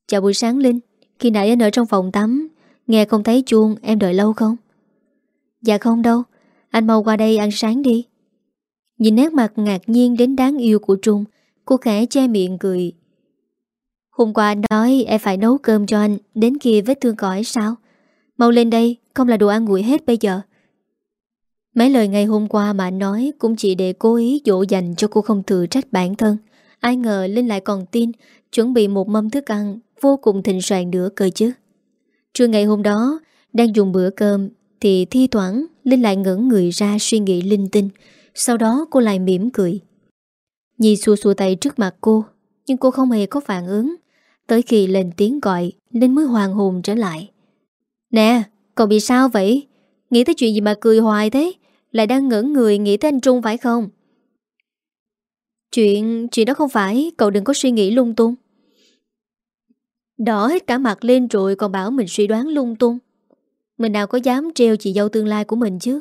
Chào buổi sáng, Linh. Khi nãy anh ở trong phòng tắm, Nghe không thấy chuông, em đợi lâu không? Dạ không đâu. Anh mau qua đây ăn sáng đi. Nhìn nét mặt ngạc nhiên đến đáng yêu của Trung, Cô khẽ che miệng cười. Hôm qua anh nói em phải nấu cơm cho anh, Đến kia vết thương cõi sao? Mau lên đây, Không là đồ ăn nguội hết bây giờ. Mấy lời ngày hôm qua mà anh nói Cũng chỉ để cố ý dỗ dành cho cô không thừa trách bản thân. Ai ngờ Linh lại còn tin, Chuẩn bị một mâm thức ăn Vô cùng thịnh soạn nữa cơ chứ. Trưa ngày hôm đó, Đang dùng bữa cơm, Thì thi thoảng Linh lại ngẩn người ra suy nghĩ linh tinh. Sau đó cô lại mỉm cười. Nhi xua xua tay trước mặt cô, Nhưng cô không hề có phản ứng. Tới khi lên tiếng gọi, Linh mới hoàng hồn trở lại. Nè, cậu bị sao vậy? Nghĩ tới chuyện gì mà cười hoài thế? Lại đang ngẩn người nghĩ tới anh Trung phải không? Chuyện, chuyện đó không phải Cậu đừng có suy nghĩ lung tung. Đỏ hết cả mặt lên rồi Còn bảo mình suy đoán lung tung. Mình nào có dám treo chị dâu tương lai của mình chứ?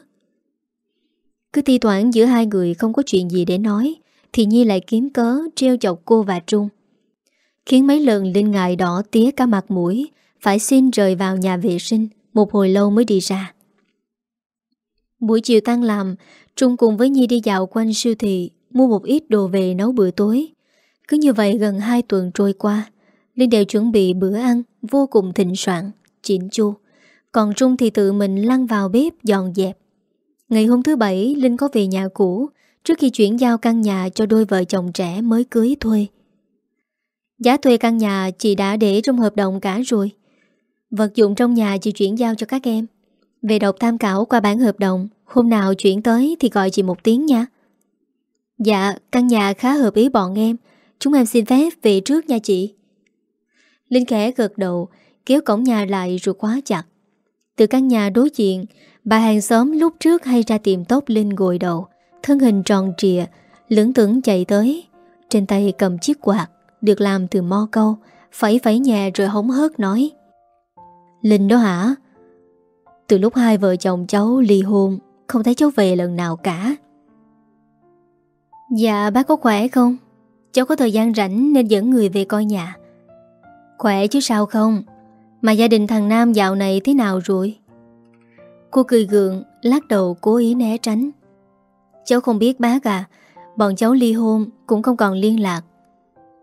Cứ thi thoảng giữa hai người Không có chuyện gì để nói Thì Nhi lại kiếm cớ treo chọc cô và Trung. Khiến mấy lần Linh ngại đỏ tía cả mặt mũi Phải xin rời vào nhà vệ sinh Một hồi lâu mới đi ra. Buổi chiều tan làm Trung cùng với Nhi đi dạo quanh siêu thị mua một ít đồ về nấu bữa tối. Cứ như vậy gần 2 tuần trôi qua, Linh đều chuẩn bị bữa ăn vô cùng thịnh soạn, chỉnh chu. Còn Trung thì tự mình lăn vào bếp dọn dẹp. Ngày hôm thứ bảy, Linh có về nhà cũ trước khi chuyển giao căn nhà cho đôi vợ chồng trẻ mới cưới thuê. Giá thuê căn nhà chị đã để trong hợp đồng cả rồi. Vật dụng trong nhà chị chuyển giao cho các em. Về đọc tham khảo qua bản hợp đồng, hôm nào chuyển tới thì gọi chị một tiếng nha. Dạ, căn nhà khá hợp ý bọn em. Chúng em xin phép về trước nha chị. Linh khẽ gật đầu, kéo cổng nhà lại rồi khóa chặt. Từ căn nhà đối diện, bà hàng xóm lúc trước hay ra tìm tóc Linh gội đầu, thân hình tròn trịa, lưỡng tưởng chạy tới. Trên tay cầm chiếc quạt, được làm từ mo câu, phẩy phẩy nhà rồi hống hớt nói. Linh đó hả? Từ lúc hai vợ chồng cháu ly hôn, không thấy cháu về lần nào cả. Dạ bác có khỏe không? Cháu có thời gian rảnh nên dẫn người về coi nhà. Khỏe chứ sao không? Mà gia đình thằng Nam dạo này thế nào rồi? Cô cười gượng, lắc đầu cố ý né tránh. Cháu không biết bác à, bọn cháu ly hôn cũng không còn liên lạc.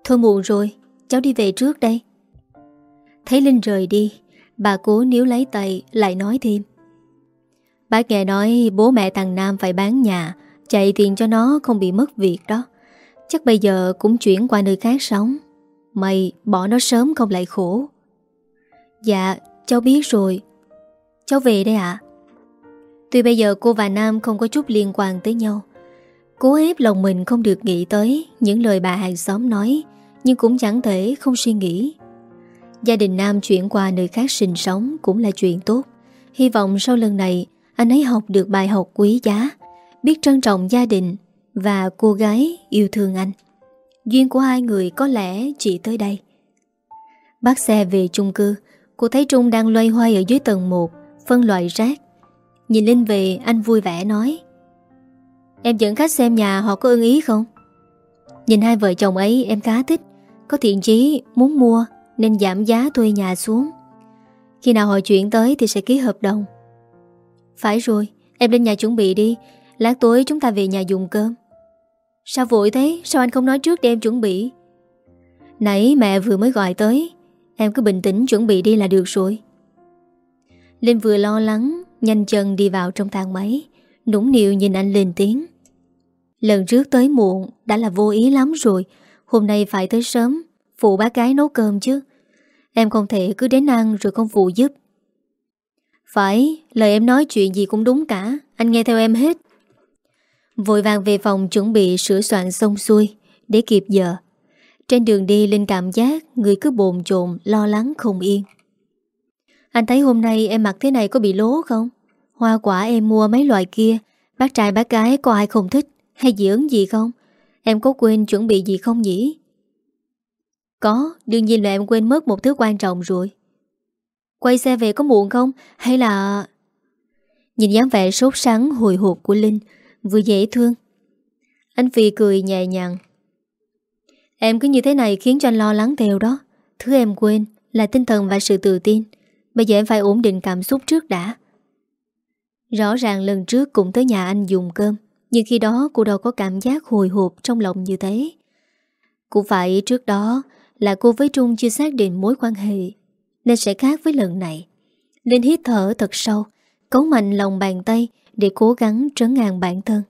Thôi muộn rồi, cháu đi về trước đây. Thấy Linh rời đi, bà cố níu lấy tay lại nói thêm. Bác nghe nói bố mẹ thằng Nam phải bán nhà, chạy tiền cho nó không bị mất việc đó. Chắc bây giờ cũng chuyển qua nơi khác sống. Mày bỏ nó sớm không lại khổ. Dạ, cháu biết rồi. Cháu về đây ạ. Tuy bây giờ cô và Nam không có chút liên quan tới nhau Cố ép lòng mình không được nghĩ tới Những lời bà hàng xóm nói Nhưng cũng chẳng thể không suy nghĩ Gia đình Nam chuyển qua nơi khác sinh sống Cũng là chuyện tốt Hy vọng sau lần này Anh ấy học được bài học quý giá Biết trân trọng gia đình Và cô gái yêu thương anh. Duyên của hai người có lẽ chỉ tới đây. Bác xe về chung cư, Cô thấy Trung đang loay hoay ở dưới tầng 1 Phân loại rác. Nhìn Linh về, anh vui vẻ nói, Em dẫn khách xem nhà họ có ưng ý không? Nhìn hai vợ chồng ấy, em khá thích. Có thiện chí muốn mua Nên giảm giá thuê nhà xuống. Khi nào họ chuyển tới thì sẽ ký hợp đồng. Phải rồi, Em lên nhà chuẩn bị đi. Lát tối chúng ta về nhà dùng cơm. Sao vội thế? Sao anh không nói trước để em chuẩn bị? Nãy mẹ vừa mới gọi tới, Em cứ bình tĩnh chuẩn bị đi là được rồi. Linh vừa lo lắng, Nhanh chân đi vào trong thang máy, Nũng nịu nhìn anh lên tiếng. Lần trước tới muộn, Đã là vô ý lắm rồi. Hôm nay phải tới sớm, Phụ bác gái nấu cơm chứ. Em không thể cứ đến ăn rồi không phụ giúp. Phải, Lời em nói chuyện gì cũng đúng cả. Anh nghe theo em hết. Vội vàng về phòng chuẩn bị sửa soạn xong xuôi, Để kịp giờ. Trên đường đi Linh cảm giác Người cứ bồn chồn, lo lắng không yên. Anh thấy hôm nay em mặc thế này có bị lố không? Hoa quả em mua mấy loại kia, Bác trai bác gái có ai không thích Hay dị ứng gì không? Em có quên chuẩn bị gì không nhỉ? Có, Đương nhiên là em quên mất một thứ quan trọng rồi. Quay xe về có muộn không? Hay là Nhìn dáng vẻ sốt sắng, hồi hộp của Linh Vừa dễ thương. Anh Phi cười nhẹ nhàng. Em cứ như thế này khiến cho anh lo lắng theo đó. Thứ em quên là tinh thần và sự tự tin. Bây giờ em phải ổn định cảm xúc trước đã. Rõ ràng lần trước cũng tới nhà anh dùng cơm, Nhưng khi đó cô đâu có cảm giác hồi hộp trong lòng như thế. Cũng phải trước đó là cô với Trung chưa xác định mối quan hệ, Nên sẽ khác với lần này. Linh hít thở thật sâu, Cấu mạnh lòng bàn tay để cố gắng trấn ngàn bản thân.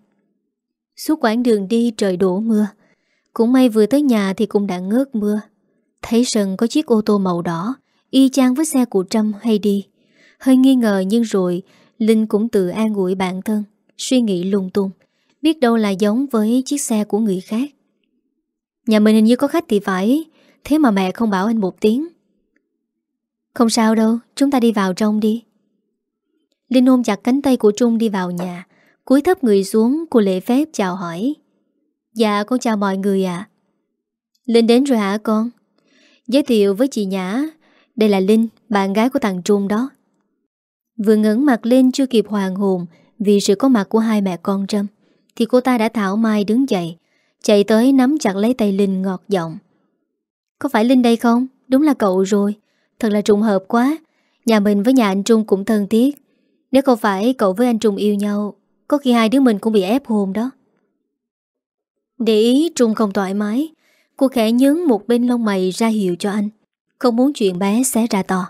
Suốt quãng đường đi trời đổ mưa, Cũng may vừa tới nhà thì cũng đã ngớt mưa. Thấy sân có chiếc ô tô màu đỏ, Y chang với xe của Trâm hay đi. Hơi nghi ngờ nhưng rồi, Linh cũng tự an ủi bản thân, Suy nghĩ lung tung, Biết đâu là giống với chiếc xe của người khác. Nhà mình hình như có khách thì phải, Thế mà mẹ không bảo anh một tiếng. Không sao đâu, Chúng ta đi vào trong đi. Linh ôm chặt cánh tay của Trung đi vào nhà cúi thấp người xuống Cô lễ phép chào hỏi. Dạ con chào mọi người ạ. Linh đến rồi hả con? Giới thiệu với chị Nhã. Đây là Linh, bạn gái của thằng Trung đó. Vừa ngấn mặt lên chưa kịp hoàng hồn Vì sự có mặt của hai mẹ con Trâm Thì cô ta đã thảo mai đứng dậy Chạy tới nắm chặt lấy tay Linh ngọt giọng. Có phải Linh đây không? Đúng là cậu rồi. Thật là trùng hợp quá. Nhà mình với nhà anh Trung cũng thân thiết. Nếu không phải cậu với anh Trung yêu nhau, Có khi hai đứa mình cũng bị ép hôn đó. Để ý, Trung không thoải mái. Cô khẽ nhướng một bên lông mày ra hiệu cho anh. Không muốn chuyện bé xé ra to.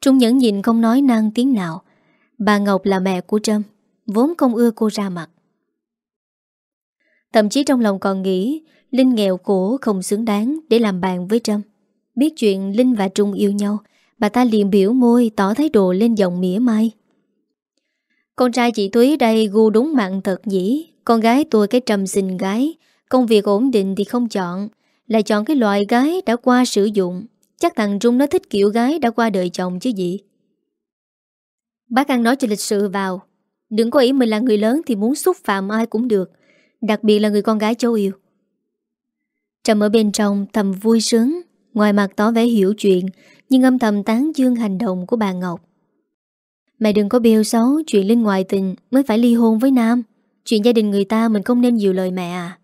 Trung nhẫn nhìn không nói năng tiếng nào. Bà Ngọc là mẹ của Trâm, Vốn không ưa cô ra mặt. Thậm chí trong lòng còn nghĩ, Linh nghèo khổ không xứng đáng Để làm bạn với Trâm. Biết chuyện Linh và Trung yêu nhau, Bà ta liền biểu môi tỏ thái độ lên giọng mỉa mai. Con trai chị Thúy đây gu đúng mặn thật dĩ Con gái tôi cái trầm xình gái. Công việc ổn định thì không chọn. Lại chọn cái loại gái đã qua sử dụng. Chắc thằng Trung nó thích kiểu gái đã qua đời chồng chứ gì? Bác ăn nói cho lịch sự vào. Đừng có ý mình là người lớn Thì muốn xúc phạm ai cũng được. Đặc biệt là người con gái châu yêu. Trầm ở bên trong thầm vui sướng. Ngoài mặt tỏ vẻ hiểu chuyện, Nhưng âm thầm tán dương hành động của bà Ngọc. Mẹ đừng có bêu xấu, Chuyện Linh ngoại tình mới phải ly hôn với Nam. Chuyện gia đình người ta mình không nên nhiều lời mẹ à.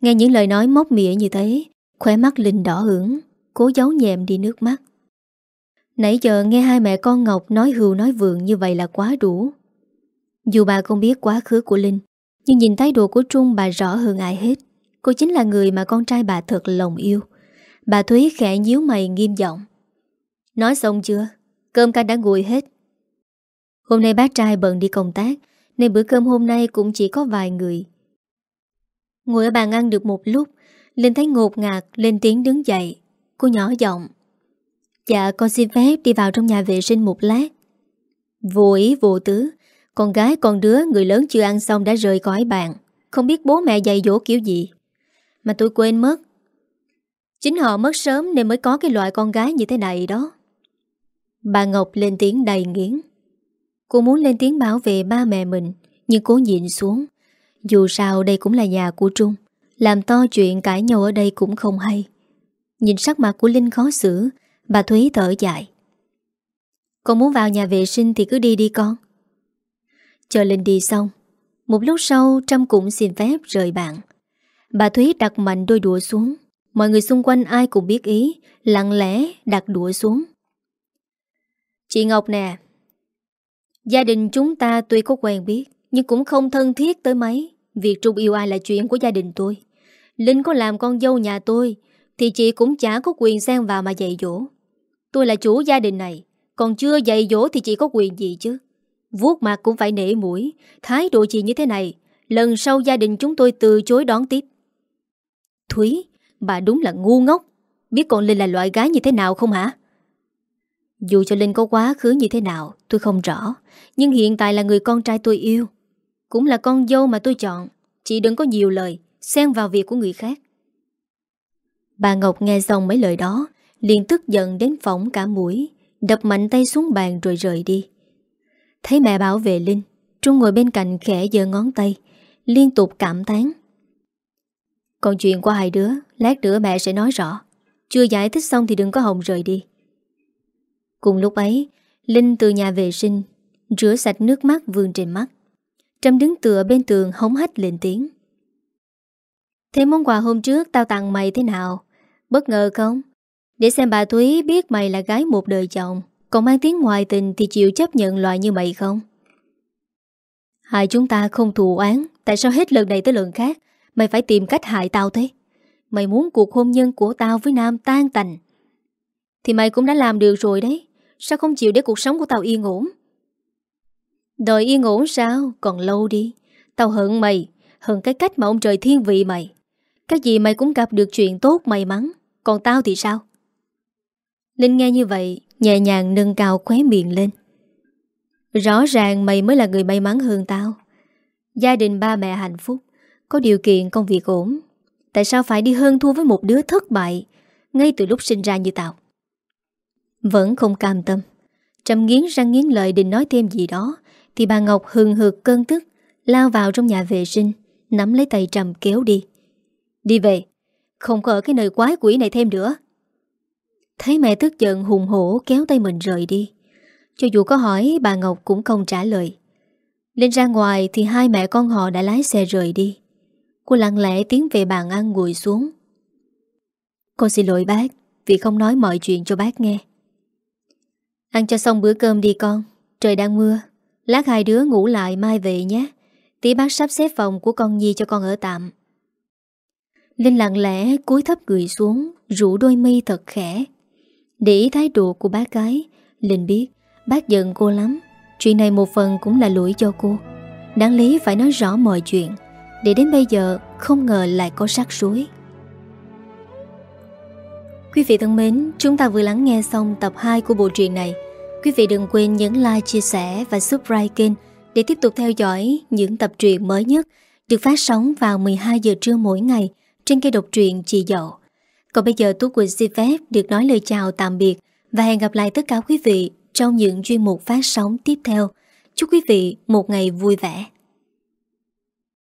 Nghe những lời nói móc mỉa như thế, Khóe mắt Linh đỏ hưởng Cố giấu nhẹm đi nước mắt. Nãy giờ nghe hai mẹ con Ngọc nói hưu nói vượng như vậy là quá đủ. Dù bà không biết quá khứ của Linh, Nhưng nhìn thái độ của Trung bà rõ hơn ai hết. Cô chính là người mà con trai bà thật lòng yêu. Bà Thúy khẽ nhíu mày nghiêm giọng. Nói xong chưa? Cơm canh đã nguội hết. Hôm nay bác trai bận đi công tác, Nên bữa cơm hôm nay cũng chỉ có vài người. Ngồi ở bàn ăn được một lúc, Linh thấy ngột ngạt, lên tiếng đứng dậy. Cô nhỏ giọng Dạ con xin phép đi vào trong nhà vệ sinh một lát. Vô ý, vô tứ. Con gái, con đứa, người lớn chưa ăn xong đã rời khỏi bạn Không biết bố mẹ dạy dỗ kiểu gì. Mà tôi quên mất. Chính họ mất sớm nên mới có cái loại con gái như thế này đó. Bà Ngọc lên tiếng đầy nghiến. Cô muốn lên tiếng bảo vệ ba mẹ mình, Nhưng cố nhịn xuống. Dù sao đây cũng là nhà của Trung, Làm to chuyện cãi nhau ở đây cũng không hay. Nhìn sắc mặt của Linh khó xử, Bà Thúy thở dài. Con muốn vào nhà vệ sinh thì cứ đi đi con. Chờ Linh đi xong, Một lúc sau Trâm cũng xin phép rời bạn Bà Thúy đặt mạnh đôi đũa xuống. Mọi người xung quanh ai cũng biết ý, Lặng lẽ đặt đũa xuống. Chị Ngọc nè. Gia đình chúng ta tuy có quen biết, Nhưng cũng không thân thiết tới mấy. Việc Trung yêu ai là chuyện của gia đình tôi. Linh có làm con dâu nhà tôi, Thì chị cũng chả có quyền xen vào mà dạy dỗ. Tôi là chủ gia đình này, Còn chưa dạy dỗ thì chị có quyền gì chứ? Vuốt mặt cũng phải nể mũi, Thái độ chị như thế này, Lần sau gia đình chúng tôi từ chối đón tiếp. Thúy, Bà đúng là ngu ngốc. Biết con Linh là loại gái như thế nào không hả? Dù cho Linh có quá khứ như thế nào, Tôi không rõ. Nhưng hiện tại là người con trai tôi yêu. Cũng là con dâu mà tôi chọn. Chị đừng có nhiều lời. Xen vào việc của người khác. Bà Ngọc nghe xong mấy lời đó, liền tức giận đến phỏng cả mũi, Đập mạnh tay xuống bàn rồi rời đi. Thấy mẹ bảo vệ Linh, Trung ngồi bên cạnh khẽ giơ ngón tay, Liên tục cảm tán Còn chuyện của hai đứa, Lát nữa mẹ sẽ nói rõ. Chưa giải thích xong thì đừng có hồng rời đi. Cùng lúc ấy, Linh từ nhà vệ sinh, Rửa sạch nước mắt vương trên mắt. Trâm đứng tựa bên tường hống hách lên tiếng. Thế món quà hôm trước tao tặng mày thế nào? Bất ngờ không? Để xem bà Thúy biết mày là gái một đời chồng, Còn mang tiếng ngoài tình Thì chịu chấp nhận loại như mày không? Hai chúng ta không thù oán, Tại sao hết lần này tới lần khác Mày phải tìm cách hại tao thế? Mày muốn cuộc hôn nhân của tao với Nam tan tành Thì mày cũng đã làm được rồi đấy. Sao không chịu để cuộc sống của tao yên ổn? Đợi yên ổn sao? Còn lâu đi. Tao hận mày. Hận cái cách mà ông trời thiên vị mày. Cái gì mày cũng gặp được chuyện tốt may mắn. Còn tao thì sao? Linh nghe như vậy, Nhẹ nhàng nâng cao khóe miệng lên. Rõ ràng mày mới là người may mắn hơn tao. Gia đình ba mẹ hạnh phúc. Có điều kiện công việc ổn. Tại sao phải đi hơn thua với một đứa thất bại Ngay từ lúc sinh ra như tao? Vẫn không cam tâm. Trầm nghiến răng nghiến lợi định nói thêm gì đó, Thì bà Ngọc hừng hực cơn tức, Lao vào trong nhà vệ sinh, Nắm lấy tay Trầm kéo đi. Đi về, Không có ở cái nơi quái quỷ này thêm nữa. Thấy mẹ tức giận hùng hổ kéo tay mình rời đi. Cho dù có hỏi, bà Ngọc cũng không trả lời. Lên ra ngoài thì hai mẹ con họ đã lái xe rời đi. Cô lặng lẽ tiến về bàn ăn ngồi xuống. Cô xin lỗi bác Vì không nói mọi chuyện cho bác nghe. Ăn cho xong bữa cơm đi con. Trời đang mưa. Lát hai đứa ngủ lại mai về nhé. Tí bác sắp xếp phòng của con Nhi cho con ở tạm. Linh lặng lẽ cúi thấp người xuống, Rủ đôi mi thật khẽ. Để ý thái độ của bác gái, Linh biết bác giận cô lắm. Chuyện này một phần cũng là lỗi cho cô. Đáng lý phải nói rõ mọi chuyện. Để đến bây giờ, không ngờ lại có rắc rối. Quý vị thân mến, Chúng ta vừa lắng nghe xong tập 2 của bộ truyện này. Quý vị đừng quên nhấn like, chia sẻ và subscribe kênh Để tiếp tục theo dõi những tập truyện mới nhất Được phát sóng vào 12 giờ trưa mỗi ngày Trên kênh độc truyện Chị Dậu Còn bây giờ Tú Quỳnh xin phép được nói lời chào tạm biệt Và hẹn gặp lại tất cả quý vị trong những chuyên mục phát sóng tiếp theo. Chúc quý vị một ngày vui vẻ.